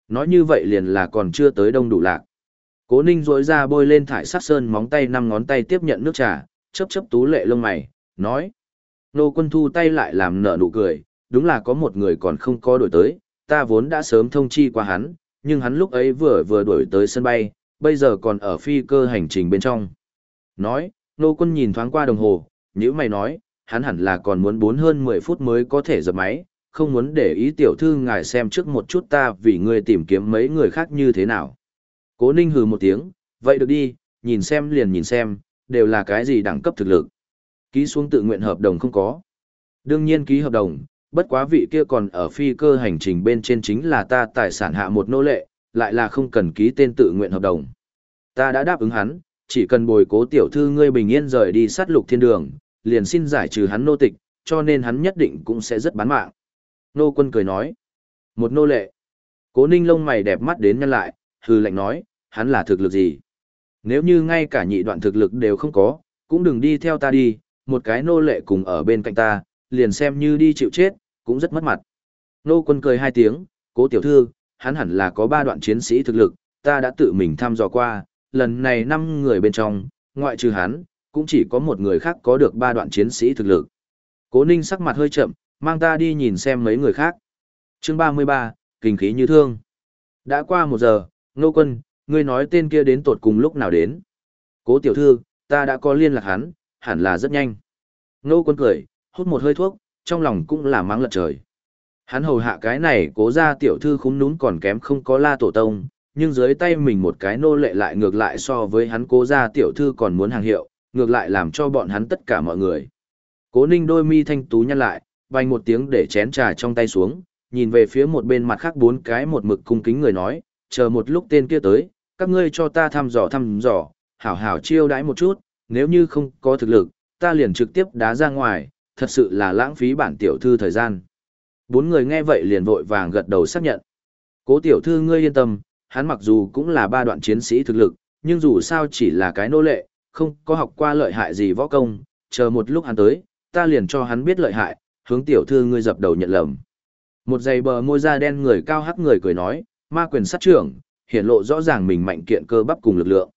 Nói như vậy liền là còn chưa tới đông đủ lạc. Cố ninh rỗi ra bôi lên thải sát sơn móng tay năm ngón tay tiếp nhận nước trà, chấp chấp tú lệ lông mày, nói. Nô quân thu tay lại làm nở nụ cười, đúng là có một người còn không có đổi tới, ta vốn đã sớm thông chi qua hắn, nhưng hắn lúc ấy vừa vừa đổi tới sân bay, bây giờ còn ở phi cơ hành trình bên trong. Nói, nô quân nhìn thoáng qua đồng hồ, nhữ mày nói, hắn hẳn là còn muốn bốn hơn 10 phút mới có thể dập máy, không muốn để ý tiểu thư ngài xem trước một chút ta vì người tìm kiếm mấy người khác như thế nào. Cố ninh hừ một tiếng, vậy được đi, nhìn xem liền nhìn xem, đều là cái gì đẳng cấp thực lực. Ký xuống tự nguyện hợp đồng không có. Đương nhiên ký hợp đồng, bất quá vị kia còn ở phi cơ hành trình bên trên chính là ta tài sản hạ một nô lệ, lại là không cần ký tên tự nguyện hợp đồng. Ta đã đáp ứng hắn, chỉ cần bồi cố tiểu thư ngươi bình yên rời đi sát lục thiên đường, liền xin giải trừ hắn nô tịch, cho nên hắn nhất định cũng sẽ rất bán mạng. Nô quân cười nói, một nô lệ. Cố ninh lông mày đẹp mắt đến nhân lại, hư lệnh nói, hắn là thực lực gì? Nếu như ngay cả nhị đoạn thực lực đều không có, cũng đừng đi theo ta đi, một cái nô lệ cùng ở bên cạnh ta, liền xem như đi chịu chết, cũng rất mất mặt. Nô quân cười hai tiếng, cố tiểu thư, hắn hẳn là có ba đoạn chiến sĩ thực lực, ta đã tự mình thăm dò qua, lần này năm người bên trong, ngoại trừ hắn, cũng chỉ có một người khác có được ba đoạn chiến sĩ thực lực. Cố Ninh sắc mặt hơi chậm, mang ta đi nhìn xem mấy người khác. Chương 33, kinh khí như thương. Đã qua một giờ, Ngô Quân, ngươi nói tên kia đến tột cùng lúc nào đến. Cố tiểu thư, ta đã có liên lạc hắn, hẳn là rất nhanh. Ngô Quân cười, hút một hơi thuốc, trong lòng cũng là mắng lật trời. Hắn hầu hạ cái này cố ra tiểu thư khúng núm còn kém không có la tổ tông, nhưng dưới tay mình một cái nô lệ lại ngược lại so với hắn cố ra tiểu thư còn muốn hàng hiệu, ngược lại làm cho bọn hắn tất cả mọi người. Cố ninh đôi mi thanh tú nhăn lại, vành một tiếng để chén trà trong tay xuống, nhìn về phía một bên mặt khác bốn cái một mực cung kính người nói, chờ một lúc tên kia tới, các ngươi cho ta thăm dò thăm dò, hảo hảo chiêu đãi một chút, nếu như không có thực lực, ta liền trực tiếp đá ra ngoài, thật sự là lãng phí bản tiểu thư thời gian. Bốn người nghe vậy liền vội vàng gật đầu xác nhận. Cố tiểu thư ngươi yên tâm, hắn mặc dù cũng là ba đoạn chiến sĩ thực lực, nhưng dù sao chỉ là cái nô lệ, không có học qua lợi hại gì võ công, chờ một lúc hắn tới, ta liền cho hắn biết lợi hại, hướng tiểu thư ngươi dập đầu nhận lầm. Một giày bờ môi da đen người cao hắc người cười nói, ma quyền sát trưởng, hiển lộ rõ ràng mình mạnh kiện cơ bắp cùng lực lượng.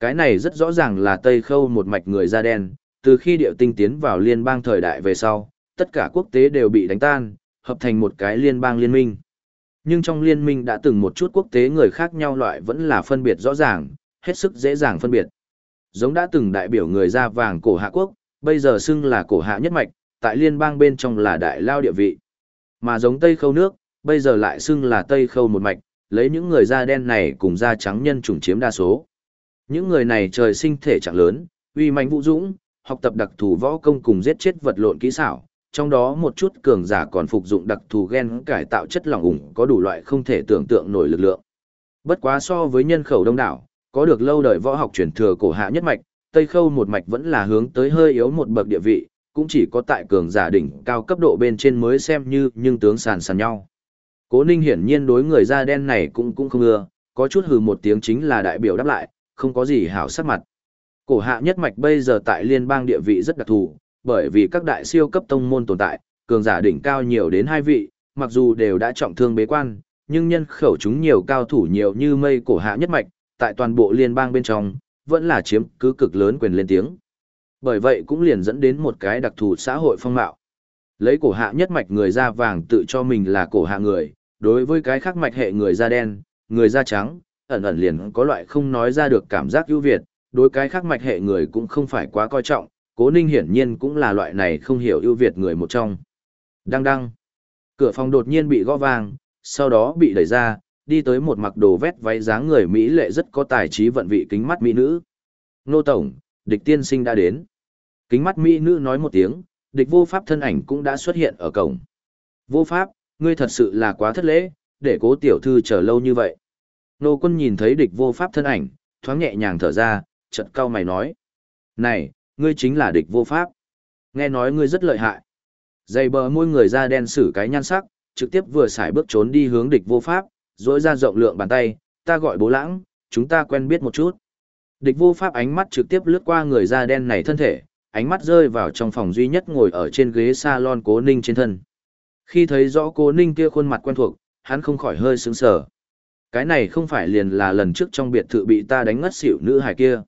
Cái này rất rõ ràng là Tây Khâu một mạch người da đen, từ khi điệu tinh tiến vào liên bang thời đại về sau, tất cả quốc tế đều bị đánh tan, hợp thành một cái liên bang liên minh. Nhưng trong liên minh đã từng một chút quốc tế người khác nhau loại vẫn là phân biệt rõ ràng, hết sức dễ dàng phân biệt. Giống đã từng đại biểu người da vàng cổ hạ quốc, bây giờ xưng là cổ hạ nhất mạch, tại liên bang bên trong là đại lao địa vị. Mà giống Tây Khâu nước, bây giờ lại xưng là Tây Khâu một mạch, lấy những người da đen này cùng da trắng nhân chủng chiếm đa số. Những người này trời sinh thể trạng lớn, uy mạnh vũ dũng, học tập đặc thù võ công cùng giết chết vật lộn kỹ xảo, trong đó một chút cường giả còn phục dụng đặc thù gen cải tạo chất lỏng ủng có đủ loại không thể tưởng tượng nổi lực lượng. Bất quá so với nhân khẩu đông đảo, có được lâu đời võ học truyền thừa cổ hạ nhất mạch, Tây Khâu một mạch vẫn là hướng tới hơi yếu một bậc địa vị, cũng chỉ có tại cường giả đỉnh cao cấp độ bên trên mới xem như nhưng tướng sàn sàn nhau. Cố Ninh hiển nhiên đối người da đen này cũng cũng không ưa, có chút hừ một tiếng chính là đại biểu đáp lại, không có gì hảo sắc mặt. Cổ hạ nhất mạch bây giờ tại liên bang địa vị rất đặc thù, bởi vì các đại siêu cấp tông môn tồn tại, cường giả đỉnh cao nhiều đến hai vị, mặc dù đều đã trọng thương bế quan, nhưng nhân khẩu chúng nhiều cao thủ nhiều như mây cổ hạ nhất mạch, tại toàn bộ liên bang bên trong, vẫn là chiếm cứ cực lớn quyền lên tiếng. Bởi vậy cũng liền dẫn đến một cái đặc thù xã hội phong mạo. Lấy cổ hạ nhất mạch người da vàng tự cho mình là cổ hạ người, đối với cái khác mạch hệ người da đen, người da trắng, ẩn ẩn liền có loại không nói ra được cảm giác ưu việt, đối cái khác mạch hệ người cũng không phải quá coi trọng, cố ninh hiển nhiên cũng là loại này không hiểu ưu việt người một trong. Đăng đăng. Cửa phòng đột nhiên bị gõ vang, sau đó bị đẩy ra, đi tới một mặc đồ vét váy dáng người Mỹ lệ rất có tài trí vận vị kính mắt Mỹ nữ. Nô Tổng, địch tiên sinh đã đến. Kính mắt Mỹ nữ nói một tiếng, địch vô pháp thân ảnh cũng đã xuất hiện ở cổng. Vô pháp, ngươi thật sự là quá thất lễ, để cố tiểu thư chờ lâu như vậy. Nô quân nhìn thấy địch vô pháp thân ảnh, thoáng nhẹ nhàng thở ra, chợt cau mày nói. Này, ngươi chính là địch vô pháp. Nghe nói ngươi rất lợi hại. Dày bờ môi người da đen sử cái nhan sắc, trực tiếp vừa xài bước trốn đi hướng địch vô pháp, dỗi ra rộng lượng bàn tay, ta gọi bố lãng, chúng ta quen biết một chút. Địch vô pháp ánh mắt trực tiếp lướt qua người da đen này thân thể, ánh mắt rơi vào trong phòng duy nhất ngồi ở trên ghế salon cố ninh trên thân. Khi thấy rõ cố ninh kia khuôn mặt quen thuộc, hắn không khỏi hơi sướng sờ. Cái này không phải liền là lần trước trong biệt thự bị ta đánh ngất xỉu nữ hài kia.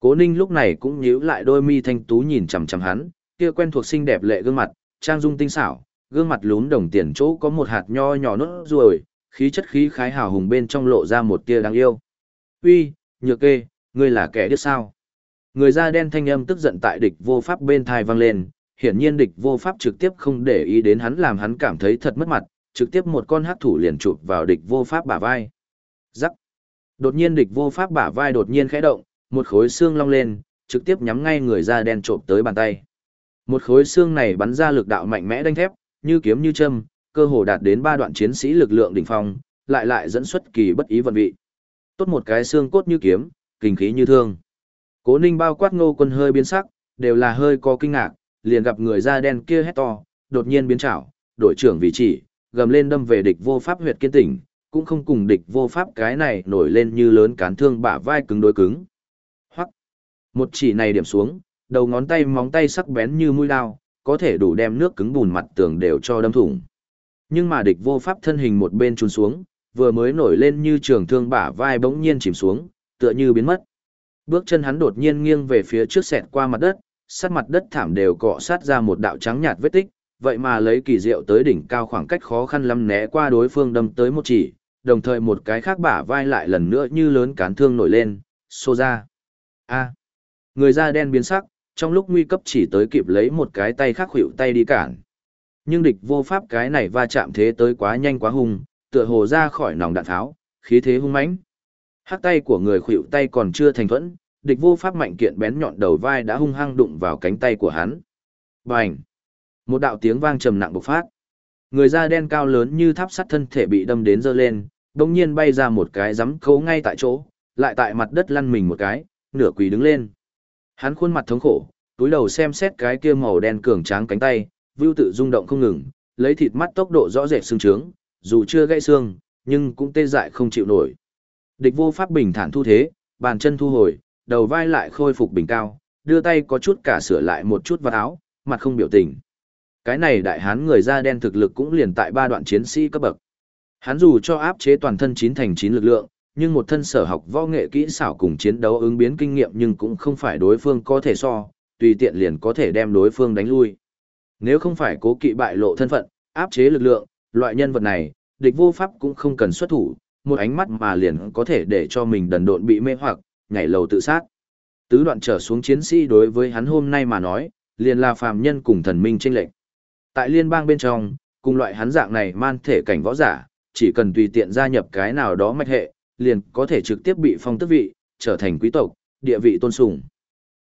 Cố Ninh lúc này cũng nhíu lại đôi mi thanh tú nhìn chằm chằm hắn, kia quen thuộc xinh đẹp lệ gương mặt, trang dung tinh xảo, gương mặt lún đồng tiền chỗ có một hạt nho nhỏ nốt ruồi, khí chất khí khái hào hùng bên trong lộ ra một tia đáng yêu. "Uy, Nhược Kê, ngươi là kẻ điếc sao?" Người da đen thanh âm tức giận tại địch vô pháp bên thai vang lên, hiển nhiên địch vô pháp trực tiếp không để ý đến hắn làm hắn cảm thấy thật mất mặt, trực tiếp một con hắc thủ liền chụp vào địch vô pháp bả vai. Rắc. Đột nhiên địch vô pháp bả vai đột nhiên khẽ động, một khối xương long lên, trực tiếp nhắm ngay người da đen trộm tới bàn tay. Một khối xương này bắn ra lực đạo mạnh mẽ đanh thép, như kiếm như châm, cơ hồ đạt đến ba đoạn chiến sĩ lực lượng đỉnh phong, lại lại dẫn xuất kỳ bất ý vận vị. Tốt một cái xương cốt như kiếm, kinh khí như thương. Cố Ninh bao quát Ngô Quân hơi biến sắc, đều là hơi có kinh ngạc, liền gặp người da đen kia hét to, đột nhiên biến chảo, đội trưởng vị chỉ, gầm lên đâm về địch vô pháp huyệt kiên tỉnh, cũng không cùng địch vô pháp cái này nổi lên như lớn cán thương bả vai cứng đối cứng. Một chỉ này điểm xuống, đầu ngón tay móng tay sắc bén như mũi dao, có thể đủ đem nước cứng bùn mặt tường đều cho đâm thủng. Nhưng mà địch vô pháp thân hình một bên trùn xuống, vừa mới nổi lên như trường thương bả vai bỗng nhiên chìm xuống, tựa như biến mất. Bước chân hắn đột nhiên nghiêng về phía trước xẹt qua mặt đất, sát mặt đất thảm đều cọ sát ra một đạo trắng nhạt vết tích, vậy mà lấy kỳ diệu tới đỉnh cao khoảng cách khó khăn lắm né qua đối phương đâm tới một chỉ, đồng thời một cái khác bả vai lại lần nữa như lớn cán thương nổi lên, xô ra. A. Người da đen biến sắc, trong lúc nguy cấp chỉ tới kịp lấy một cái tay khác hữu tay đi cản. Nhưng địch vô pháp cái này va chạm thế tới quá nhanh quá hung, tựa hồ ra khỏi nòng đạn tháo, khí thế hung mãnh. Hắc tay của người khuỵu tay còn chưa thành thuẫn, địch vô pháp mạnh kiện bén nhọn đầu vai đã hung hăng đụng vào cánh tay của hắn. Bành! Một đạo tiếng vang trầm nặng bộc phát. Người da đen cao lớn như tháp sắt thân thể bị đâm đến dơ lên, đồng nhiên bay ra một cái giấm khấu ngay tại chỗ, lại tại mặt đất lăn mình một cái, nửa quỳ đứng lên. Hắn khuôn mặt thống khổ, túi đầu xem xét cái kia màu đen cường tráng cánh tay, vưu tự rung động không ngừng, lấy thịt mắt tốc độ rõ rệt xương trướng, dù chưa gãy xương, nhưng cũng tê dại không chịu nổi. Địch vô pháp bình thản thu thế, bàn chân thu hồi, đầu vai lại khôi phục bình cao, đưa tay có chút cả sửa lại một chút vào áo, mặt không biểu tình. Cái này đại hán người da đen thực lực cũng liền tại ba đoạn chiến sĩ cấp bậc. Hắn dù cho áp chế toàn thân chín thành chín lực lượng, nhưng một thân sở học võ nghệ kỹ xảo cùng chiến đấu ứng biến kinh nghiệm nhưng cũng không phải đối phương có thể so, tùy tiện liền có thể đem đối phương đánh lui. Nếu không phải cố kỵ bại lộ thân phận, áp chế lực lượng, loại nhân vật này, địch vô pháp cũng không cần xuất thủ, một ánh mắt mà liền có thể để cho mình đần độn bị mê hoặc, nhảy lầu tự sát. Tứ đoạn trở xuống chiến sĩ đối với hắn hôm nay mà nói, liền là phàm nhân cùng thần minh chênh lệnh. Tại liên bang bên trong, cùng loại hắn dạng này man thể cảnh võ giả, chỉ cần tùy tiện gia nhập cái nào đó mạch hệ, liền có thể trực tiếp bị phong tước vị, trở thành quý tộc, địa vị tôn sùng.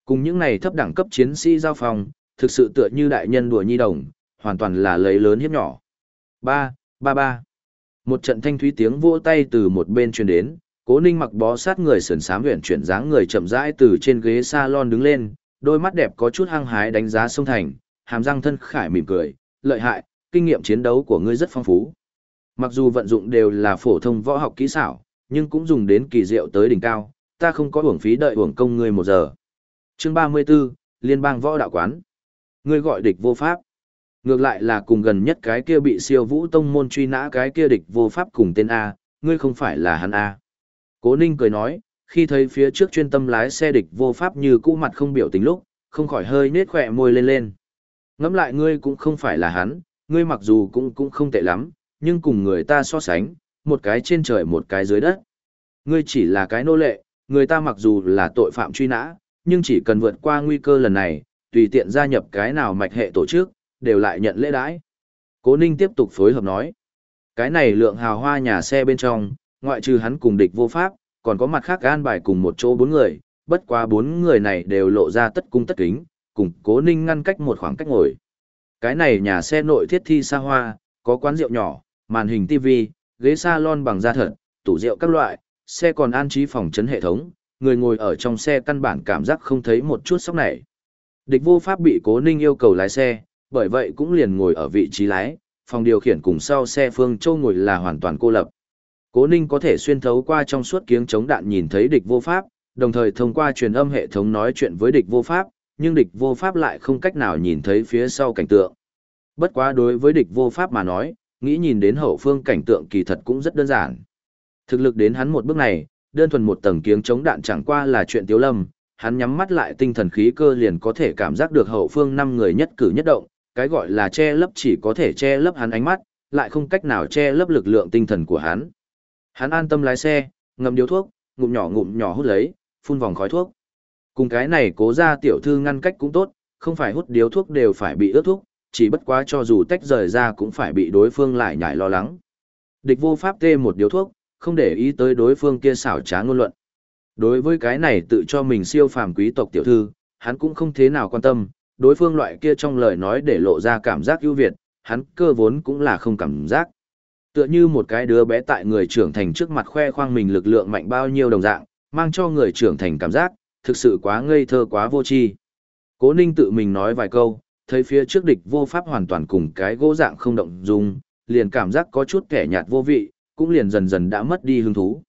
Cùng những này thấp đẳng cấp chiến sĩ giao phòng, thực sự tựa như đại nhân đùa nhi đồng, hoàn toàn là lấy lớn hiếp nhỏ. Ba, ba ba. Một trận thanh thúy tiếng vỗ tay từ một bên truyền đến, Cố Ninh mặc bó sát người sườn xám huyền chuyển dáng người chậm rãi từ trên ghế salon đứng lên, đôi mắt đẹp có chút hăng hái đánh giá sông thành, hàm răng thân khải mỉm cười, lợi hại, kinh nghiệm chiến đấu của ngươi rất phong phú. Mặc dù vận dụng đều là phổ thông võ học kỹ xảo, nhưng cũng dùng đến kỳ diệu tới đỉnh cao, ta không có uổng phí đợi uổng công ngươi một giờ. Chương 34, Liên bang võ đạo quán. Ngươi gọi địch vô pháp. Ngược lại là cùng gần nhất cái kia bị siêu vũ tông môn truy nã cái kia địch vô pháp cùng tên A, ngươi không phải là hắn A. Cố Ninh cười nói, khi thấy phía trước chuyên tâm lái xe địch vô pháp như cũ mặt không biểu tình lúc, không khỏi hơi nết khỏe môi lên lên. Ngẫm lại ngươi cũng không phải là hắn, ngươi mặc dù cũng cũng không tệ lắm, nhưng cùng người ta so sánh, một cái trên trời một cái dưới đất. Ngươi chỉ là cái nô lệ, người ta mặc dù là tội phạm truy nã, nhưng chỉ cần vượt qua nguy cơ lần này, tùy tiện gia nhập cái nào mạch hệ tổ chức, đều lại nhận lễ đãi. Cố Ninh tiếp tục phối hợp nói. Cái này lượng hào hoa nhà xe bên trong, ngoại trừ hắn cùng địch vô pháp, còn có mặt khác gan bài cùng một chỗ bốn người, bất quá bốn người này đều lộ ra tất cung tất kính, cùng Cố Ninh ngăn cách một khoảng cách ngồi. Cái này nhà xe nội thiết thi xa hoa, có quán rượu nhỏ, màn hình TV, ghế salon bằng da thật, tủ rượu các loại, xe còn an trí phòng chấn hệ thống, người ngồi ở trong xe căn bản cảm giác không thấy một chút sốc này. Địch vô pháp bị cố ninh yêu cầu lái xe, bởi vậy cũng liền ngồi ở vị trí lái, phòng điều khiển cùng sau xe phương châu ngồi là hoàn toàn cô lập. Cố ninh có thể xuyên thấu qua trong suốt kiếng chống đạn nhìn thấy địch vô pháp, đồng thời thông qua truyền âm hệ thống nói chuyện với địch vô pháp, nhưng địch vô pháp lại không cách nào nhìn thấy phía sau cảnh tượng. Bất quá đối với địch vô pháp mà nói, nghĩ nhìn đến hậu phương cảnh tượng kỳ thật cũng rất đơn giản. Thực lực đến hắn một bước này, đơn thuần một tầng kiếng chống đạn chẳng qua là chuyện tiếu lâm, hắn nhắm mắt lại tinh thần khí cơ liền có thể cảm giác được hậu phương năm người nhất cử nhất động, cái gọi là che lấp chỉ có thể che lấp hắn ánh mắt, lại không cách nào che lấp lực lượng tinh thần của hắn. Hắn an tâm lái xe, ngậm điếu thuốc, ngụm nhỏ ngụm nhỏ hút lấy, phun vòng khói thuốc. Cùng cái này cố ra tiểu thư ngăn cách cũng tốt, không phải hút điếu thuốc đều phải bị ướt thuốc, chỉ bất quá cho dù tách rời ra cũng phải bị đối phương lại nhảy lo lắng. Địch vô pháp tê một điếu thuốc, không để ý tới đối phương kia xảo trá ngôn luận. Đối với cái này tự cho mình siêu phàm quý tộc tiểu thư, hắn cũng không thế nào quan tâm, đối phương loại kia trong lời nói để lộ ra cảm giác ưu việt, hắn cơ vốn cũng là không cảm giác. Tựa như một cái đứa bé tại người trưởng thành trước mặt khoe khoang mình lực lượng mạnh bao nhiêu đồng dạng, mang cho người trưởng thành cảm giác, thực sự quá ngây thơ quá vô tri. Cố Ninh tự mình nói vài câu, thấy phía trước địch vô pháp hoàn toàn cùng cái gỗ dạng không động dung, liền cảm giác có chút kẻ nhạt vô vị, cũng liền dần dần đã mất đi hứng thú.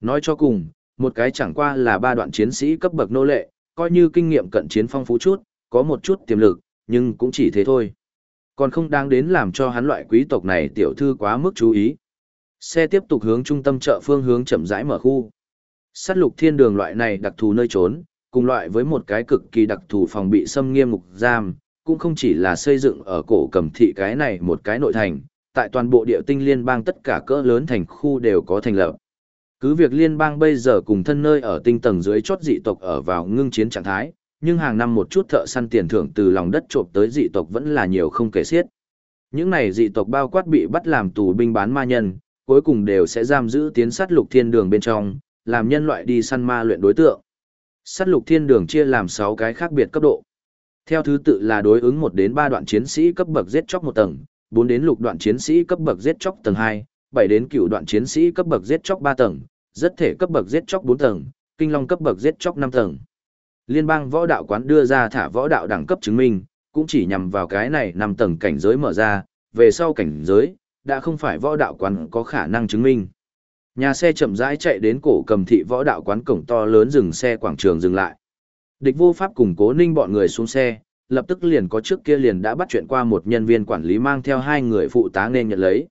Nói cho cùng, một cái chẳng qua là ba đoạn chiến sĩ cấp bậc nô lệ, coi như kinh nghiệm cận chiến phong phú chút, có một chút tiềm lực, nhưng cũng chỉ thế thôi. Còn không đáng đến làm cho hắn loại quý tộc này tiểu thư quá mức chú ý. Xe tiếp tục hướng trung tâm chợ phương hướng chậm rãi mở khu. Sát lục thiên đường loại này đặc thù nơi trốn, cùng loại với một cái cực kỳ đặc thù phòng bị xâm nghiêm ngục giam, cũng không chỉ là xây dựng ở cổ cầm thị cái này một cái nội thành, tại toàn bộ địa tinh liên bang tất cả cỡ lớn thành khu đều có thành lập. Cứ việc liên bang bây giờ cùng thân nơi ở tinh tầng dưới chót dị tộc ở vào ngưng chiến trạng thái, nhưng hàng năm một chút thợ săn tiền thưởng từ lòng đất trộm tới dị tộc vẫn là nhiều không kể xiết. Những này dị tộc bao quát bị bắt làm tù binh bán ma nhân, cuối cùng đều sẽ giam giữ tiến sát lục thiên đường bên trong, làm nhân loại đi săn ma luyện đối tượng. Sát lục thiên đường chia làm 6 cái khác biệt cấp độ. Theo thứ tự là đối ứng 1 đến 3 đoạn chiến sĩ cấp bậc giết chóc một tầng, 4 đến lục đoạn chiến sĩ cấp bậc giết chóc tầng 2, 7 đến cửu đoạn chiến sĩ cấp bậc giết chóc 3 tầng, rất thể cấp bậc giết chóc 4 tầng, kinh long cấp bậc giết chóc 5 tầng. Liên bang võ đạo quán đưa ra thả võ đạo đẳng cấp chứng minh, cũng chỉ nhằm vào cái này 5 tầng cảnh giới mở ra, về sau cảnh giới, đã không phải võ đạo quán có khả năng chứng minh. Nhà xe chậm rãi chạy đến cổ cầm thị võ đạo quán cổng to lớn dừng xe quảng trường dừng lại. Địch vô pháp cùng cố ninh bọn người xuống xe, lập tức liền có trước kia liền đã bắt chuyện qua một nhân viên quản lý mang theo hai người phụ tá nên nhận lấy.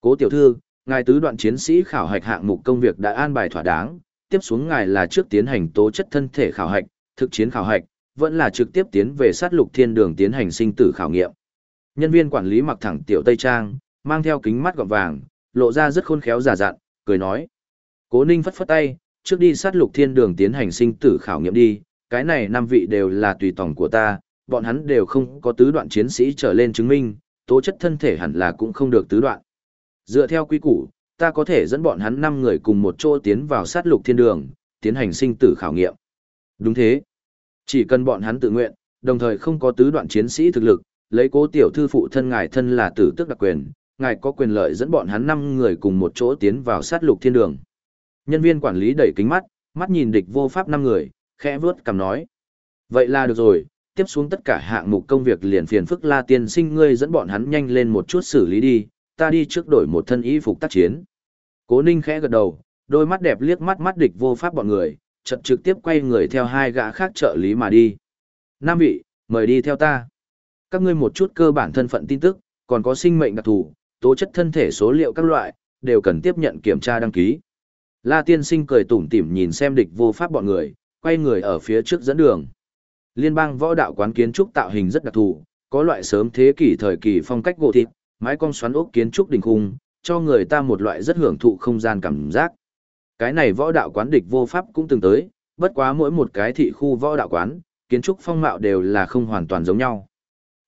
Cố tiểu thư, ngài tứ đoạn chiến sĩ khảo hạch hạng mục công việc đã an bài thỏa đáng, tiếp xuống ngài là trước tiến hành tố chất thân thể khảo hạch, thực chiến khảo hạch, vẫn là trực tiếp tiến về sát lục thiên đường tiến hành sinh tử khảo nghiệm. Nhân viên quản lý mặc thẳng tiểu tây trang, mang theo kính mắt gọt vàng, lộ ra rất khôn khéo giả dặn, cười nói. Cố ninh phất phất tay, trước đi sát lục thiên đường tiến hành sinh tử khảo nghiệm đi, cái này năm vị đều là tùy tòng của ta, bọn hắn đều không có tứ đoạn chiến sĩ trở lên chứng minh, tố chất thân thể hẳn là cũng không được tứ đoạn. Dựa theo quy củ, ta có thể dẫn bọn hắn 5 người cùng một chỗ tiến vào sát lục thiên đường, tiến hành sinh tử khảo nghiệm. Đúng thế. Chỉ cần bọn hắn tự nguyện, đồng thời không có tứ đoạn chiến sĩ thực lực, lấy cố tiểu thư phụ thân ngài thân là tử tức đặc quyền, ngài có quyền lợi dẫn bọn hắn 5 người cùng một chỗ tiến vào sát lục thiên đường. Nhân viên quản lý đẩy kính mắt, mắt nhìn địch vô pháp 5 người, khẽ vướt cầm nói. Vậy là được rồi, tiếp xuống tất cả hạng mục công việc liền phiền phức la tiên sinh ngươi dẫn bọn hắn nhanh lên một chút xử lý đi, ta đi trước đổi một thân y phục tác chiến. Cố ninh khẽ gật đầu, đôi mắt đẹp liếc mắt mắt địch vô pháp bọn người, chợt trực tiếp quay người theo hai gã khác trợ lý mà đi. Nam vị, mời đi theo ta. Các ngươi một chút cơ bản thân phận tin tức, còn có sinh mệnh đặc thù, tố chất thân thể số liệu các loại, đều cần tiếp nhận kiểm tra đăng ký. La tiên sinh cười tủm tỉm nhìn xem địch vô pháp bọn người, quay người ở phía trước dẫn đường. Liên bang võ đạo quán kiến trúc tạo hình rất đặc thù, có loại sớm thế kỷ thời kỳ phong cách gỗ thịt, mái cong xoắn ốc kiến trúc đỉnh khung, cho người ta một loại rất hưởng thụ không gian cảm giác. Cái này võ đạo quán địch vô pháp cũng từng tới, bất quá mỗi một cái thị khu võ đạo quán, kiến trúc phong mạo đều là không hoàn toàn giống nhau.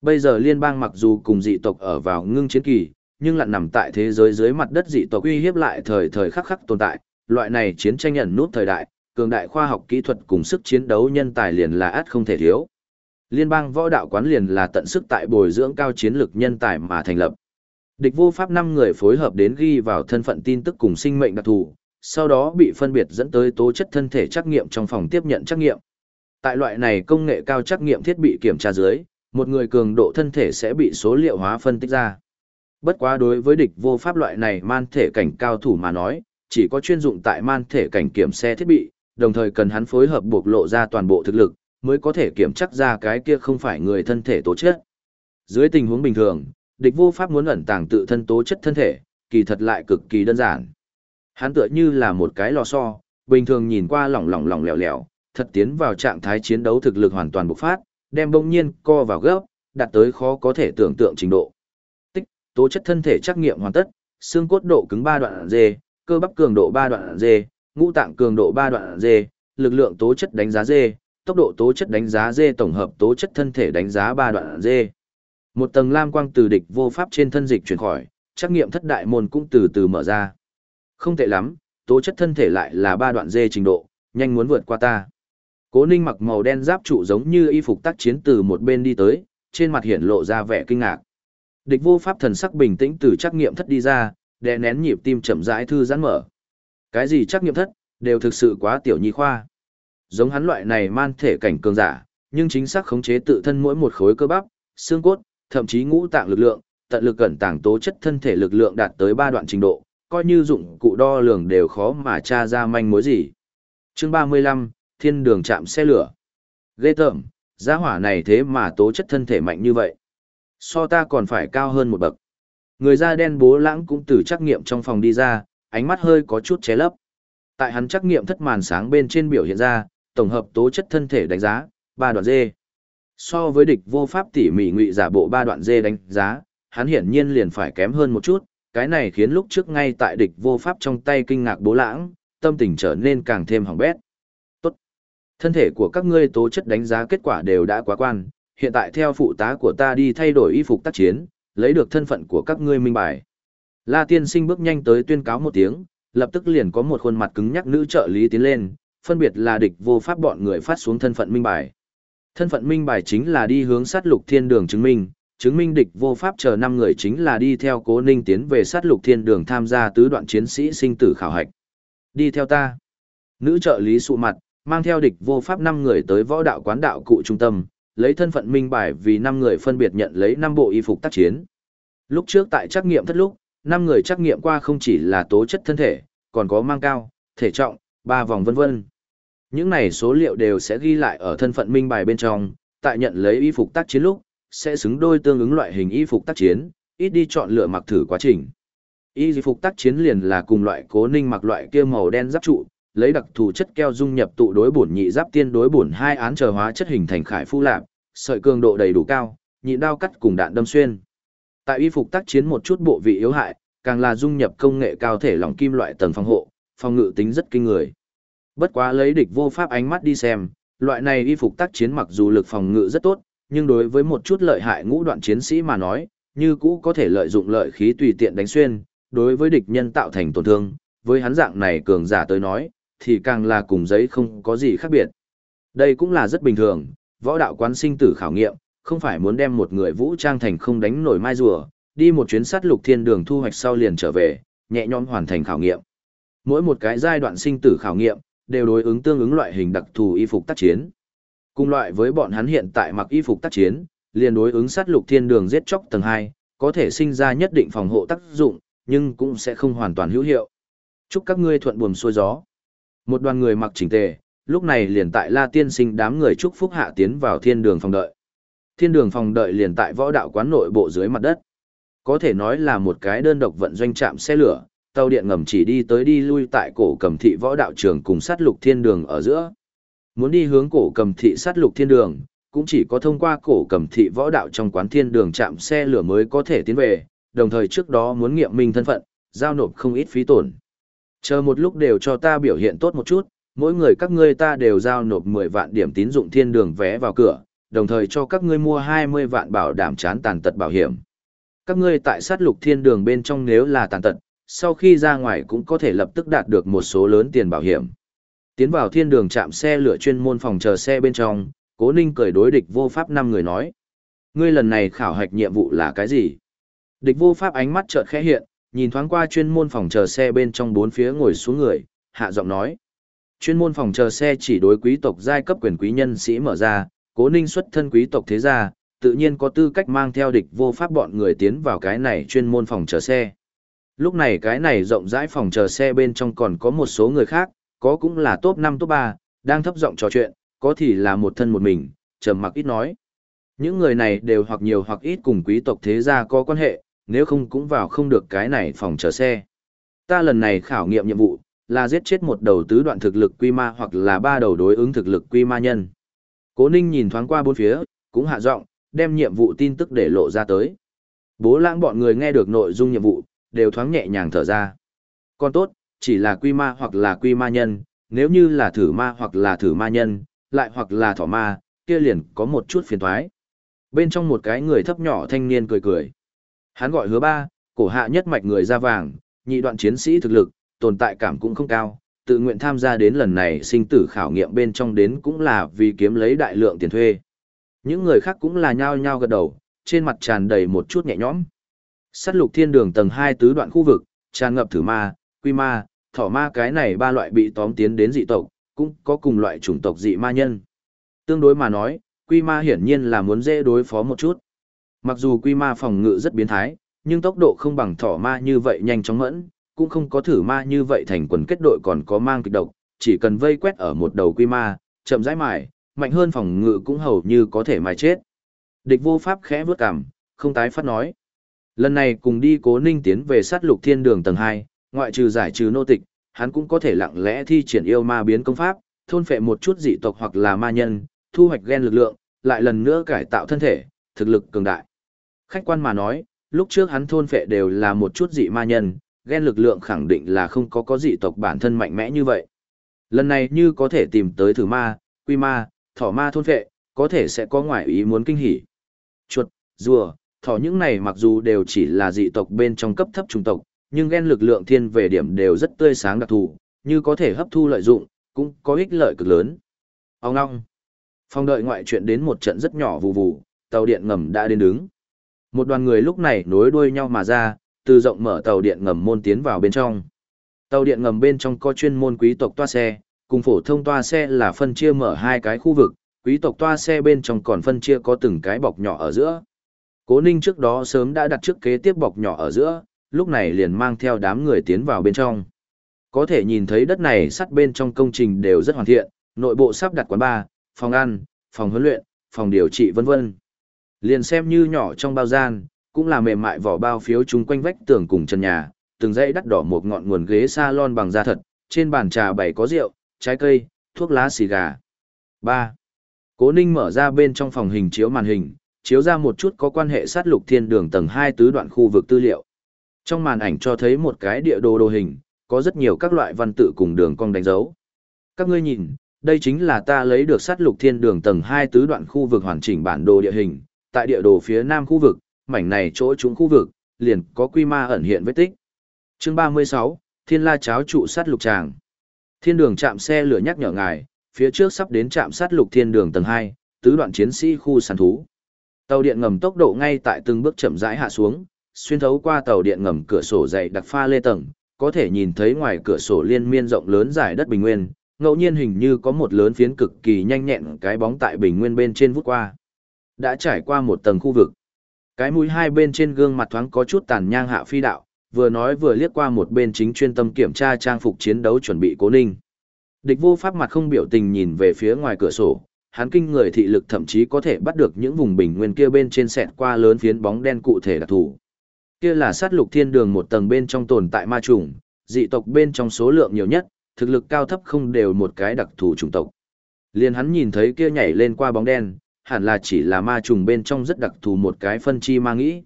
Bây giờ liên bang mặc dù cùng dị tộc ở vào ngưng chiến kỳ, nhưng lại nằm tại thế giới dưới mặt đất dị tộc uy hiếp lại thời thời khắc khắc tồn tại, loại này chiến tranh ẩn nút thời đại, cường đại khoa học kỹ thuật cùng sức chiến đấu nhân tài liền là át không thể thiếu. Liên bang võ đạo quán liền là tận sức tại bồi dưỡng cao chiến lực nhân tài mà thành lập. Địch vô pháp 5 người phối hợp đến ghi vào thân phận tin tức cùng sinh mệnh đặc thù, sau đó bị phân biệt dẫn tới tố chất thân thể trắc nghiệm trong phòng tiếp nhận trắc nghiệm. Tại loại này công nghệ cao trắc nghiệm thiết bị kiểm tra dưới, một người cường độ thân thể sẽ bị số liệu hóa phân tích ra. Bất quá đối với địch vô pháp loại này man thể cảnh cao thủ mà nói, chỉ có chuyên dụng tại man thể cảnh kiểm xe thiết bị, đồng thời cần hắn phối hợp buộc lộ ra toàn bộ thực lực, mới có thể kiểm chắc ra cái kia không phải người thân thể tố chất. Dưới tình huống bình thường, địch vô pháp muốn ẩn tàng tự thân tố chất thân thể, kỳ thật lại cực kỳ đơn giản. Hắn tựa như là một cái lò xo, bình thường nhìn qua lỏng lỏng lỏng lẻo lẻo, thật tiến vào trạng thái chiến đấu thực lực hoàn toàn bộc phát, đem bỗng nhiên co vào gấp, đạt tới khó có thể tưởng tượng trình độ. Tích, tố chất thân thể trắc nghiệm hoàn tất, xương cốt độ cứng 3 đoạn dê, cơ bắp cường độ 3 đoạn dê, ngũ tạng cường độ 3 đoạn dê, lực lượng tố chất đánh giá dê, tốc độ tố chất đánh giá dê tổng hợp tố chất thân thể đánh giá 3 đoạn dê. Một tầng lam quang từ địch vô pháp trên thân dịch chuyển khỏi, trắc nghiệm thất đại môn cũng từ từ mở ra. Không tệ lắm, tố chất thân thể lại là ba đoạn dê trình độ, nhanh muốn vượt qua ta. Cố Ninh mặc màu đen giáp trụ giống như y phục tác chiến từ một bên đi tới, trên mặt hiện lộ ra vẻ kinh ngạc. Địch vô pháp thần sắc bình tĩnh từ trắc nghiệm thất đi ra, đè nén nhịp tim chậm rãi thư giãn mở. Cái gì trắc nghiệm thất, đều thực sự quá tiểu nhi khoa. Giống hắn loại này man thể cảnh cường giả, nhưng chính xác khống chế tự thân mỗi một khối cơ bắp, xương cốt, thậm chí ngũ tạng lực lượng, tận lực cẩn tàng tố chất thân thể lực lượng đạt tới ba đoạn trình độ, coi như dụng cụ đo lường đều khó mà tra ra manh mối gì. Chương 35, Thiên đường chạm xe lửa. Ghê tởm, gia hỏa này thế mà tố chất thân thể mạnh như vậy. So ta còn phải cao hơn một bậc. Người da đen bố lãng cũng từ trắc nghiệm trong phòng đi ra, ánh mắt hơi có chút ché lấp. Tại hắn trắc nghiệm thất màn sáng bên trên biểu hiện ra, tổng hợp tố chất thân thể đánh giá, ba đoạn dê. So với địch vô pháp tỉ mỉ ngụy giả bộ ba đoạn dê đánh giá, hắn hiển nhiên liền phải kém hơn một chút, cái này khiến lúc trước ngay tại địch vô pháp trong tay kinh ngạc bố lãng, tâm tình trở nên càng thêm hỏng bét. Tốt. Thân thể của các ngươi tố chất đánh giá kết quả đều đã quá quan, hiện tại theo phụ tá của ta đi thay đổi y phục tác chiến, lấy được thân phận của các ngươi minh bài. La tiên sinh bước nhanh tới tuyên cáo một tiếng, lập tức liền có một khuôn mặt cứng nhắc nữ trợ lý tiến lên, phân biệt là địch vô pháp bọn người phát xuống thân phận minh bài. Thân phận minh bài chính là đi hướng sát lục thiên đường chứng minh, chứng minh địch vô pháp chờ năm người chính là đi theo cố ninh tiến về sát lục thiên đường tham gia tứ đoạn chiến sĩ sinh tử khảo hạch. Đi theo ta. Nữ trợ lý sụ mặt, mang theo địch vô pháp năm người tới võ đạo quán đạo cụ trung tâm, lấy thân phận minh bài vì năm người phân biệt nhận lấy năm bộ y phục tác chiến. Lúc trước tại trắc nghiệm thất lúc, năm người trắc nghiệm qua không chỉ là tố chất thân thể, còn có mang cao, thể trọng, ba vòng vân vân. Những này số liệu đều sẽ ghi lại ở thân phận minh bài bên trong, tại nhận lấy y phục tác chiến lúc, sẽ xứng đôi tương ứng loại hình y phục tác chiến, ít đi chọn lựa mặc thử quá trình. Y phục tác chiến liền là cùng loại cố ninh mặc loại kia màu đen giáp trụ, lấy đặc thù chất keo dung nhập tụ đối bổn nhị giáp tiên đối bổn hai án chờ hóa chất hình thành khải phu lạp, sợi cường độ đầy đủ cao, nhị đao cắt cùng đạn đâm xuyên. Tại y phục tác chiến một chút bộ vị yếu hại, càng là dung nhập công nghệ cao thể lỏng kim loại tầng phòng hộ, phòng ngự tính rất kinh người. Bất quá lấy địch vô pháp ánh mắt đi xem, loại này y phục tác chiến mặc dù lực phòng ngự rất tốt, nhưng đối với một chút lợi hại ngũ đoạn chiến sĩ mà nói, như cũ có thể lợi dụng lợi khí tùy tiện đánh xuyên, đối với địch nhân tạo thành tổn thương, với hắn dạng này cường giả tới nói, thì càng là cùng giấy không có gì khác biệt. Đây cũng là rất bình thường, võ đạo quán sinh tử khảo nghiệm, không phải muốn đem một người vũ trang thành không đánh nổi mai rùa, đi một chuyến sát lục thiên đường thu hoạch sau liền trở về, nhẹ nhõm hoàn thành khảo nghiệm. Mỗi một cái giai đoạn sinh tử khảo nghiệm, đều đối ứng tương ứng loại hình đặc thù y phục tác chiến. Cùng loại với bọn hắn hiện tại mặc y phục tác chiến, liền đối ứng sát lục thiên đường giết chóc tầng 2, có thể sinh ra nhất định phòng hộ tác dụng, nhưng cũng sẽ không hoàn toàn hữu hiệu. Chúc các ngươi thuận buồm xuôi gió. Một đoàn người mặc chỉnh tề, lúc này liền tại La Tiên Sinh đám người chúc phúc hạ tiến vào thiên đường phòng đợi. Thiên đường phòng đợi liền tại võ đạo quán nội bộ dưới mặt đất. Có thể nói là một cái đơn độc vận doanh trạm xe lửa, tàu điện ngầm chỉ đi tới đi lui tại cổ cầm thị võ đạo trường cùng sát lục thiên đường ở giữa. Muốn đi hướng cổ cầm thị sát lục thiên đường, cũng chỉ có thông qua cổ cầm thị võ đạo trong quán thiên đường chạm xe lửa mới có thể tiến về, đồng thời trước đó muốn nghiệm minh thân phận, giao nộp không ít phí tổn. Chờ một lúc đều cho ta biểu hiện tốt một chút, mỗi người các ngươi ta đều giao nộp 10 vạn điểm tín dụng thiên đường vé vào cửa, đồng thời cho các ngươi mua 20 vạn bảo đảm chán tàn tật bảo hiểm. Các ngươi tại sát lục thiên đường bên trong nếu là tàn tật, sau khi ra ngoài cũng có thể lập tức đạt được một số lớn tiền bảo hiểm. Tiến vào thiên đường chạm xe lửa chuyên môn phòng chờ xe bên trong, cố ninh cười đối địch vô pháp năm người nói. Ngươi lần này khảo hạch nhiệm vụ là cái gì? Địch vô pháp ánh mắt chợt khẽ hiện, nhìn thoáng qua chuyên môn phòng chờ xe bên trong bốn phía ngồi xuống người, hạ giọng nói. Chuyên môn phòng chờ xe chỉ đối quý tộc giai cấp quyền quý nhân sĩ mở ra, cố ninh xuất thân quý tộc thế gia, tự nhiên có tư cách mang theo địch vô pháp bọn người tiến vào cái này chuyên môn phòng chờ xe. Lúc này cái này rộng rãi phòng chờ xe bên trong còn có một số người khác, có cũng là top 5 top 3, đang thấp giọng trò chuyện, có thì là một thân một mình, trầm mặc ít nói. Những người này đều hoặc nhiều hoặc ít cùng quý tộc thế gia có quan hệ, nếu không cũng vào không được cái này phòng chờ xe. Ta lần này khảo nghiệm nhiệm vụ, là giết chết một đầu tứ đoạn thực lực quy ma hoặc là ba đầu đối ứng thực lực quy ma nhân. Cố Ninh nhìn thoáng qua bốn phía, cũng hạ giọng, đem nhiệm vụ tin tức để lộ ra tới. Bố lãng bọn người nghe được nội dung nhiệm vụ, đều thoáng nhẹ nhàng thở ra. Còn tốt, chỉ là quy ma hoặc là quy ma nhân, nếu như là thử ma hoặc là thử ma nhân, lại hoặc là thỏ ma, kia liền có một chút phiền thoái. Bên trong một cái người thấp nhỏ thanh niên cười cười. Hắn gọi hứa ba, cổ hạ nhất mạch người da vàng, nhị đoạn chiến sĩ thực lực, tồn tại cảm cũng không cao, tự nguyện tham gia đến lần này sinh tử khảo nghiệm bên trong đến cũng là vì kiếm lấy đại lượng tiền thuê. Những người khác cũng là nhao nhao gật đầu, trên mặt tràn đầy một chút nhẹ nhõm. Sát lục thiên đường tầng hai tứ đoạn khu vực, tràn ngập thử ma, quy ma, thỏ ma cái này ba loại bị tóm tiến đến dị tộc, cũng có cùng loại chủng tộc dị ma nhân. Tương đối mà nói, quy ma hiển nhiên là muốn dễ đối phó một chút. Mặc dù quy ma phòng ngự rất biến thái, nhưng tốc độ không bằng thỏ ma như vậy nhanh chóng mẫn, cũng không có thử ma như vậy thành quần kết đội còn có mang kịch độc, chỉ cần vây quét ở một đầu quy ma, chậm rãi mài, mạnh hơn phòng ngự cũng hầu như có thể mài chết. Địch vô pháp khẽ vướt cằm, không tái phát nói. Lần này cùng đi cố ninh tiến về sát lục thiên đường tầng 2, ngoại trừ giải trừ nô tịch, hắn cũng có thể lặng lẽ thi triển yêu ma biến công pháp, thôn phệ một chút dị tộc hoặc là ma nhân, thu hoạch gen lực lượng, lại lần nữa cải tạo thân thể, thực lực cường đại. Khách quan mà nói, lúc trước hắn thôn phệ đều là một chút dị ma nhân, gen lực lượng khẳng định là không có có dị tộc bản thân mạnh mẽ như vậy. Lần này như có thể tìm tới thử ma, quy ma, thỏ ma thôn phệ, có thể sẽ có ngoại ý muốn kinh hỉ. Chuột, rùa, thỏ những này mặc dù đều chỉ là dị tộc bên trong cấp thấp trung tộc, nhưng gen lực lượng thiên về điểm đều rất tươi sáng đặc thù, như có thể hấp thu lợi dụng, cũng có ích lợi cực lớn. Ông ngong. Phong đợi ngoại chuyện đến một trận rất nhỏ vù vù, tàu điện ngầm đã đến đứng. Một đoàn người lúc này nối đuôi nhau mà ra, từ rộng mở tàu điện ngầm môn tiến vào bên trong. Tàu điện ngầm bên trong có chuyên môn quý tộc toa xe, cùng phổ thông toa xe là phân chia mở hai cái khu vực, quý tộc toa xe bên trong còn phân chia có từng cái bọc nhỏ ở giữa. Cố Ninh trước đó sớm đã đặt trước kế tiếp bọc nhỏ ở giữa, lúc này liền mang theo đám người tiến vào bên trong. Có thể nhìn thấy đất này sắt bên trong công trình đều rất hoàn thiện, nội bộ sắp đặt quán bar, phòng ăn, phòng huấn luyện, phòng điều trị vân vân. Liền xem như nhỏ trong bao gian, cũng là mềm mại vỏ bao phiếu chung quanh vách tường cùng chân nhà, từng dãy đắt đỏ một ngọn nguồn ghế salon bằng da thật, trên bàn trà bày có rượu, trái cây, thuốc lá xì gà. 3. Cố Ninh mở ra bên trong phòng hình chiếu màn hình, chiếu ra một chút có quan hệ sát lục thiên đường tầng 2 tứ đoạn khu vực tư liệu. Trong màn ảnh cho thấy một cái địa đồ đồ hình, có rất nhiều các loại văn tự cùng đường cong đánh dấu. Các ngươi nhìn, đây chính là ta lấy được sát lục thiên đường tầng 2 tứ đoạn khu vực hoàn chỉnh bản đồ địa hình, tại địa đồ phía nam khu vực, mảnh này chỗ chúng khu vực, liền có quy ma ẩn hiện vết tích. Chương 36, Thiên La cháo trụ sát lục tràng. Thiên đường chạm xe lửa nhắc nhở ngài, phía trước sắp đến trạm sát lục thiên đường tầng 2, tứ đoạn chiến sĩ khu săn thú. Tàu điện ngầm tốc độ ngay tại từng bước chậm rãi hạ xuống, xuyên thấu qua tàu điện ngầm cửa sổ dày đặc pha lê tầng, có thể nhìn thấy ngoài cửa sổ liên miên rộng lớn dài đất bình nguyên, ngẫu nhiên hình như có một lớn phiến cực kỳ nhanh nhẹn cái bóng tại bình nguyên bên trên vút qua. Đã trải qua một tầng khu vực. Cái mũi hai bên trên gương mặt thoáng có chút tàn nhang hạ phi đạo, vừa nói vừa liếc qua một bên chính chuyên tâm kiểm tra trang phục chiến đấu chuẩn bị cố ninh. Địch vô pháp mặt không biểu tình nhìn về phía ngoài cửa sổ, hắn kinh người thị lực thậm chí có thể bắt được những vùng bình nguyên kia bên trên sẹt qua lớn phiến bóng đen cụ thể đặc thù. Kia là sát lục thiên đường một tầng bên trong tồn tại ma trùng, dị tộc bên trong số lượng nhiều nhất, thực lực cao thấp không đều một cái đặc thù chủng tộc. Liền hắn nhìn thấy kia nhảy lên qua bóng đen, hẳn là chỉ là ma trùng bên trong rất đặc thù một cái phân chi ma nghĩ.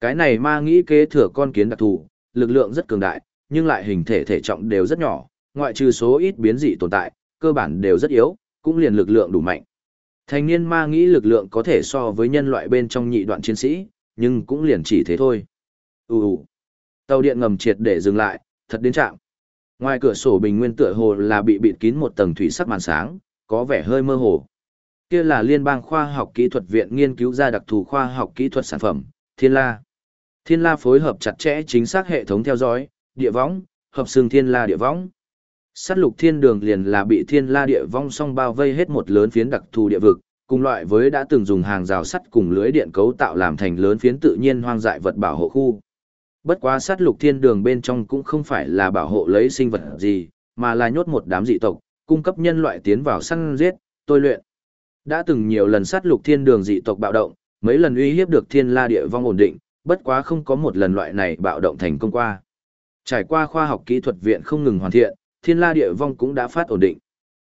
Cái này ma nghĩ kế thừa con kiến đặc thù, lực lượng rất cường đại, nhưng lại hình thể thể trọng đều rất nhỏ, ngoại trừ số ít biến dị tồn tại, cơ bản đều rất yếu, cũng liền lực lượng đủ mạnh. Thành niên ma nghĩ lực lượng có thể so với nhân loại bên trong nhị đoạn chiến sĩ, nhưng cũng liền chỉ thế thôi. Ù ù. Tàu điện ngầm triệt để dừng lại, thật đến trạng. Ngoài cửa sổ bình nguyên tựa hồ là bị bịt kín một tầng thủy sắc màn sáng, có vẻ hơi mơ hồ. Kia là Liên bang khoa học kỹ thuật viện nghiên cứu ra đặc thù khoa học kỹ thuật sản phẩm, Thiên La. Thiên La phối hợp chặt chẽ chính xác hệ thống theo dõi, địa võng, hợp xương Thiên La địa võng. Sát lục thiên đường liền là bị Thiên La địa vong song bao vây hết một lớn phiến đặc thù địa vực, cùng loại với đã từng dùng hàng rào sắt cùng lưới điện cấu tạo làm thành lớn phiến tự nhiên hoang dại vật bảo hộ khu. Bất quá sát lục thiên đường bên trong cũng không phải là bảo hộ lấy sinh vật gì, mà là nhốt một đám dị tộc, cung cấp nhân loại tiến vào săn giết, tôi luyện. Đã từng nhiều lần sát lục thiên đường dị tộc bạo động, mấy lần uy hiếp được thiên la địa vong ổn định, bất quá không có một lần loại này bạo động thành công qua. Trải qua khoa học kỹ thuật viện không ngừng hoàn thiện, thiên la địa vong cũng đã phát ổn định.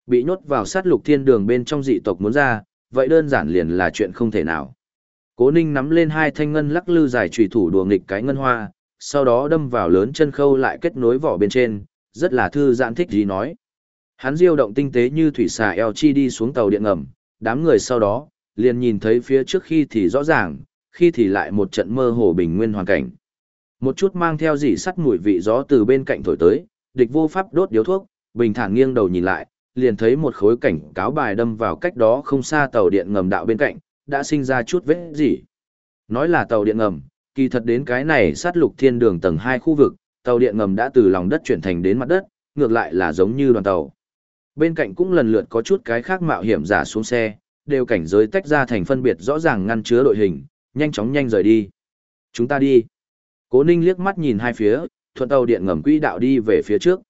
Bị nhốt vào sát lục thiên đường bên trong dị tộc muốn ra, vậy đơn giản liền là chuyện không thể nào. Cố Ninh nắm lên hai thanh ngân lắc lư dài chủy thủ đùa nghịch cái ngân hoa, sau đó đâm vào lớn chân khâu lại kết nối vỏ bên trên, rất là thư giãn thích gì nói. Hắn diêu động tinh tế như thủy xà eo chi đi xuống tàu điện ngầm, đám người sau đó, liền nhìn thấy phía trước khi thì rõ ràng, khi thì lại một trận mơ hồ bình nguyên hoàn cảnh. Một chút mang theo dỉ sắt mùi vị gió từ bên cạnh thổi tới, địch vô pháp đốt điếu thuốc, bình thản nghiêng đầu nhìn lại, liền thấy một khối cảnh cáo bài đâm vào cách đó không xa tàu điện ngầm đạo bên cạnh, đã sinh ra chút vết gì. Nói là tàu điện ngầm, kỳ thật đến cái này sát lục thiên đường tầng 2 khu vực, tàu điện ngầm đã từ lòng đất chuyển thành đến mặt đất, ngược lại là giống như đoàn tàu. Bên cạnh cũng lần lượt có chút cái khác mạo hiểm giả xuống xe, đều cảnh giới tách ra thành phân biệt rõ ràng ngăn chứa đội hình, nhanh chóng nhanh rời đi. Chúng ta đi. Cố Ninh liếc mắt nhìn hai phía, thuận tàu điện ngầm quỹ đạo đi về phía trước.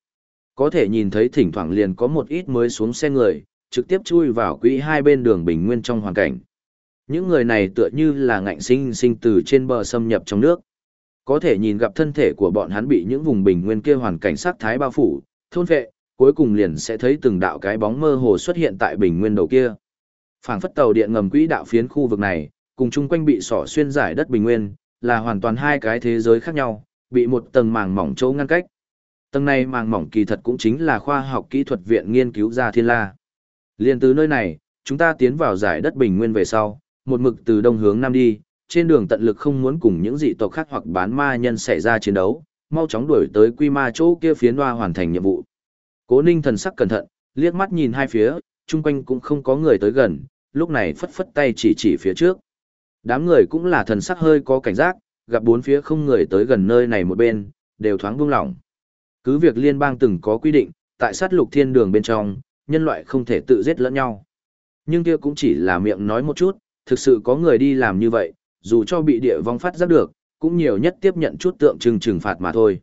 Có thể nhìn thấy thỉnh thoảng liền có một ít mới xuống xe người, trực tiếp chui vào quỹ hai bên đường bình nguyên trong hoàn cảnh. Những người này tựa như là ngạnh sinh sinh từ trên bờ xâm nhập trong nước. Có thể nhìn gặp thân thể của bọn hắn bị những vùng bình nguyên kia hoàn cảnh sắc thái bao phủ, thôn vệ, cuối cùng liền sẽ thấy từng đạo cái bóng mơ hồ xuất hiện tại bình nguyên đầu kia. Phảng phất tàu điện ngầm quỹ đạo phiến khu vực này, cùng chung quanh bị sỏ xuyên giải đất bình nguyên, là hoàn toàn hai cái thế giới khác nhau, bị một tầng màng mỏng chỗ ngăn cách. Tầng này màng mỏng kỳ thật cũng chính là khoa học kỹ thuật viện nghiên cứu ra thiên la. Liên từ nơi này, chúng ta tiến vào giải đất bình nguyên về sau, một mực từ đông hướng nam đi, trên đường tận lực không muốn cùng những dị tộc khác hoặc bán ma nhân xảy ra chiến đấu, mau chóng đuổi tới quy ma chỗ kia phiến hoa hoàn thành nhiệm vụ. Cố ninh thần sắc cẩn thận, liếc mắt nhìn hai phía, chung quanh cũng không có người tới gần, lúc này phất phất tay chỉ chỉ phía trước. Đám người cũng là thần sắc hơi có cảnh giác, gặp bốn phía không người tới gần nơi này một bên, đều thoáng buông lỏng. Cứ việc liên bang từng có quy định, tại sát lục thiên đường bên trong, nhân loại không thể tự giết lẫn nhau. Nhưng kia cũng chỉ là miệng nói một chút, thực sự có người đi làm như vậy, dù cho bị địa vong phát giác được, cũng nhiều nhất tiếp nhận chút tượng trừng trừng phạt mà thôi.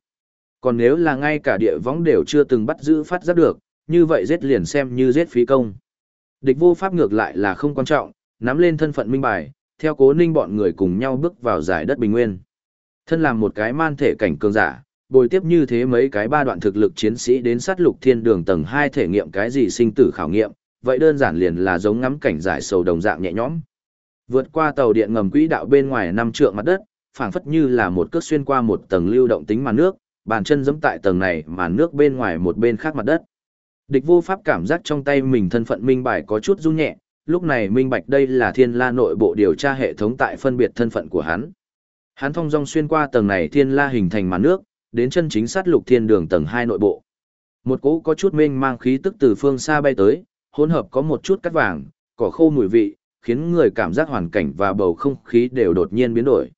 Còn nếu là ngay cả địa vong đều chưa từng bắt giữ phát giác được, như vậy giết liền xem như giết phí công. Địch vô pháp ngược lại là không quan trọng, nắm lên thân phận minh bài, theo cố ninh bọn người cùng nhau bước vào giải đất bình nguyên. Thân làm một cái man thể cảnh cường giả, bồi tiếp như thế mấy cái ba đoạn thực lực chiến sĩ đến sát lục thiên đường tầng hai thể nghiệm cái gì sinh tử khảo nghiệm, vậy đơn giản liền là giống ngắm cảnh giải sầu đồng dạng nhẹ nhõm. Vượt qua tàu điện ngầm quỹ đạo bên ngoài năm trượng mặt đất, phảng phất như là một cước xuyên qua một tầng lưu động tính màn nước, bàn chân giẫm tại tầng này màn nước bên ngoài một bên khác mặt đất. Địch vô pháp cảm giác trong tay mình thân phận minh bài có chút run nhẹ, lúc này minh bạch đây là thiên la nội bộ điều tra hệ thống tại phân biệt thân phận của hắn. Hắn thông dong xuyên qua tầng này thiên la hình thành màn nước, đến chân chính sát lục thiên đường tầng hai nội bộ. Một cỗ có chút mênh mang khí tức từ phương xa bay tới, hỗn hợp có một chút cắt vàng, cỏ khô mùi vị, khiến người cảm giác hoàn cảnh và bầu không khí đều đột nhiên biến đổi.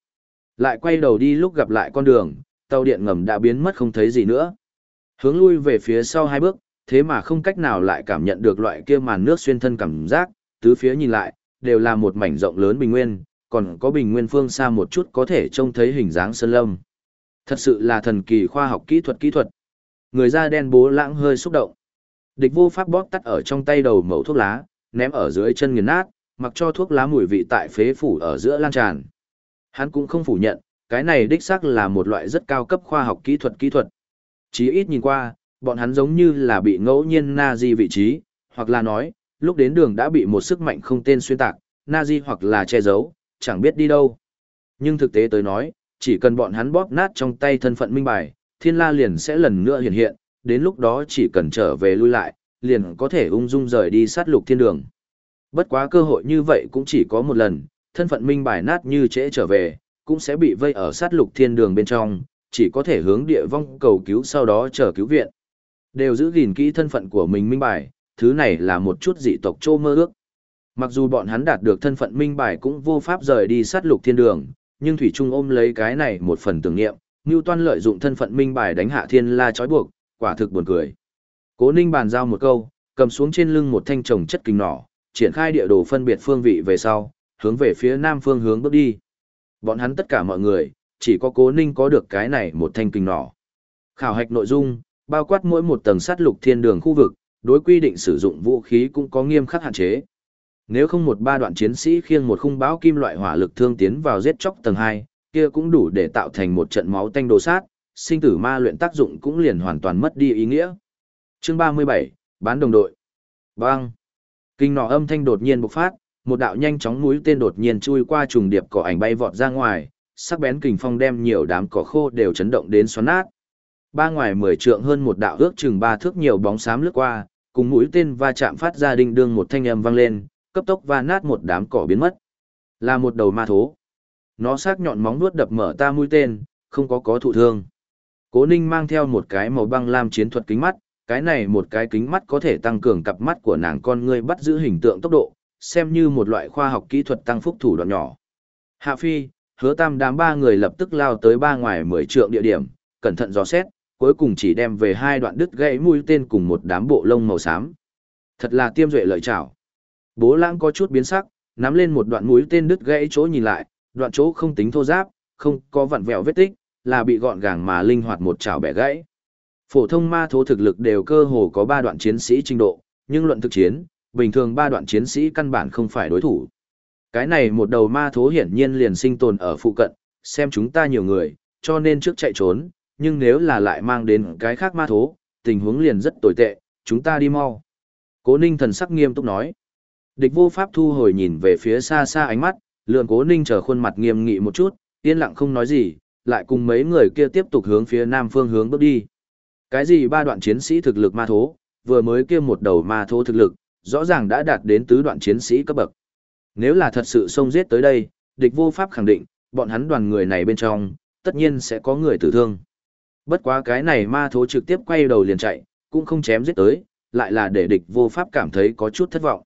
Lại quay đầu đi lúc gặp lại con đường, tàu điện ngầm đã biến mất không thấy gì nữa. Hướng lui về phía sau hai bước, thế mà không cách nào lại cảm nhận được loại kia màn nước xuyên thân cảm giác, tứ phía nhìn lại, đều là một mảnh rộng lớn bình nguyên, còn có bình nguyên phương xa một chút có thể trông thấy hình dáng sơn lâm. Thật sự là thần kỳ khoa học kỹ thuật kỹ thuật. Người da đen bố lãng hơi xúc động. Địch vô pháp bóp tắt ở trong tay đầu mẩu thuốc lá, ném ở dưới chân nghiền nát, mặc cho thuốc lá mùi vị tại phế phủ ở giữa lan tràn. Hắn cũng không phủ nhận, cái này đích xác là một loại rất cao cấp khoa học kỹ thuật kỹ thuật. Chí ít nhìn qua, bọn hắn giống như là bị ngẫu nhiên Nazi vị trí, hoặc là nói, lúc đến đường đã bị một sức mạnh không tên xuyên tạc, Nazi hoặc là che giấu, chẳng biết đi đâu. Nhưng thực tế tới nói, chỉ cần bọn hắn bóp nát trong tay thân phận minh bài, thiên la liền sẽ lần nữa hiện hiện, đến lúc đó chỉ cần trở về lui lại, liền có thể ung dung rời đi sát lục thiên đường. Bất quá cơ hội như vậy cũng chỉ có một lần, thân phận minh bài nát như trễ trở về, cũng sẽ bị vây ở sát lục thiên đường bên trong, chỉ có thể hướng địa vong cầu cứu sau đó chờ cứu viện. Đều giữ gìn kỹ thân phận của mình minh bài, thứ này là một chút dị tộc trô mơ ước. Mặc dù bọn hắn đạt được thân phận minh bài cũng vô pháp rời đi sát lục thiên đường, nhưng Thủy Trung ôm lấy cái này một phần tưởng niệm, Ngưu Toan lợi dụng thân phận minh bài đánh hạ thiên la trói buộc, quả thực buồn cười. Cố Ninh bàn giao một câu, cầm xuống trên lưng một thanh trồng chất kinh nỏ, triển khai địa đồ phân biệt phương vị về sau, hướng về phía nam phương hướng bước đi. Bọn hắn tất cả mọi người, chỉ có Cố Ninh có được cái này một thanh kinh nỏ. Khảo hạch nội dung, bao quát mỗi một tầng sát lục thiên đường khu vực, đối quy định sử dụng vũ khí cũng có nghiêm khắc hạn chế. Nếu không một ba đoạn chiến sĩ khiêng một khung báo kim loại hỏa lực thương tiến vào giết chóc tầng 2, kia cũng đủ để tạo thành một trận máu tanh đồ sát, sinh tử ma luyện tác dụng cũng liền hoàn toàn mất đi ý nghĩa. Chương 37, bán đồng đội. Bang. Kinh nỏ âm thanh đột nhiên bộc phát, một đạo nhanh chóng mũi tên đột nhiên chui qua trùng điệp cỏ ảnh bay vọt ra ngoài, sắc bén kình phong đem nhiều đám cỏ khô đều chấn động đến xoắn nát. Ba ngoài mười trượng hơn một đạo ước chừng ba thước nhiều bóng xám lướt qua, cùng mũi tên va chạm phát ra đinh đương một thanh âm vang lên, cấp tốc va nát một đám cỏ biến mất. Là một đầu ma thố. Nó sắc nhọn móng vuốt đập mở ta mũi tên, không có có thụ thương. Cố Ninh mang theo một cái màu băng lam chiến thuật kính mắt, cái này một cái kính mắt có thể tăng cường cặp mắt của nàng con ngươi bắt giữ hình tượng tốc độ, xem như một loại khoa học kỹ thuật tăng phúc thủ đoạn nhỏ. Hạ Phi, hứa tam đám ba người lập tức lao tới ba ngoài mười trượng địa điểm, cẩn thận dò xét, cuối cùng chỉ đem về hai đoạn đứt gãy mũi tên cùng một đám bộ lông màu xám. Thật là tiêm duệ lợi chảo. Bố lãng có chút biến sắc, nắm lên một đoạn mũi tên đứt gãy chỗ nhìn lại, đoạn chỗ không tính thô giáp, không có vặn vẹo vết tích, là bị gọn gàng mà linh hoạt một chảo bẻ gãy. Phổ thông ma thú thực lực đều cơ hồ có ba đoạn chiến sĩ trình độ, nhưng luận thực chiến, bình thường ba đoạn chiến sĩ căn bản không phải đối thủ. Cái này một đầu ma thú hiển nhiên liền sinh tồn ở phụ cận, xem chúng ta nhiều người, cho nên trước chạy trốn, nhưng nếu là lại mang đến cái khác ma thố, tình huống liền rất tồi tệ, chúng ta đi mau. Cố ninh thần sắc nghiêm túc nói. Địch vô pháp thu hồi nhìn về phía xa xa ánh mắt, lượn cố ninh chờ khuôn mặt nghiêm nghị một chút, yên lặng không nói gì, lại cùng mấy người kia tiếp tục hướng phía nam phương hướng bước đi. Cái gì ba đoạn chiến sĩ thực lực ma thố, vừa mới kia một đầu ma thố thực lực, rõ ràng đã đạt đến tứ đoạn chiến sĩ cấp bậc. Nếu là thật sự xông giết tới đây, địch vô pháp khẳng định, bọn hắn đoàn người này bên trong, tất nhiên sẽ có người tử thương. Bất quá cái này ma thố trực tiếp quay đầu liền chạy, cũng không chém giết tới, lại là để địch vô pháp cảm thấy có chút thất vọng.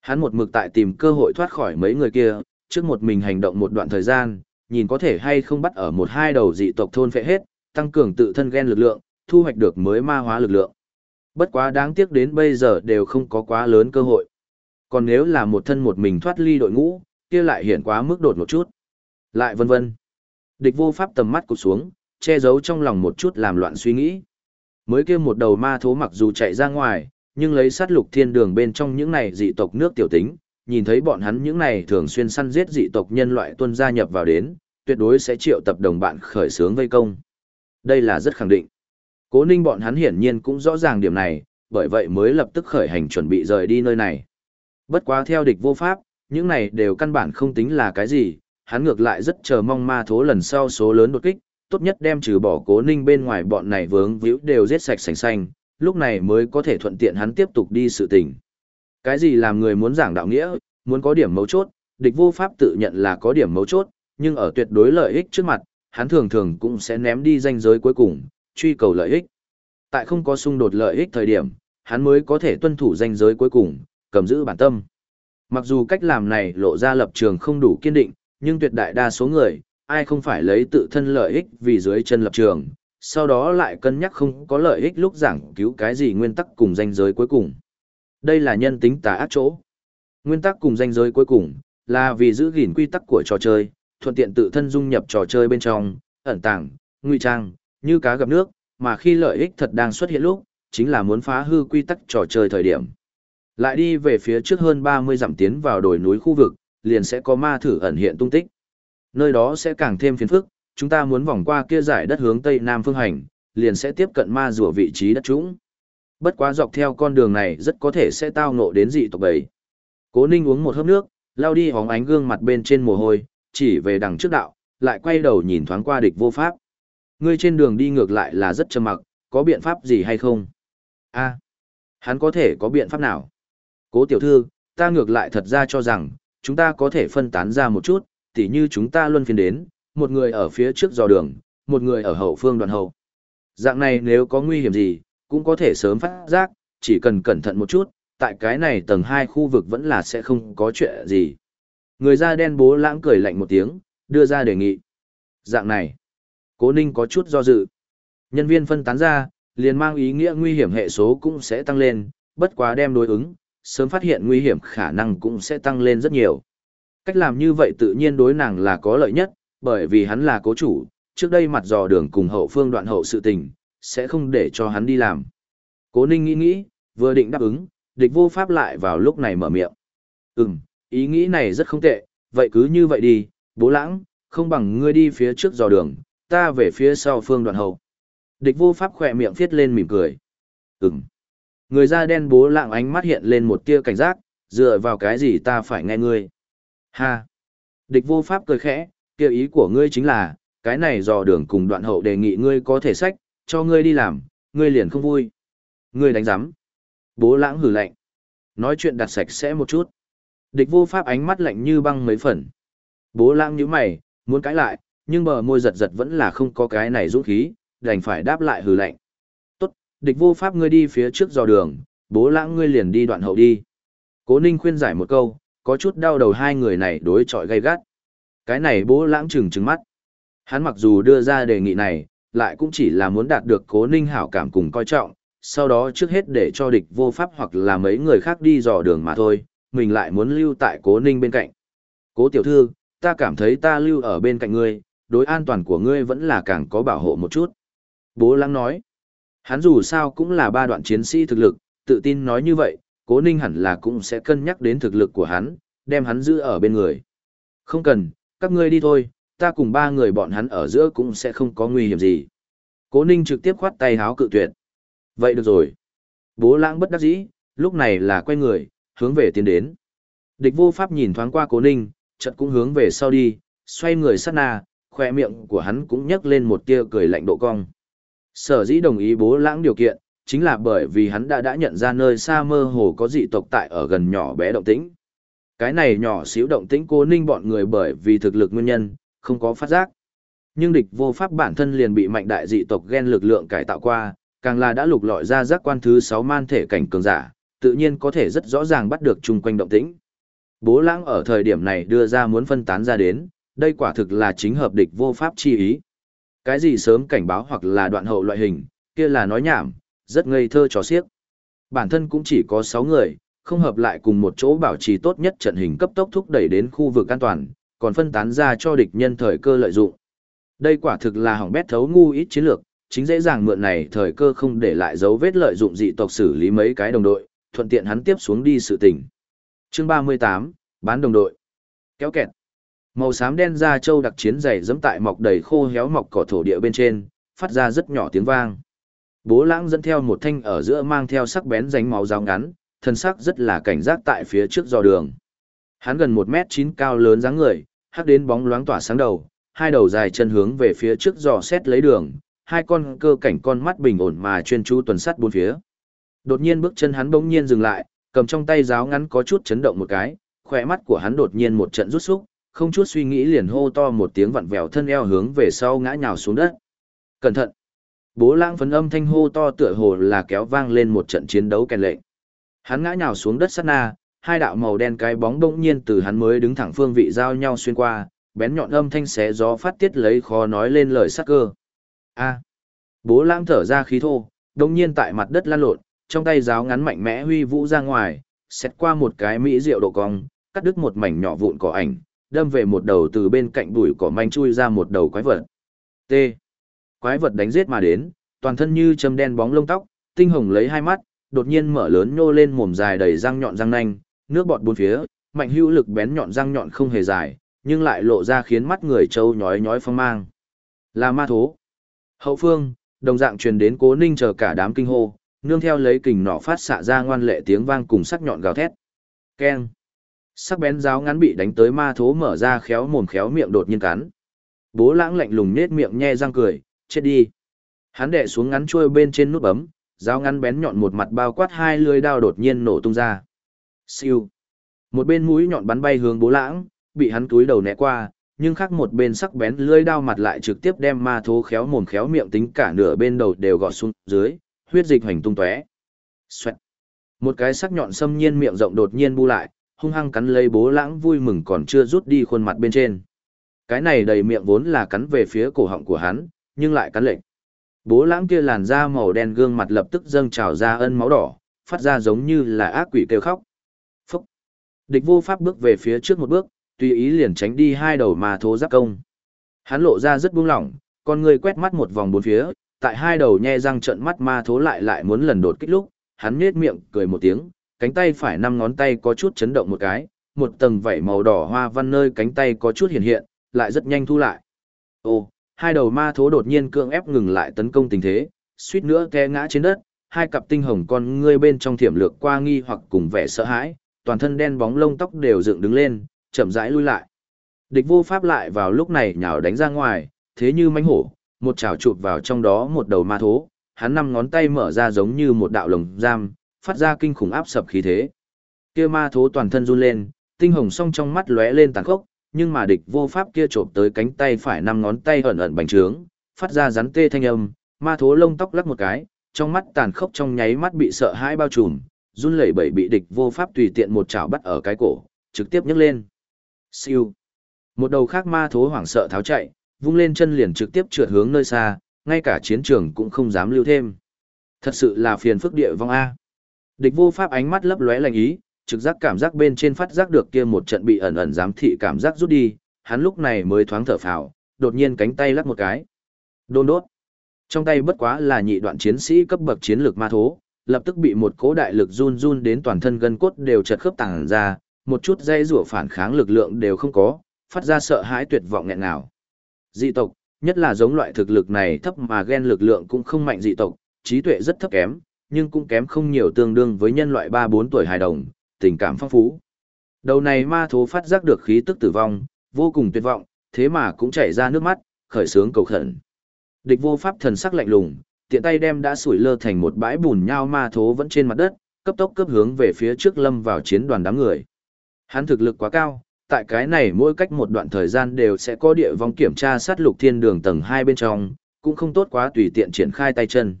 Hắn một mực tại tìm cơ hội thoát khỏi mấy người kia, trước một mình hành động một đoạn thời gian, nhìn có thể hay không bắt ở một hai đầu dị tộc thôn phệ hết, tăng cường tự thân gen lực lượng, thu hoạch được mới ma hóa lực lượng. Bất quá đáng tiếc đến bây giờ đều không có quá lớn cơ hội. Còn nếu là một thân một mình thoát ly đội ngũ, kia lại hiện quá mức đột một chút. Lại vân vân. Địch vô pháp tầm mắt cụt xuống, che giấu trong lòng một chút làm loạn suy nghĩ. Mới kia một đầu ma thố mặc dù chạy ra ngoài, nhưng lấy sát lục thiên đường bên trong những này dị tộc nước tiểu tính, nhìn thấy bọn hắn những này thường xuyên săn giết dị tộc nhân loại tuân gia nhập vào đến, tuyệt đối sẽ triệu tập đồng bạn khởi xướng vây công. Đây là rất khẳng định. Cố ninh bọn hắn hiển nhiên cũng rõ ràng điểm này, bởi vậy mới lập tức khởi hành chuẩn bị rời đi nơi này. Bất quá theo địch vô pháp, những này đều căn bản không tính là cái gì, hắn ngược lại rất chờ mong ma thố lần sau số lớn đột kích, tốt nhất đem trừ bỏ cố ninh bên ngoài bọn này vướng víu đều giết sạch sành xanh, lúc này mới có thể thuận tiện hắn tiếp tục đi sự tình. Cái gì làm người muốn giảng đạo nghĩa, muốn có điểm mấu chốt, địch vô pháp tự nhận là có điểm mấu chốt, nhưng ở tuyệt đối lợi ích trước mặt, hắn thường thường cũng sẽ ném đi danh giới cuối cùng, truy cầu lợi ích. Tại không có xung đột lợi ích thời điểm, hắn mới có thể tuân thủ danh giới cuối cùng, cầm giữ bản tâm. Mặc dù cách làm này lộ ra lập trường không đủ kiên định, nhưng tuyệt đại đa số người, ai không phải lấy tự thân lợi ích vì dưới chân lập trường, sau đó lại cân nhắc không có lợi ích lúc giảng cứu cái gì nguyên tắc cùng danh giới cuối cùng. Đây là nhân tính tà ác chỗ. Nguyên tắc cùng danh giới cuối cùng, là vì giữ gìn quy tắc của trò chơi, thuận tiện tự thân dung nhập trò chơi bên trong, ẩn tàng, nguy trang, như cá gặp nước, mà khi lợi ích thật đang xuất hiện lúc, chính là muốn phá hư quy tắc trò chơi thời điểm. Lại đi về phía trước hơn 30 dặm tiến vào đồi núi khu vực, liền sẽ có ma thử ẩn hiện tung tích. Nơi đó sẽ càng thêm phiền phức, chúng ta muốn vòng qua kia giải đất hướng tây nam phương hành, liền sẽ tiếp cận ma rùa vị trí đất trũng. Bất quá dọc theo con đường này rất có thể sẽ tao ngộ đến dị tộc bầy. Cố Ninh uống một hớp nước, lao đi hóng ánh gương mặt bên trên mồ hôi, chỉ về đằng trước đạo, lại quay đầu nhìn thoáng qua địch vô pháp. Ngươi trên đường đi ngược lại là rất trầm mặc, có biện pháp gì hay không? A, hắn có thể có biện pháp nào? Cố tiểu thư, ta ngược lại thật ra cho rằng, chúng ta có thể phân tán ra một chút, tỉ như chúng ta luân phiên đến, một người ở phía trước dò đường, một người ở hậu phương đoàn hậu. Dạng này nếu có nguy hiểm gì, cũng có thể sớm phát giác, chỉ cần cẩn thận một chút, tại cái này tầng 2 khu vực vẫn là sẽ không có chuyện gì. Người da đen bố lãng cười lạnh một tiếng, đưa ra đề nghị. Dạng này, cố ninh có chút do dự. Nhân viên phân tán ra, liền mang ý nghĩa nguy hiểm hệ số cũng sẽ tăng lên, bất quá đem đối ứng, sớm phát hiện nguy hiểm khả năng cũng sẽ tăng lên rất nhiều. Cách làm như vậy tự nhiên đối nàng là có lợi nhất, bởi vì hắn là cố chủ, trước đây mặt dò đường cùng hậu phương đoạn hậu sự tình, sẽ không để cho hắn đi làm. Cố ninh nghĩ nghĩ, vừa định đáp ứng, địch vô pháp lại vào lúc này mở miệng. Ừm, ý nghĩ này rất không tệ, vậy cứ như vậy đi, bố lãng, không bằng ngươi đi phía trước dò đường, ta về phía sau phương đoạn hậu. Địch vô pháp khỏe miệng viết lên mỉm cười. Ừm. Người da đen bố lạng ánh mắt hiện lên một tia cảnh giác, dựa vào cái gì ta phải nghe ngươi. Ha! Địch vô pháp cười khẽ, kêu ý của ngươi chính là, cái này dò đường cùng đoạn hậu đề nghị ngươi có thể sách, cho ngươi đi làm, ngươi liền không vui. Ngươi đánh giám. Bố lãng hử lạnh. Nói chuyện đặt sạch sẽ một chút. Địch vô pháp ánh mắt lạnh như băng mấy phần. Bố lãng nhíu mày, muốn cãi lại, nhưng bờ môi giật giật vẫn là không có cái này dũng khí, đành phải đáp lại hừ lạnh. Tốt, địch vô pháp ngươi đi phía trước dò đường, bố lãng ngươi liền đi đoạn hậu đi. Cố ninh khuyên giải một câu, có chút đau đầu hai người này đối chọi gay gắt. Cái này bố lãng trừng trừng mắt. Hắn mặc dù đưa ra đề nghị này, lại cũng chỉ là muốn đạt được cố ninh hảo cảm cùng coi trọng, sau đó trước hết để cho địch vô pháp hoặc là mấy người khác đi dò đường mà thôi, mình lại muốn lưu tại cố ninh bên cạnh. Cố tiểu thư, ta cảm thấy ta lưu ở bên cạnh ngươi, đối an toàn của ngươi vẫn là càng có bảo hộ một chút. Bố lắng nói, hắn dù sao cũng là ba đoạn chiến sĩ thực lực, tự tin nói như vậy, cố ninh hẳn là cũng sẽ cân nhắc đến thực lực của hắn, đem hắn giữ ở bên người. Không cần, các ngươi đi thôi, ta cùng ba người bọn hắn ở giữa cũng sẽ không có nguy hiểm gì. Cố ninh trực tiếp khoát tay háo cự tuyệt. Vậy được rồi. Bố lãng bất đắc dĩ, lúc này là quay người, hướng về tiến đến. Địch vô pháp nhìn thoáng qua cố ninh, chợt cũng hướng về sau đi, xoay người sát na, khoe miệng của hắn cũng nhấc lên một tia cười lạnh độ cong. Sở dĩ đồng ý bố lãng điều kiện, chính là bởi vì hắn đã đã nhận ra nơi xa mơ hồ có dị tộc tại ở gần nhỏ bé động tĩnh. Cái này nhỏ xíu động tĩnh cố ninh bọn người bởi vì thực lực nguyên nhân, không có phát giác. Nhưng địch vô pháp bản thân liền bị mạnh đại dị tộc ghen lực lượng cải tạo qua, càng là đã lục lọi ra giác quan thứ 6 man thể cảnh cường giả, tự nhiên có thể rất rõ ràng bắt được chung quanh động tĩnh. Bố lãng ở thời điểm này đưa ra muốn phân tán ra đến, đây quả thực là chính hợp địch vô pháp chi ý. Cái gì sớm cảnh báo hoặc là đoạn hậu loại hình, kia là nói nhảm, rất ngây thơ trò xiếc. Bản thân cũng chỉ có 6 người, không hợp lại cùng một chỗ bảo trì tốt nhất trận hình cấp tốc thúc đẩy đến khu vực an toàn, còn phân tán ra cho địch nhân thời cơ lợi dụng. Đây quả thực là hỏng bét thấu ngu ít chiến lược, chính dễ dàng mượn này thời cơ không để lại dấu vết lợi dụng dị tộc xử lý mấy cái đồng đội, thuận tiện hắn tiếp xuống đi sự tình. Chương 38, bán đồng đội. Kéo kẹt. Màu xám đen da châu đặc chiến dày dẫm tại mọc đầy khô héo mọc cỏ thổ địa bên trên, phát ra rất nhỏ tiếng vang. Bố lãng dẫn theo một thanh ở giữa mang theo sắc bén ránh máu dao ngắn, thân sắc rất là cảnh giác tại phía trước dò đường. Hắn gần 1 mét 9 cao lớn dáng người, hắc đến bóng loáng tỏa sáng đầu, hai đầu dài chân hướng về phía trước dò xét lấy đường, hai con cơ cảnh con mắt bình ổn mà chuyên chú tuần sát bốn phía. Đột nhiên bước chân hắn bỗng nhiên dừng lại, cầm trong tay giáo ngắn có chút chấn động một cái, khỏe mắt của hắn đột nhiên một trận rút xúc, không chút suy nghĩ liền hô to một tiếng vặn vẹo thân eo hướng về sau ngã nhào xuống đất. Cẩn thận! Bố lãng phấn âm thanh hô to tựa hồ là kéo vang lên một trận chiến đấu kèn lệnh. Hắn ngã nhào xuống đất sát na, hai đạo màu đen cái bóng bỗng nhiên từ hắn mới đứng thẳng phương vị giao nhau xuyên qua, bén nhọn âm thanh xé gió phát tiết lấy khó nói lên lời sắc cơ. A. Bố lãng thở ra khí thô, đồng nhiên tại mặt đất lan lộn, trong tay giáo ngắn mạnh mẽ huy vũ ra ngoài, xét qua một cái mỹ rượu độ cong, cắt đứt một mảnh nhỏ vụn cỏ ảnh, đâm về một đầu từ bên cạnh bụi cỏ manh chui ra một đầu quái vật. T. Quái vật đánh giết mà đến, toàn thân như châm đen bóng lông tóc, tinh hồng lấy hai mắt, đột nhiên mở lớn nhô lên mồm dài đầy răng nhọn răng nanh, nước bọt bốn phía, mạnh hữu lực bén nhọn răng nhọn không hề dài, nhưng lại lộ ra khiến mắt người trâu nhói nhói phong mang. Là ma thố. Hậu phương, đồng dạng truyền đến cố ninh chờ cả đám kinh hô, nương theo lấy kình nỏ phát xạ ra ngoan lệ tiếng vang cùng sắc nhọn gào thét. Keng. Sắc bén giáo ngắn bị đánh tới ma thố mở ra khéo mồm khéo miệng đột nhiên cắn. Bố lãng lạnh lùng nết miệng nhe răng cười, chết đi. Hắn đệ xuống ngắn chuôi bên trên nút bấm, dao ngắn bén nhọn một mặt bao quát hai lưỡi đao đột nhiên nổ tung ra. Siêu. Một bên mũi nhọn bắn bay hướng bố lãng, bị hắn túi đầu né qua, nhưng khác một bên sắc bén lưỡi đao mặt lại trực tiếp đem ma thố khéo mồm khéo miệng tính cả nửa bên đầu đều gọt xuống dưới, huyết dịch hoành tung tóe. Xoẹt. Một cái sắc nhọn xâm nhiên miệng rộng đột nhiên bu lại, hung hăng cắn lấy bố lãng vui mừng còn chưa rút đi khuôn mặt bên trên. Cái này đầy miệng vốn là cắn về phía cổ họng của hắn, nhưng lại cắn lệch. Bố lãng kia làn da màu đen gương mặt lập tức dâng trào ra ân máu đỏ, phát ra giống như là ác quỷ kêu khóc. Phúc! Địch vô pháp bước về phía trước một bước, tùy ý liền tránh đi hai đầu ma thố giáp công. Hắn lộ ra rất buông lỏng, con người quét mắt một vòng bốn phía, tại hai đầu nhe răng trợn mắt ma thố lại lại muốn lần đột kích lúc, hắn nhếch miệng cười một tiếng, cánh tay phải năm ngón tay có chút chấn động một cái, một tầng vảy màu đỏ hoa văn nơi cánh tay có chút hiện hiện, lại rất nhanh thu lại. Ô, hai đầu ma thố đột nhiên cưỡng ép ngừng lại tấn công tình thế, suýt nữa té ngã trên đất, hai cặp tinh hồng con ngươi bên trong thiểm lược qua nghi hoặc cùng vẻ sợ hãi, toàn thân đen bóng lông tóc đều dựng đứng lên, chậm rãi lui lại. Địch vô pháp lại vào lúc này nhào đánh ra ngoài, thế như mãnh hổ, một chảo chụp vào trong đó một đầu ma thố, hắn năm ngón tay mở ra giống như một đạo lồng giam, phát ra kinh khủng áp sập khí thế. Kia ma thố toàn thân run lên, tinh hồng song trong mắt lóe lên tàn khốc, nhưng mà địch vô pháp kia trộm tới cánh tay phải năm ngón tay ẩn ẩn bành trướng, phát ra rắn tê thanh âm, ma thố lông tóc lắc một cái, trong mắt tàn khốc trong nháy mắt bị sợ hãi bao trùm, run lẩy bẩy bị địch vô pháp tùy tiện một chảo bắt ở cái cổ, trực tiếp nhấc lên. Siêu. Một đầu khác ma thố hoảng sợ tháo chạy, vung lên chân liền trực tiếp trượt hướng nơi xa, ngay cả chiến trường cũng không dám lưu thêm. Thật sự là phiền phức địa vong A. Địch vô pháp ánh mắt lấp lóe lạnh ý, trực giác cảm giác bên trên phát giác được kia một trận bị ẩn ẩn giám thị cảm giác rút đi, hắn lúc này mới thoáng thở phào, đột nhiên cánh tay lắc một cái. Đôn đốt. Trong tay bất quá là nhị đoạn chiến sĩ cấp bậc chiến lược ma thố, lập tức bị một cố đại lực run run đến toàn thân gân cốt đều chật khớp tàng ra, một chút dây rủa phản kháng lực lượng đều không có, phát ra sợ hãi tuyệt vọng nghẹn nào. Dị tộc, nhất là giống loại thực lực này thấp mà ghen lực lượng cũng không mạnh dị tộc, trí tuệ rất thấp kém, nhưng cũng kém không nhiều tương đương với nhân loại 3-4 tuổi hài đồng, tình cảm phong phú. Đầu này ma thú phát giác được khí tức tử vong, vô cùng tuyệt vọng, thế mà cũng chảy ra nước mắt, khởi sướng cầu khẩn. Địch vô pháp thần sắc lạnh lùng, tiện tay đem đã sủi lơ thành một bãi bùn nhao ma thú vẫn trên mặt đất, cấp tốc cấp hướng về phía trước lâm vào chiến đoàn đám người. Hắn thực lực quá cao, tại cái này mỗi cách một đoạn thời gian đều sẽ có địa vong kiểm tra sát lục thiên đường tầng 2 bên trong, cũng không tốt quá tùy tiện triển khai tay chân.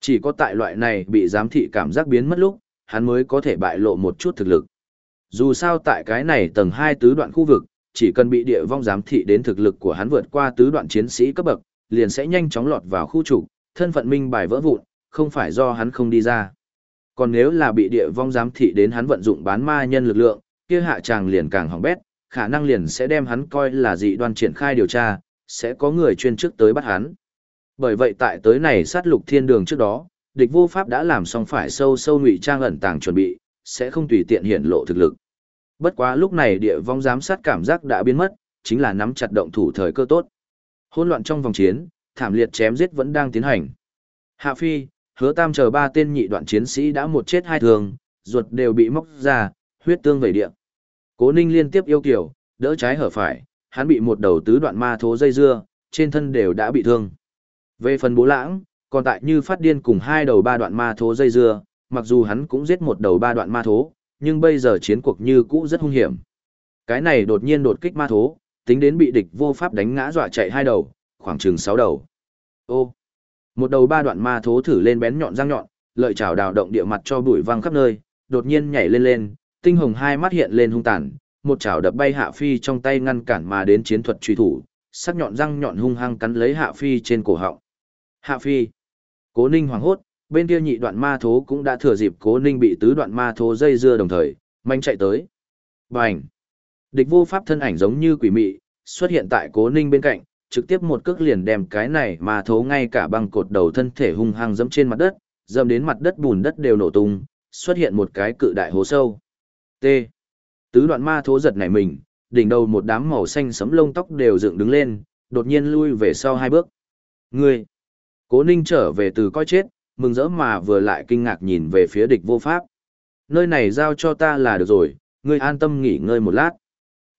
Chỉ có tại loại này bị giám thị cảm giác biến mất lúc, hắn mới có thể bại lộ một chút thực lực. Dù sao tại cái này tầng 2 tứ đoạn khu vực, chỉ cần bị địa vong giám thị đến thực lực của hắn vượt qua tứ đoạn chiến sĩ cấp bậc, liền sẽ nhanh chóng lọt vào khu trục, thân phận minh bài vỡ vụn, không phải do hắn không đi ra. Còn nếu là bị địa vong giám thị đến hắn vận dụng bán ma nhân lực lượng, kia hạ tràng liền càng hỏng bét, khả năng liền sẽ đem hắn coi là dị đoan triển khai điều tra, sẽ có người chuyên chức tới bắt hắn. Bởi vậy tại tới này sát lục thiên đường trước đó, địch vô pháp đã làm xong phải sâu sâu ngụy trang ẩn tàng chuẩn bị, sẽ không tùy tiện hiện lộ thực lực. Bất quá lúc này địa vong giám sát cảm giác đã biến mất, chính là nắm chặt động thủ thời cơ tốt. Hỗn loạn trong vòng chiến, thảm liệt chém giết vẫn đang tiến hành. Hạ Phi, hứa tam chờ ba tên nhị đoạn chiến sĩ đã một chết hai thường, ruột đều bị móc ra, huyết tương vẩy địa. Cố Ninh liên tiếp yêu kiểu, đỡ trái hở phải, hắn bị một đầu tứ đoạn ma thố dây dưa, trên thân đều đã bị thương. Về phần bố lãng, còn tại như phát điên cùng hai đầu ba đoạn ma thố dây dưa, mặc dù hắn cũng giết một đầu ba đoạn ma thố, nhưng bây giờ chiến cuộc như cũ rất hung hiểm. Cái này đột nhiên đột kích ma thố, tính đến bị địch vô pháp đánh ngã dọa chạy hai đầu, khoảng chừng sáu đầu. Ô, một đầu ba đoạn ma thố thử lên bén nhọn răng nhọn, lợi chảo đào động địa mặt cho bụi văng khắp nơi, đột nhiên nhảy lên lên, tinh hồng hai mắt hiện lên hung tàn, một chảo đập bay Hạ Phi trong tay ngăn cản mà đến chiến thuật truy thủ, sắc nhọn răng nhọn hung hăng cắn lấy Hạ Phi trên cổ họng. Hạ Phi. Cố Ninh hoảng hốt, bên kia nhị đoạn ma thố cũng đã thừa dịp Cố Ninh bị tứ đoạn ma thố dây dưa đồng thời, manh chạy tới. Bành. Địch vô pháp thân ảnh giống như quỷ mị, xuất hiện tại Cố Ninh bên cạnh, trực tiếp một cước liền đem cái này ma thố ngay cả băng cột đầu thân thể hung hăng dẫm trên mặt đất, dẫm đến mặt đất bùn đất đều nổ tung, xuất hiện một cái cự đại hố sâu. T. Tứ đoạn ma thố giật nảy mình, đỉnh đầu một đám màu xanh sấm lông tóc đều dựng đứng lên, đột nhiên lui về sau hai bước. Ngươi! Cố ninh trở về từ coi chết, mừng rỡ mà vừa lại kinh ngạc nhìn về phía địch vô pháp. Nơi này giao cho ta là được rồi, ngươi an tâm nghỉ ngơi một lát.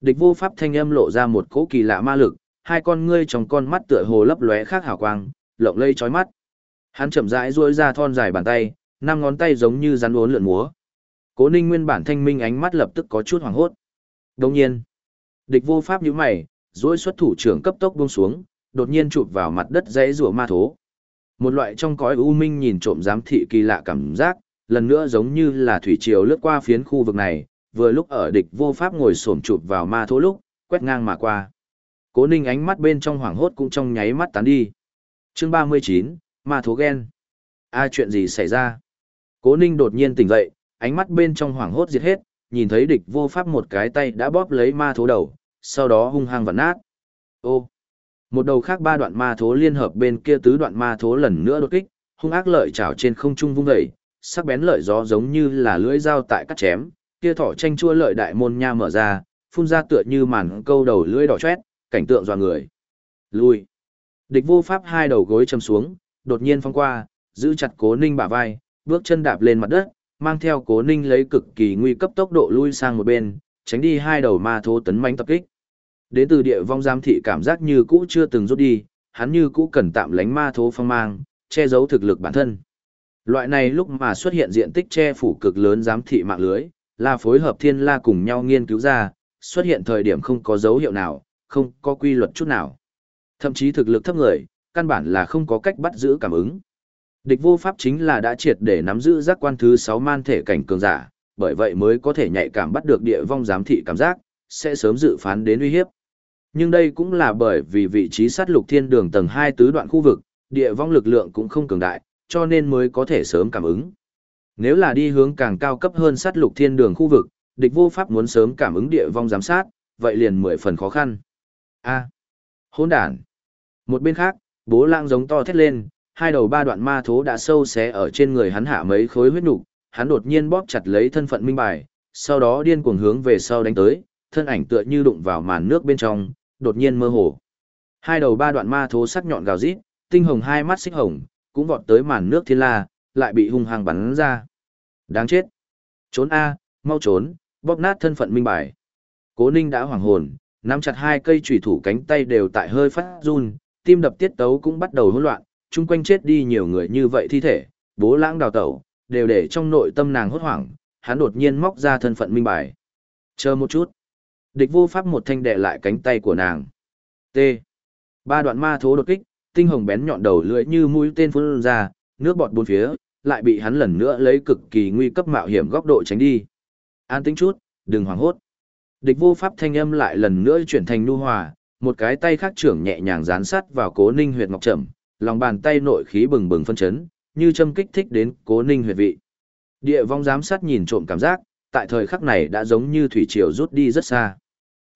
Địch vô pháp thanh âm lộ ra một cỗ kỳ lạ ma lực, hai con ngươi trong con mắt tựa hồ lấp lóe khác hào quang, lộng lây chói mắt. Hắn chậm rãi duỗi ra thon dài bàn tay, năm ngón tay giống như rắn uốn lượn múa. Cố Ninh nguyên bản thanh minh ánh mắt lập tức có chút hoảng hốt. Đồng nhiên, địch vô pháp nhíu mày, duỗi xuất thủ trưởng cấp tốc buông xuống, đột nhiên chụp vào mặt đất dãy rủa ma thố. Một loại trong cõi u minh nhìn trộm giám thị kỳ lạ cảm giác, lần nữa giống như là thủy triều lướt qua phiến khu vực này, vừa lúc ở địch vô pháp ngồi xổm chụp vào ma thố lúc, quét ngang mà qua. Cố Ninh ánh mắt bên trong hoảng hốt cũng trong nháy mắt tán đi. Chương 39, ma thố ghen. A chuyện gì xảy ra? Cố Ninh đột nhiên tỉnh dậy, ánh mắt bên trong hoảng hốt diệt hết, nhìn thấy địch vô pháp một cái tay đã bóp lấy ma thố đầu, sau đó hung hăng vặn nát. Ô! Một đầu khác ba đoạn ma thố liên hợp bên kia tứ đoạn ma thố lần nữa đột kích, hung ác lợi chảo trên không trung vung dậy, sắc bén lợi gió giống như là lưỡi dao tại cắt chém, kia thỏ tranh chua lợi đại môn nha mở ra, phun ra tựa như màn câu đầu lưỡi đỏ chét, cảnh tượng dọa người. Lui. Địch vô pháp hai đầu gối chầm xuống, đột nhiên phong qua, giữ chặt cố ninh bả vai, bước chân đạp lên mặt đất, mang theo cố ninh lấy cực kỳ nguy cấp tốc độ lui sang một bên, tránh đi hai đầu ma thố tấn mãnh tập kích. Đến từ địa vong giám thị cảm giác như cũ chưa từng rút đi, hắn như cũ cần tạm lánh ma thố phong mang, che giấu thực lực bản thân. Loại này lúc mà xuất hiện diện tích che phủ cực lớn giám thị mạng lưới, là phối hợp thiên la cùng nhau nghiên cứu ra, xuất hiện thời điểm không có dấu hiệu nào, không có quy luật chút nào. Thậm chí thực lực thấp người, căn bản là không có cách bắt giữ cảm ứng. Địch vô pháp chính là đã triệt để nắm giữ giác quan thứ 6 man thể cảnh cường giả, bởi vậy mới có thể nhạy cảm bắt được địa vong giám thị cảm giác, sẽ sớm dự phán đến uy hiếp. Nhưng đây cũng là bởi vì vị trí sát lục thiên đường tầng 2 tứ đoạn khu vực, địa vong lực lượng cũng không cường đại, cho nên mới có thể sớm cảm ứng. Nếu là đi hướng càng cao cấp hơn sát lục thiên đường khu vực, địch vô pháp muốn sớm cảm ứng địa vong giám sát, vậy liền mười phần khó khăn. A. Hỗn đản. Một bên khác, bố lang giống to thét lên, hai đầu ba đoạn ma thố đã sâu xé ở trên người hắn hạ mấy khối huyết nục, hắn đột nhiên bóp chặt lấy thân phận minh bài, sau đó điên cuồng hướng về sau đánh tới, thân ảnh tựa như đụng vào màn nước bên trong, đột nhiên mơ hồ. Hai đầu ba đoạn ma thố sắc nhọn gào rít, tinh hồng hai mắt xích hồng, cũng vọt tới màn nước thiên la, lại bị hung hăng bắn ra. Đáng chết. Trốn A, mau trốn, bóp nát thân phận minh bài. Cố ninh đã hoảng hồn, nắm chặt hai cây chủy thủ cánh tay đều tại hơi phát run, tim đập tiết tấu cũng bắt đầu hỗn loạn, chung quanh chết đi nhiều người như vậy thi thể, bố lãng đào tẩu, đều để trong nội tâm nàng hốt hoảng, hắn đột nhiên móc ra thân phận minh bài. Chờ một chút. Địch vô pháp một thanh đè lại cánh tay của nàng. T. Ba đoạn ma thố đột kích, tinh hồng bén nhọn đầu lưỡi như mũi tên phun ra, nước bọt bốn phía, lại bị hắn lần nữa lấy cực kỳ nguy cấp mạo hiểm góc độ tránh đi. An tĩnh chút, đừng hoảng hốt. Địch vô pháp thanh âm lại lần nữa chuyển thành nu hòa, một cái tay khác trưởng nhẹ nhàng dán sát vào cố ninh huyệt ngọc trầm, lòng bàn tay nội khí bừng bừng phân chấn, như châm kích thích đến cố ninh huyệt vị. Địa vong giám sát nhìn trộm cảm giác, tại thời khắc này đã giống như thủy triều rút đi rất xa.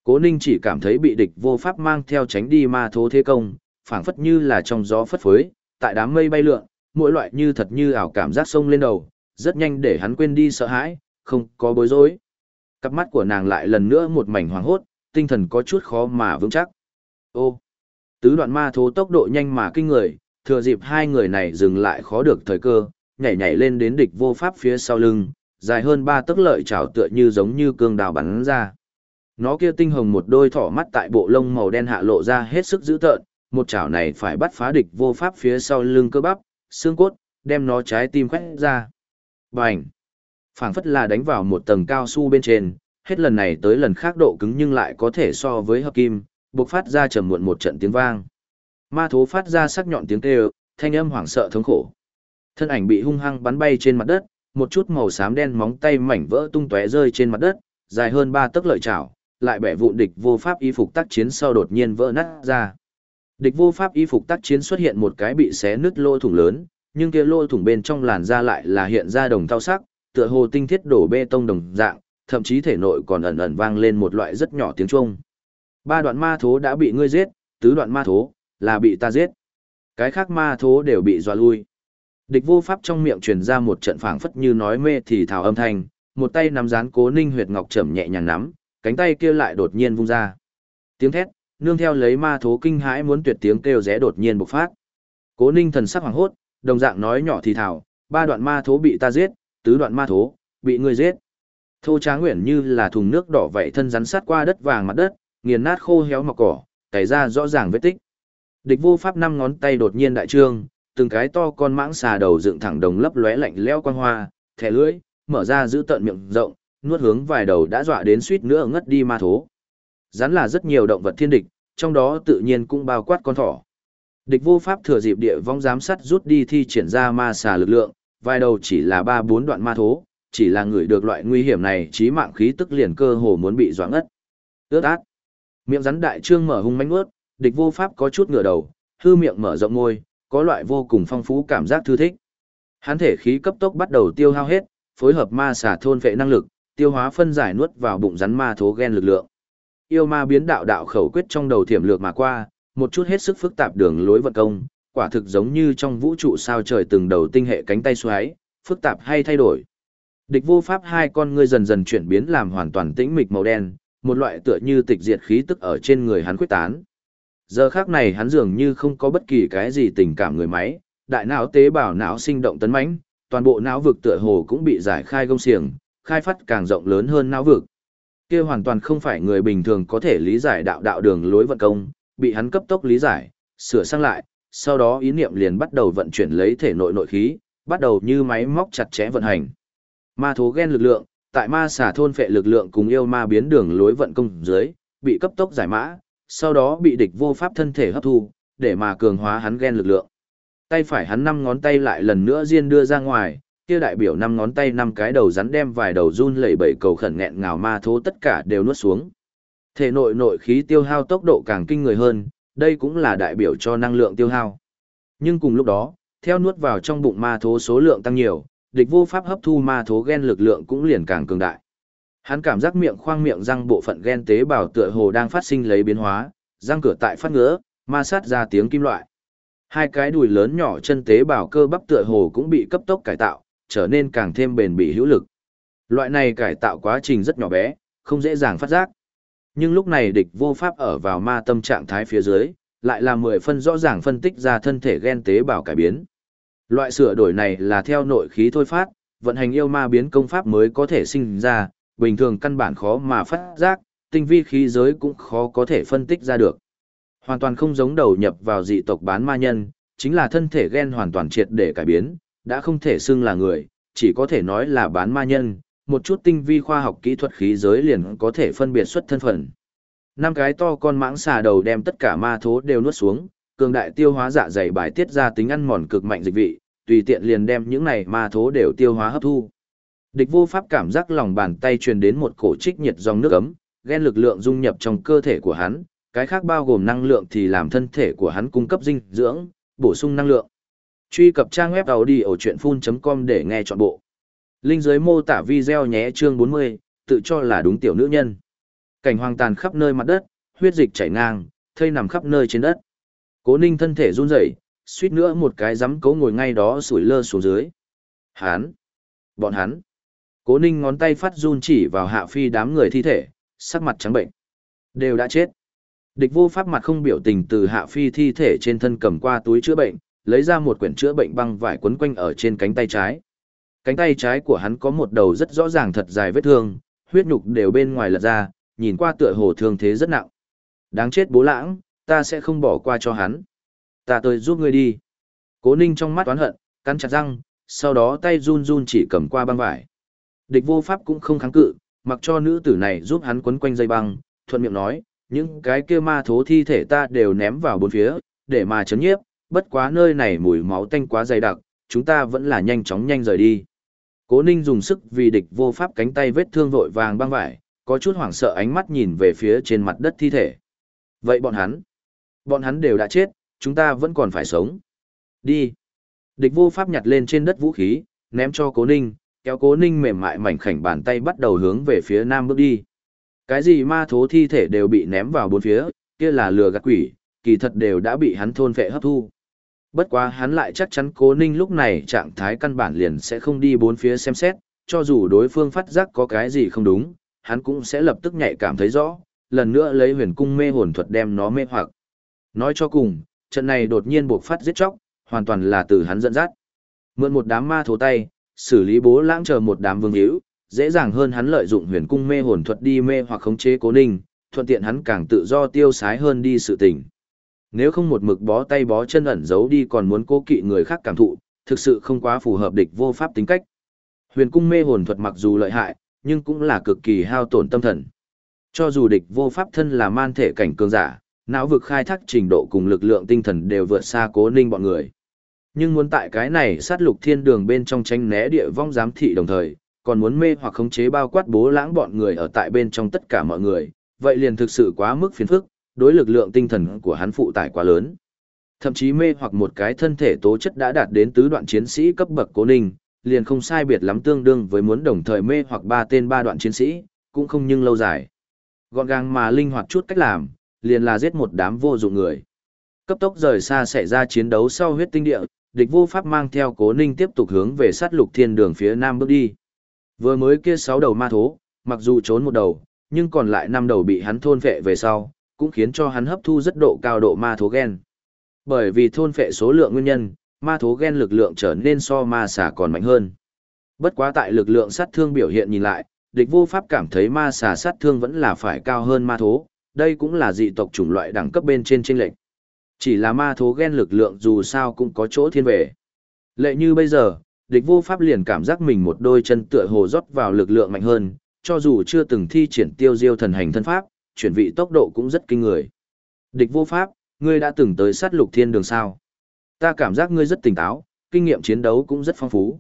Cố ninh chỉ cảm thấy bị địch vô pháp mang theo tránh đi ma thố thế công, phảng phất như là trong gió phất phới, tại đám mây bay lượn, mỗi loại như thật như ảo cảm giác sông lên đầu, rất nhanh để hắn quên đi sợ hãi, không có bối rối. Cặp mắt của nàng lại lần nữa một mảnh hoàng hốt, tinh thần có chút khó mà vững chắc. Ô, tứ đoạn ma thố tốc độ nhanh mà kinh người, thừa dịp hai người này dừng lại khó được thời cơ, nhảy nhảy lên đến địch vô pháp phía sau lưng, dài hơn ba tấc lợi chảo tựa như giống như cương đào bắn ra. Nó kia tinh hồng một đôi thỏ mắt tại bộ lông màu đen hạ lộ ra hết sức dữ tợn, một chảo này phải bắt phá địch vô pháp phía sau lưng cơ bắp, xương cốt, đem nó trái tim quét ra. Bành! phảng phất là đánh vào một tầng cao su bên trên, hết lần này tới lần khác độ cứng nhưng lại có thể so với hợp kim, bộc phát ra trầm muộn một trận tiếng vang. Ma thố phát ra sắc nhọn tiếng kêu, thanh âm hoảng sợ thống khổ. Thân ảnh bị hung hăng bắn bay trên mặt đất, một chút màu xám đen móng tay mảnh vỡ tung tóe rơi trên mặt đất, dài hơn ba tấc lợi chảo, lại bẻ vụn địch vô pháp y phục tác chiến sau đột nhiên vỡ nát ra. Địch vô pháp y phục tác chiến xuất hiện một cái bị xé nứt lỗ thủng lớn, nhưng kia lỗ thủng bên trong làn da lại là hiện ra đồng thau sắc, tựa hồ tinh thiết đổ bê tông đồng dạng, thậm chí thể nội còn ẩn ẩn vang lên một loại rất nhỏ tiếng chuông. Ba đoạn ma thố đã bị ngươi giết, tứ đoạn ma thố là bị ta giết. Cái khác ma thố đều bị dọa lui. Địch vô pháp trong miệng truyền ra một trận phảng phất như nói mê thì thảo âm thanh, một tay nắm dán cố ninh huyệt ngọc trầm nhẹ nhàng nắm, cánh tay kia lại đột nhiên vung ra. Tiếng thét, nương theo lấy ma thố kinh hãi muốn tuyệt tiếng kêu rẽ đột nhiên bộc phát. Cố ninh thần sắc hoàng hốt, đồng dạng nói nhỏ thì thào, ba đoạn ma thố bị ta giết, tứ đoạn ma thố, bị ngươi giết. Thô trá Nguyễn như là thùng nước đỏ vậy thân rắn sát qua đất vàng mặt đất, nghiền nát khô héo mọc cỏ, cày ra rõ ràng vết tích. Địch vô pháp năm ngón tay đột nhiên đại trương, từng cái to con mãng xà đầu dựng thẳng đồng lấp lóe lạnh lẽo quang hoa, thẻ lưỡi, mở ra giữ tận miệng rộng, nuốt hướng vài đầu đã dọa đến suýt nữa ngất đi ma thố. Rắn là rất nhiều động vật thiên địch, trong đó tự nhiên cũng bao quát con thỏ. Địch vô pháp thừa dịp địa vong giám sát rút đi thi triển ra ma xà lực lượng, vài đầu chỉ là ba bốn đoạn ma thố, chỉ là người được loại nguy hiểm này chí mạng khí tức liền cơ hồ muốn bị doãn ngất. Ướt át. Miệng rắn đại trương mở hung mánh ướt, địch vô pháp có chút ngửa đầu, hư miệng mở rộng môi, có loại vô cùng phong phú cảm giác thư thích. Hán thể khí cấp tốc bắt đầu tiêu hao hết, phối hợp ma xà thôn vệ năng lực, tiêu hóa phân giải nuốt vào bụng rắn ma thố gen lực lượng. Yêu ma biến đạo đạo khẩu quyết trong đầu thiểm lược mà qua, một chút hết sức phức tạp đường lối vận công, quả thực giống như trong vũ trụ sao trời từng đầu tinh hệ cánh tay xoáy, phức tạp hay thay đổi. Địch vô pháp hai con ngươi dần dần chuyển biến làm hoàn toàn tĩnh mịch màu đen, một loại tựa như tịch diệt khí tức ở trên người hắn quyết tán. Giờ khác này hắn dường như không có bất kỳ cái gì tình cảm người máy, đại não tế bào não sinh động tấn mãnh, toàn bộ não vực tựa hồ cũng bị giải khai gông xiềng, khai phát càng rộng lớn hơn não vực. Kia hoàn toàn không phải người bình thường có thể lý giải đạo đạo đường lối vận công, bị hắn cấp tốc lý giải, sửa sang lại, sau đó ý niệm liền bắt đầu vận chuyển lấy thể nội nội khí, bắt đầu như máy móc chặt chẽ vận hành. Ma thố gen lực lượng, tại ma xà thôn phệ lực lượng cùng yêu ma biến đường lối vận công dưới, bị cấp tốc giải mã, sau đó bị địch vô pháp thân thể hấp thu, để mà cường hóa hắn gen lực lượng. Tay phải hắn năm ngón tay lại lần nữa riêng đưa ra ngoài, kia đại biểu năm ngón tay năm cái đầu rắn đem vài đầu run lẩy bẩy cầu khẩn nghẹn ngào ma thố tất cả đều nuốt xuống. Thể nội nội khí tiêu hao tốc độ càng kinh người hơn, đây cũng là đại biểu cho năng lượng tiêu hao. Nhưng cùng lúc đó, theo nuốt vào trong bụng ma thố số lượng tăng nhiều, địch vô pháp hấp thu ma thố gen lực lượng cũng liền càng cường đại. Hắn cảm giác miệng khoang miệng răng bộ phận gen tế bào tựa hồ đang phát sinh lấy biến hóa, răng cửa tại phát ngứa, ma sát ra tiếng kim loại. Hai cái đùi lớn nhỏ chân tế bào cơ bắp tựa hồ cũng bị cấp tốc cải tạo, trở nên càng thêm bền bỉ hữu lực. Loại này cải tạo quá trình rất nhỏ bé, không dễ dàng phát giác. Nhưng lúc này địch vô pháp ở vào ma tâm trạng thái phía dưới, lại là mười phân rõ ràng phân tích ra thân thể gen tế bào cải biến. Loại sửa đổi này là theo nội khí thôi phát, vận hành yêu ma biến công pháp mới có thể sinh ra, bình thường căn bản khó mà phát giác, tinh vi khí giới cũng khó có thể phân tích ra được. Hoàn toàn không giống đầu nhập vào dị tộc bán ma nhân, chính là thân thể gen hoàn toàn triệt để cải biến, đã không thể xưng là người, chỉ có thể nói là bán ma nhân, một chút tinh vi khoa học kỹ thuật khí giới liền có thể phân biệt xuất thân phận. Năm cái to con mãng xà đầu đem tất cả ma thố đều nuốt xuống, cường đại tiêu hóa dạ dày bài tiết ra tính ăn mòn cực mạnh dịch vị, tùy tiện liền đem những này ma thố đều tiêu hóa hấp thu. Địch vô pháp cảm giác lòng bàn tay truyền đến một cổ trích nhiệt dòng nước ấm, ghen lực lượng dung nhập trong cơ thể của hắn, cái khác bao gồm năng lượng thì làm thân thể của hắn cung cấp dinh dưỡng, bổ sung năng lượng. Truy cập trang web đầu đi ở chuyện full.com để nghe trọn bộ. Linh dưới mô tả video nhé chương 40, tự cho là đúng tiểu nữ nhân. Cảnh hoang tàn khắp nơi mặt đất, huyết dịch chảy ngang, thây nằm khắp nơi trên đất. Cố ninh thân thể run rẩy, suýt nữa một cái giấm cố ngồi ngay đó sủi lơ xuống dưới. Hán! Bọn hắn! Cố ninh ngón tay phát run chỉ vào hạ phi đám người thi thể, sắc mặt trắng bệnh. Đều đã chết. Địch vô pháp mặt không biểu tình từ hạ phi thi thể trên thân cầm qua túi chữa bệnh, lấy ra một quyển chữa bệnh băng vải quấn quanh ở trên cánh tay trái. Cánh tay trái của hắn có một đầu rất rõ ràng thật dài vết thương, huyết nhục đều bên ngoài lật ra, nhìn qua tựa hồ thương thế rất nặng. Đáng chết bố lãng, ta sẽ không bỏ qua cho hắn. Ta tới giúp ngươi đi. Cố ninh trong mắt oán hận, cắn chặt răng, sau đó tay run run chỉ cầm qua băng vải. Địch vô pháp cũng không kháng cự, mặc cho nữ tử này giúp hắn quấn quanh dây băng, thuận miệng nói, những cái kia ma thố thi thể ta đều ném vào bốn phía, để mà chấn nhiếp, bất quá nơi này mùi máu tanh quá dày đặc, chúng ta vẫn là nhanh chóng nhanh rời đi. Cố Ninh dùng sức vì địch vô pháp cánh tay vết thương vội vàng băng vải, có chút hoảng sợ ánh mắt nhìn về phía trên mặt đất thi thể. Vậy bọn hắn? Bọn hắn đều đã chết, chúng ta vẫn còn phải sống. Đi. Địch vô pháp nhặt lên trên đất vũ khí, ném cho Cố Ninh, kéo Cố Ninh mềm mại mảnh khảnh bàn tay bắt đầu hướng về phía nam bước đi. Cái gì ma thố thi thể đều bị ném vào bốn phía, kia là lừa gạt quỷ, kỳ thật đều đã bị hắn thôn phệ hấp thu. Bất quá hắn lại chắc chắn cố ninh lúc này trạng thái căn bản liền sẽ không đi bốn phía xem xét, cho dù đối phương phát giác có cái gì không đúng, hắn cũng sẽ lập tức nhạy cảm thấy rõ, lần nữa lấy huyền cung mê hồn thuật đem nó mê hoặc. Nói cho cùng, trận này đột nhiên buộc phát giết chóc, hoàn toàn là từ hắn dẫn dắt. Mượn một đám ma thổ tay, xử lý bố lãng chờ một đám vương hữu, dễ dàng hơn hắn lợi dụng huyền cung mê hồn thuật đi mê hoặc khống chế cố ninh, thuận tiện hắn càng tự do tiêu sái hơn đi sự tình. Nếu không một mực bó tay bó chân ẩn giấu đi còn muốn cố kỵ người khác cảm thụ, thực sự không quá phù hợp địch vô pháp tính cách. Huyền cung mê hồn thuật mặc dù lợi hại, nhưng cũng là cực kỳ hao tổn tâm thần. Cho dù địch vô pháp thân là man thể cảnh cường giả, não vực khai thác trình độ cùng lực lượng tinh thần đều vượt xa cố ninh bọn người. Nhưng muốn tại cái này sát lục thiên đường bên trong tranh né địa vong giám thị đồng thời, còn muốn mê hoặc khống chế bao quát bố lãng bọn người ở tại bên trong tất cả mọi người, vậy liền thực sự quá mức phiền phức, đối lực lượng tinh thần của hắn phụ tải quá lớn. Thậm chí mê hoặc một cái thân thể tố chất đã đạt đến tứ đoạn chiến sĩ cấp bậc cố ninh, liền không sai biệt lắm tương đương với muốn đồng thời mê hoặc ba tên ba đoạn chiến sĩ, cũng không nhưng lâu dài. Gọn gàng mà linh hoạt chút cách làm, liền là giết một đám vô dụng người. Cấp tốc rời xa xảy ra chiến đấu sau huyết tinh địa, địch vô pháp mang theo cố ninh tiếp tục hướng về sát lục thiên đường phía nam bước đi. Vừa mới kia sáu đầu ma thố, mặc dù trốn một đầu, nhưng còn lại năm đầu bị hắn thôn vệ về sau, cũng khiến cho hắn hấp thu rất độ cao độ ma thố gen. Bởi vì thôn phệ số lượng nguyên nhân, ma thố gen lực lượng trở nên so ma xà còn mạnh hơn. Bất quá tại lực lượng sát thương biểu hiện nhìn lại, địch vô pháp cảm thấy ma xà sát thương vẫn là phải cao hơn ma thố, đây cũng là dị tộc chủng loại đẳng cấp bên trên chênh lệch. Chỉ là ma thố gen lực lượng dù sao cũng có chỗ thiên về. Lệ như bây giờ, địch vô pháp liền cảm giác mình một đôi chân tựa hồ rót vào lực lượng mạnh hơn, cho dù chưa từng thi triển tiêu diêu thần hành thân pháp, chuyển vị tốc độ cũng rất kinh người. Địch vô pháp, ngươi đã từng tới sát lục thiên đường sao. Ta cảm giác ngươi rất tỉnh táo, kinh nghiệm chiến đấu cũng rất phong phú.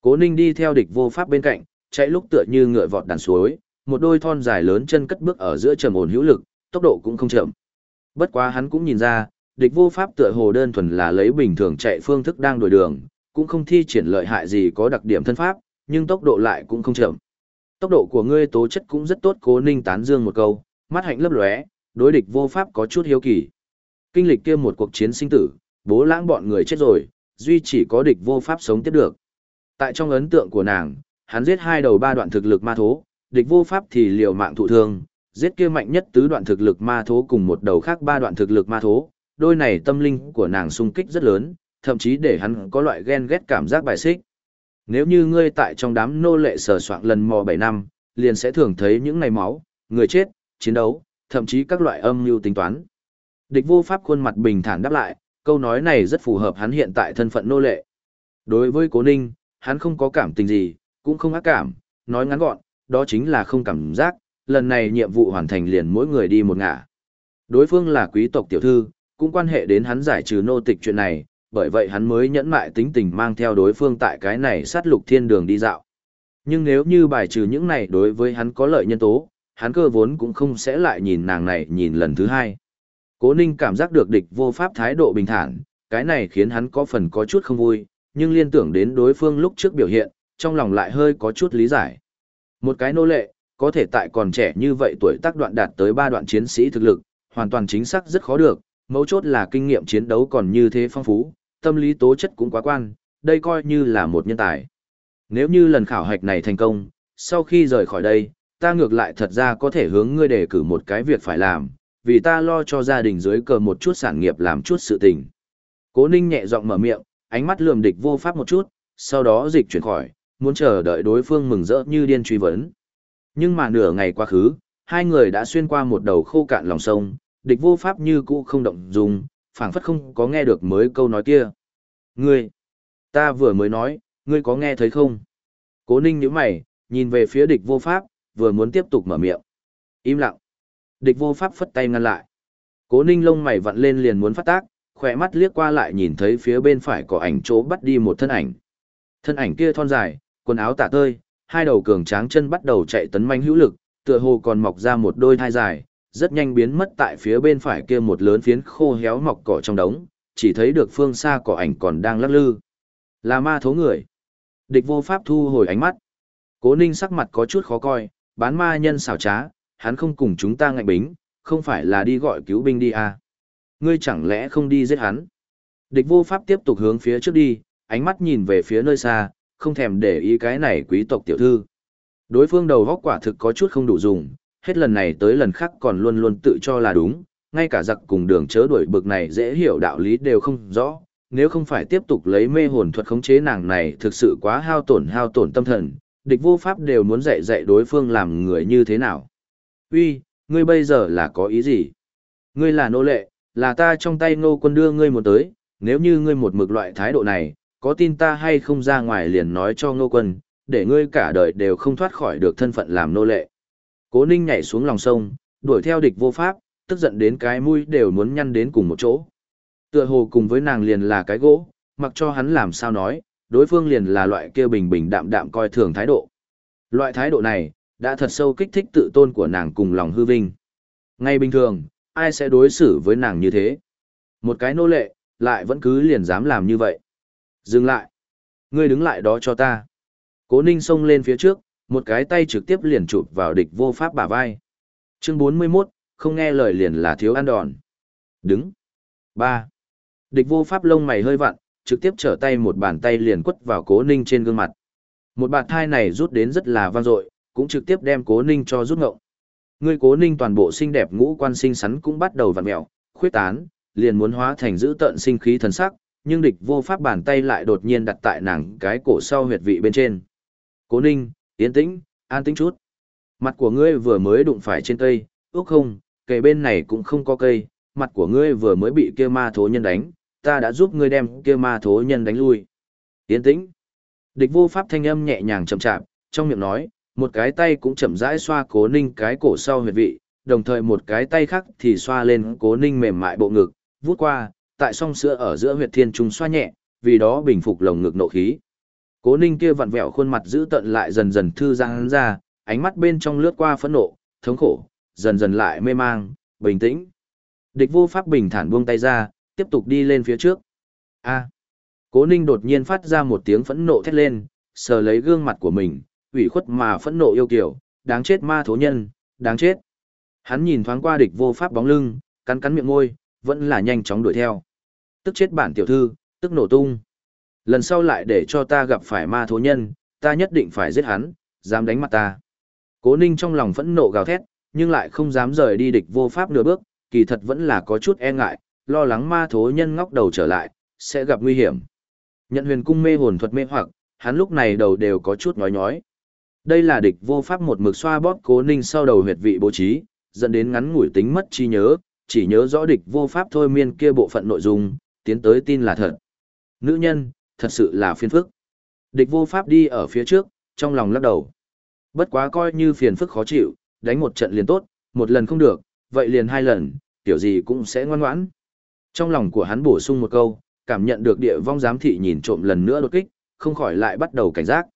Cố ninh đi theo địch vô pháp bên cạnh, chạy lúc tựa như ngựa vọt đàn suối, một đôi thon dài lớn chân cất bước ở giữa trầm ổn hữu lực, tốc độ cũng không chậm. Bất quá hắn cũng nhìn ra, địch vô pháp tựa hồ đơn thuần là lấy bình thường chạy phương thức đang đổi đường, cũng không thi triển lợi hại gì có đặc điểm thân pháp, nhưng tốc độ lại cũng không chậm. Tốc độ của ngươi tố chất cũng rất tốt cố ninh tán dương một câu, mắt hạnh lấp lóe, đối địch vô pháp có chút hiếu kỳ. Kinh lịch kia một cuộc chiến sinh tử, bố lãng bọn người chết rồi, duy chỉ có địch vô pháp sống tiếp được. Tại trong ấn tượng của nàng, hắn giết hai đầu ba đoạn thực lực ma thố, địch vô pháp thì liều mạng thụ thương, giết kia mạnh nhất tứ đoạn thực lực ma thố cùng một đầu khác ba đoạn thực lực ma thố, đôi này tâm linh của nàng sung kích rất lớn, thậm chí để hắn có loại ghen ghét cảm giác bài xích. Nếu như ngươi tại trong đám nô lệ sờ soạn lần mò 7 năm, liền sẽ thường thấy những ngày máu, người chết, chiến đấu, thậm chí các loại âm mưu tính toán. Địch vô pháp khuôn mặt bình thản đáp lại, câu nói này rất phù hợp hắn hiện tại thân phận nô lệ. Đối với cố ninh, hắn không có cảm tình gì, cũng không ác cảm, nói ngắn gọn, đó chính là không cảm giác, lần này nhiệm vụ hoàn thành liền mỗi người đi một ngả. Đối phương là quý tộc tiểu thư, cũng quan hệ đến hắn giải trừ nô tịch chuyện này, bởi vậy hắn mới nhẫn mại tính tình mang theo đối phương tại cái này sát lục thiên đường đi dạo. Nhưng nếu như bài trừ những này đối với hắn có lợi nhân tố, hắn cơ vốn cũng không sẽ lại nhìn nàng này nhìn lần thứ hai. Cố ninh cảm giác được địch vô pháp thái độ bình thản, cái này khiến hắn có phần có chút không vui, nhưng liên tưởng đến đối phương lúc trước biểu hiện, trong lòng lại hơi có chút lý giải. Một cái nô lệ, có thể tại còn trẻ như vậy tuổi tác đoạn đạt tới ba đoạn chiến sĩ thực lực, hoàn toàn chính xác rất khó được, mấu chốt là kinh nghiệm chiến đấu còn như thế phong phú, tâm lý tố chất cũng quá quan, đây coi như là một nhân tài. Nếu như lần khảo hạch này thành công, sau khi rời khỏi đây, ta ngược lại thật ra có thể hướng ngươi đề cử một cái việc phải làm, vì ta lo cho gia đình dưới cờ một chút sản nghiệp làm chút sự tình. Cố ninh nhẹ giọng mở miệng, ánh mắt lườm địch vô pháp một chút, sau đó dịch chuyển khỏi, muốn chờ đợi đối phương mừng rỡ như điên truy vấn. Nhưng mà nửa ngày quá khứ, hai người đã xuyên qua một đầu khô cạn lòng sông, địch vô pháp như cũ không động dung, phảng phất không có nghe được mới câu nói kia. Ngươi, ta vừa mới nói, ngươi có nghe thấy không? Cố ninh nhíu mày, nhìn về phía địch vô pháp, vừa muốn tiếp tục mở miệng. Im lặng. Địch vô pháp phất tay ngăn lại. Cố ninh lông mày vặn lên liền muốn phát tác, khỏe mắt liếc qua lại nhìn thấy phía bên phải có ảnh chỗ bắt đi một thân ảnh. Thân ảnh kia thon dài, quần áo tả tơi, hai đầu cường tráng chân bắt đầu chạy tấn manh hữu lực, tựa hồ còn mọc ra một đôi thai dài, rất nhanh biến mất tại phía bên phải kia một lớn phiến khô héo mọc cỏ trong đống, chỉ thấy được phương xa cỏ ảnh còn đang lắc lư. Là ma thố người. Địch vô pháp thu hồi ánh mắt. Cố ninh sắc mặt có chút khó coi, bán ma nhân xảo trá, hắn không cùng chúng ta ngạnh bính, không phải là đi gọi cứu binh đi à. Ngươi chẳng lẽ không đi giết hắn? Địch vô pháp tiếp tục hướng phía trước đi, ánh mắt nhìn về phía nơi xa, không thèm để ý cái này quý tộc tiểu thư. Đối phương đầu góc quả thực có chút không đủ dùng, hết lần này tới lần khác còn luôn luôn tự cho là đúng, ngay cả giặc cùng đường chớ đuổi bực này dễ hiểu đạo lý đều không rõ, nếu không phải tiếp tục lấy mê hồn thuật khống chế nàng này thực sự quá hao tổn hao tổn tâm thần, địch vô pháp đều muốn dạy dạy đối phương làm người như thế nào. Uy, ngươi bây giờ là có ý gì? Ngươi là nô lệ, là ta trong tay ngô quân đưa ngươi một tới, nếu như ngươi một mực loại thái độ này, có tin ta hay không ra ngoài liền nói cho ngô quân, để ngươi cả đời đều không thoát khỏi được thân phận làm nô lệ. Cố ninh nhảy xuống lòng sông, đuổi theo địch vô pháp, tức giận đến cái mũi đều muốn nhăn đến cùng một chỗ. Tựa hồ cùng với nàng liền là cái gỗ, mặc cho hắn làm sao nói, đối phương liền là loại kia bình bình đạm đạm coi thường thái độ. Loại thái độ này, đã thật sâu kích thích tự tôn của nàng cùng lòng hư vinh. Ngay bình thường, ai sẽ đối xử với nàng như thế? Một cái nô lệ, lại vẫn cứ liền dám làm như vậy. Dừng lại. Ngươi đứng lại đó cho ta. Cố ninh xông lên phía trước, một cái tay trực tiếp liền chụp vào địch vô pháp bả vai. Chương 41, không nghe lời liền là thiếu ăn đòn. Đứng. 3. Địch vô pháp lông mày hơi vặn, trực tiếp trở tay một bàn tay liền quất vào cố ninh trên gương mặt. Một bàn thai này rút đến rất là vang dội, cũng trực tiếp đem cố ninh cho rút ngộng. Người cố ninh toàn bộ xinh đẹp ngũ quan sinh sắn cũng bắt đầu vặn mẹo, khuyết tán, liền muốn hóa thành giữ tận sinh khí thần sắc, nhưng địch vô pháp bàn tay lại đột nhiên đặt tại nàng cái cổ sau huyệt vị bên trên. Cố ninh, yên tĩnh, an tĩnh chút. Mặt của ngươi vừa mới đụng phải trên cây, ước không, kề bên này cũng không có cây, mặt của ngươi vừa mới bị kia ma thố nhân đánh, ta đã giúp ngươi đem kia ma thố nhân đánh lui. Yên tĩnh. Địch vô pháp thanh âm nhẹ nhàng chậm chạp, trong miệng nói, một cái tay cũng chậm rãi xoa cố ninh cái cổ sau huyệt vị, đồng thời một cái tay khác thì xoa lên cố ninh mềm mại bộ ngực, vuốt qua, tại song sữa ở giữa huyệt thiên trung xoa nhẹ, vì đó bình phục lồng ngực nộ khí. Cố ninh kia vặn vẹo khuôn mặt giữ tận lại dần dần thư giãn ra, ánh mắt bên trong lướt qua phẫn nộ, thống khổ, dần dần lại mê mang, bình tĩnh. Địch vô pháp bình thản buông tay ra, tiếp tục đi lên phía trước. A. Cố ninh đột nhiên phát ra một tiếng phẫn nộ thét lên, sờ lấy gương mặt của mình, ủy khuất mà phẫn nộ yêu kiểu, đáng chết ma thố nhân, đáng chết. Hắn nhìn thoáng qua địch vô pháp bóng lưng, cắn cắn miệng môi, vẫn là nhanh chóng đuổi theo. Tức chết bản tiểu thư, tức nổ tung. Lần sau lại để cho ta gặp phải ma thố nhân, ta nhất định phải giết hắn, dám đánh mặt ta. Cố ninh trong lòng phẫn nộ gào thét, nhưng lại không dám rời đi địch vô pháp nửa bước, kỳ thật vẫn là có chút e ngại, lo lắng ma thố nhân ngóc đầu trở lại, sẽ gặp nguy hiểm. Nhận huyền cung mê hồn thuật mê hoặc, hắn lúc này đầu đều có chút nhói nhói. Đây là địch vô pháp một mực xoa bóp cố ninh sau đầu huyệt vị bố trí, dẫn đến ngắn ngủi tính mất trí nhớ, chỉ nhớ rõ địch vô pháp thôi miên kia bộ phận nội dung, tiến tới tin là thật. Nữ nhân, thật sự là phiền phức. Địch vô pháp đi ở phía trước, trong lòng lắc đầu. Bất quá coi như phiền phức khó chịu, đánh một trận liền tốt, một lần không được, vậy liền hai lần, kiểu gì cũng sẽ ngoan ngoãn. Trong lòng của hắn bổ sung một câu, cảm nhận được địa vong giám thị nhìn trộm lần nữa đột kích, không khỏi lại bắt đầu cảnh giác.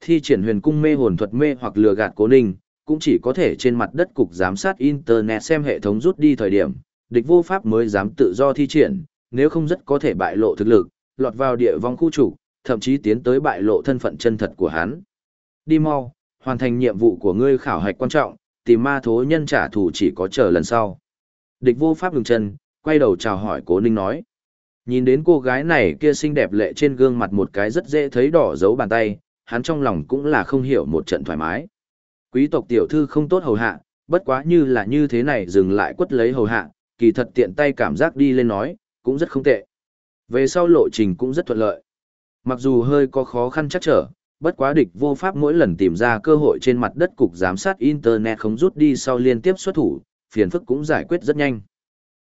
Thi triển huyền cung mê hồn thuật mê hoặc lừa gạt cố ninh, cũng chỉ có thể trên mặt đất cục giám sát Internet xem hệ thống rút đi thời điểm, địch vô pháp mới dám tự do thi triển, nếu không rất có thể bại lộ thực lực, lọt vào địa vong khu chủ, thậm chí tiến tới bại lộ thân phận chân thật của hắn. Đi mau, hoàn thành nhiệm vụ của ngươi khảo hạch quan trọng, tìm ma thố nhân trả thù chỉ có chờ lần sau. Địch vô pháp ngừng chân, quay đầu chào hỏi cố ninh nói. Nhìn đến cô gái này kia xinh đẹp lệ trên gương mặt một cái rất dễ thấy đỏ dấu bàn tay, hắn trong lòng cũng là không hiểu một trận thoải mái. Quý tộc tiểu thư không tốt hầu hạ, bất quá như là như thế này dừng lại quất lấy hầu hạ, kỳ thật tiện tay cảm giác đi lên nói, cũng rất không tệ. Về sau lộ trình cũng rất thuận lợi. Mặc dù hơi có khó khăn chắc trở, bất quá địch vô pháp mỗi lần tìm ra cơ hội trên mặt đất cục giám sát Internet không rút đi sau liên tiếp xuất thủ, phiền phức cũng giải quyết rất nhanh.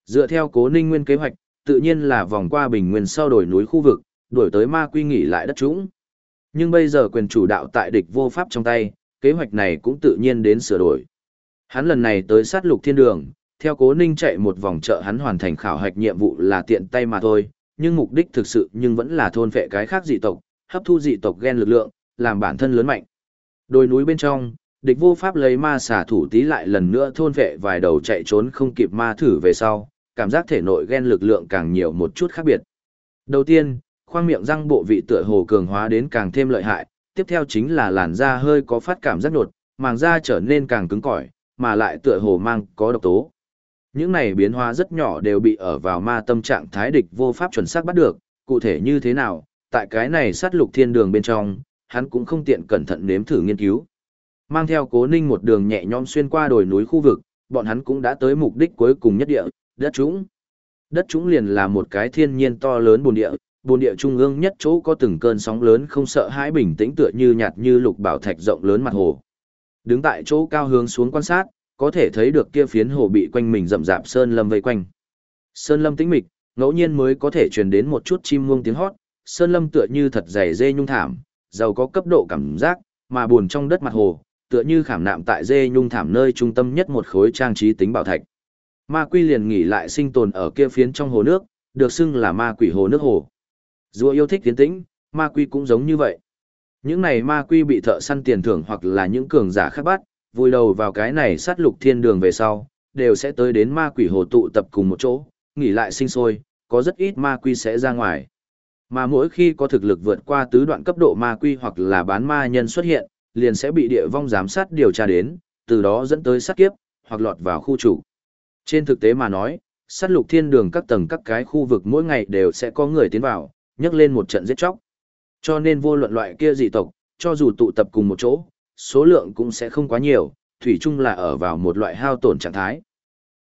Dựa theo cố ninh nguyên kế hoạch, tự nhiên là vòng qua bình nguyên sau đổi núi khu vực, đổi tới ma quy nghỉ lại đất trũng. Nhưng bây giờ quyền chủ đạo tại địch vô pháp trong tay, kế hoạch này cũng tự nhiên đến sửa đổi. Hắn lần này tới sát lục thiên đường, theo cố ninh chạy một vòng chợ hắn hoàn thành khảo hạch nhiệm vụ là tiện tay mà thôi, nhưng mục đích thực sự nhưng vẫn là thôn vệ cái khác dị tộc, hấp thu dị tộc gen lực lượng, làm bản thân lớn mạnh. Đồi núi bên trong, địch vô pháp lấy ma xả thủ tí lại lần nữa thôn vệ vài đầu chạy trốn không kịp ma thử về sau, cảm giác thể nội ghen lực lượng càng nhiều một chút khác biệt. Đầu tiên, khoang miệng răng bộ vị tựa hồ cường hóa đến càng thêm lợi hại, tiếp theo chính là làn da hơi có phát cảm rất nột, màng da trở nên càng cứng cỏi, mà lại tựa hồ mang có độc tố. Những này biến hóa rất nhỏ đều bị ở vào ma tâm trạng thái địch vô pháp chuẩn xác bắt được, cụ thể như thế nào, tại cái này sát lục thiên đường bên trong, hắn cũng không tiện cẩn thận nếm thử nghiên cứu. Mang theo cố ninh một đường nhẹ nhõm xuyên qua đồi núi khu vực, bọn hắn cũng đã tới mục đích cuối cùng nhất địa, đất trũng. Đất trũng liền là một cái thiên nhiên to lớn bồn địa, bồn địa trung ương nhất chỗ có từng cơn sóng lớn không sợ hãi bình tĩnh tựa như nhạt như lục bảo thạch rộng lớn mặt hồ. Đứng tại chỗ cao hướng xuống quan sát, có thể thấy được kia phiến hồ bị quanh mình rậm rạp sơn lâm vây quanh. Sơn lâm tĩnh mịch, ngẫu nhiên mới có thể truyền đến một chút chim muông tiếng hót, sơn lâm tựa như thật dày dê nhung thảm, giàu có cấp độ cảm giác, mà buồn trong đất mặt hồ, tựa như khảm nạm tại dê nhung thảm nơi trung tâm nhất một khối trang trí tính bảo thạch. Ma quy liền nghỉ lại sinh tồn ở kia phiến trong hồ nước, được xưng là ma quỷ hồ nước hồ. Rùa yêu thích tiến tĩnh, ma quy cũng giống như vậy. Những này ma quy bị thợ săn tiền thưởng hoặc là những cường giả khác bắt, vui đầu vào cái này sát lục thiên đường về sau, đều sẽ tới đến ma quỷ hồ tụ tập cùng một chỗ, nghỉ lại sinh sôi, có rất ít ma quy sẽ ra ngoài. Mà mỗi khi có thực lực vượt qua tứ đoạn cấp độ ma quy hoặc là bán ma nhân xuất hiện, liền sẽ bị địa vong giám sát điều tra đến, từ đó dẫn tới sát kiếp, hoặc lọt vào khu chủ. Trên thực tế mà nói, sát lục thiên đường các tầng các cái khu vực mỗi ngày đều sẽ có người tiến vào, nhấc lên một trận giết chóc. Cho nên vô luận loại kia dị tộc, cho dù tụ tập cùng một chỗ, số lượng cũng sẽ không quá nhiều, thủy chung là ở vào một loại hao tổn trạng thái.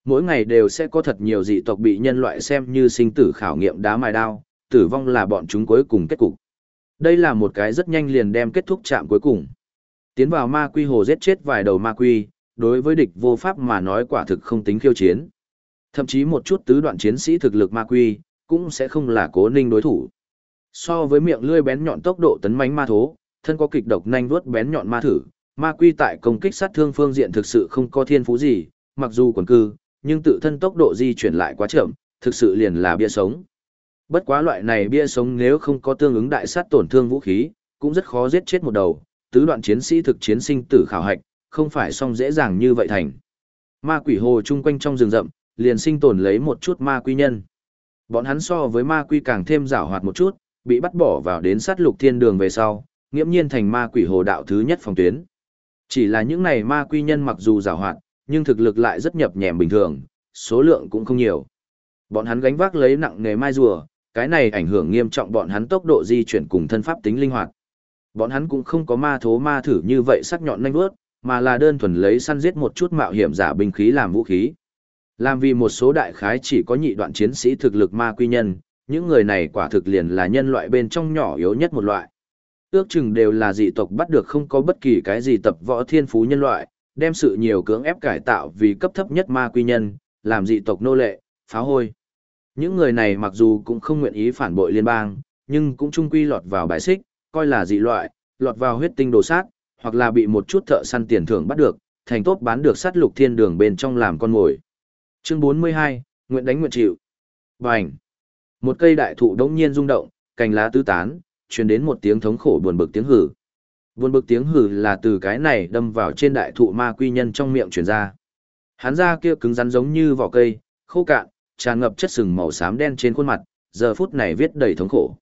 Mỗi ngày đều sẽ có thật nhiều dị tộc bị nhân loại xem như sinh tử khảo nghiệm đá mài đao, tử vong là bọn chúng cuối cùng kết cục. Đây là một cái rất nhanh liền đem kết thúc chạm cuối cùng. Tiến vào ma quy hồ giết chết vài đầu ma quy, đối với địch vô pháp mà nói quả thực không tính khiêu chiến. Thậm chí một chút tứ đoạn chiến sĩ thực lực ma quy, cũng sẽ không là cố ninh đối thủ. So với miệng lươi bén nhọn tốc độ tấn mãnh ma thố, thân có kịch độc nhanh vuốt bén nhọn ma thử, ma quy tại công kích sát thương phương diện thực sự không có thiên phú gì, mặc dù quần cư, nhưng tự thân tốc độ di chuyển lại quá chậm, thực sự liền là bia sống. Bất quá loại này bia sống nếu không có tương ứng đại sát tổn thương vũ khí, cũng rất khó giết chết một đầu, tứ đoạn chiến sĩ thực chiến sinh tử khảo hạch, không phải xong dễ dàng như vậy thành. Ma quỷ hồ chung quanh trong rừng rậm, liền sinh tồn lấy một chút ma quy nhân. Bọn hắn so với ma quy càng thêm rảo hoạt một chút, bị bắt bỏ vào đến sát lục thiên đường về sau, nghiễm nhiên thành ma quỷ hồ đạo thứ nhất phòng tuyến. Chỉ là những này ma quy nhân mặc dù giảo hoạt, nhưng thực lực lại rất nhập nhèm bình thường, số lượng cũng không nhiều. Bọn hắn gánh vác lấy nặng nghề mai rùa, cái này ảnh hưởng nghiêm trọng bọn hắn tốc độ di chuyển cùng thân pháp tính linh hoạt. Bọn hắn cũng không có ma thố ma thử như vậy sắc nhọn nhanh bước, mà là đơn thuần lấy săn giết một chút mạo hiểm giả binh khí làm vũ khí. Làm vì một số đại khái chỉ có nhị đoạn chiến sĩ thực lực ma quy nhân, những người này quả thực liền là nhân loại bên trong nhỏ yếu nhất một loại. Ước chừng đều là dị tộc bắt được không có bất kỳ cái gì tập võ thiên phú nhân loại, đem sự nhiều cưỡng ép cải tạo vì cấp thấp nhất ma quy nhân, làm dị tộc nô lệ, phá hôi. Những người này mặc dù cũng không nguyện ý phản bội liên bang, nhưng cũng chung quy lọt vào bài xích, coi là dị loại, lọt vào huyết tinh đồ sát, hoặc là bị một chút thợ săn tiền thưởng bắt được, thành tốt bán được sát lục thiên đường bên trong làm con mồi. Chương 42, nguyện đánh nguyện chịu. Bành. Một cây đại thụ đống nhiên rung động, cành lá tứ tán, truyền đến một tiếng thống khổ buồn bực tiếng hử. Buồn bực tiếng hử là từ cái này đâm vào trên đại thụ ma quy nhân trong miệng truyền ra. Hắn da kia cứng rắn giống như vỏ cây, khô cạn, tràn ngập chất sừng màu xám đen trên khuôn mặt, giờ phút này viết đầy thống khổ.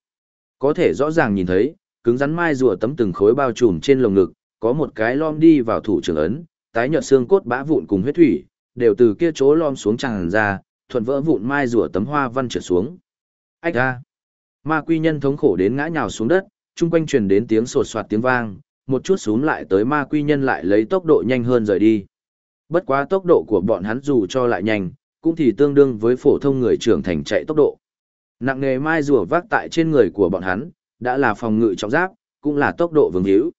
Có thể rõ ràng nhìn thấy, cứng rắn mai rùa tấm từng khối bao trùm trên lồng ngực, có một cái lom đi vào thủ trưởng ấn, tái nhợt xương cốt bã vụn cùng huyết thủy, đều từ kia chỗ lom xuống tràn ra, thuận vỡ vụn mai rùa tấm hoa văn trượt xuống. Ách a! Ma quy nhân thống khổ đến ngã nhào xuống đất, chung quanh truyền đến tiếng sột soạt tiếng vang, một chút xuống lại tới ma quy nhân lại lấy tốc độ nhanh hơn rời đi. Bất quá tốc độ của bọn hắn dù cho lại nhanh, cũng thì tương đương với phổ thông người trưởng thành chạy tốc độ. Nặng nghề mai rùa vác tại trên người của bọn hắn, đã là phòng ngự trọng giáp, cũng là tốc độ vương hữu.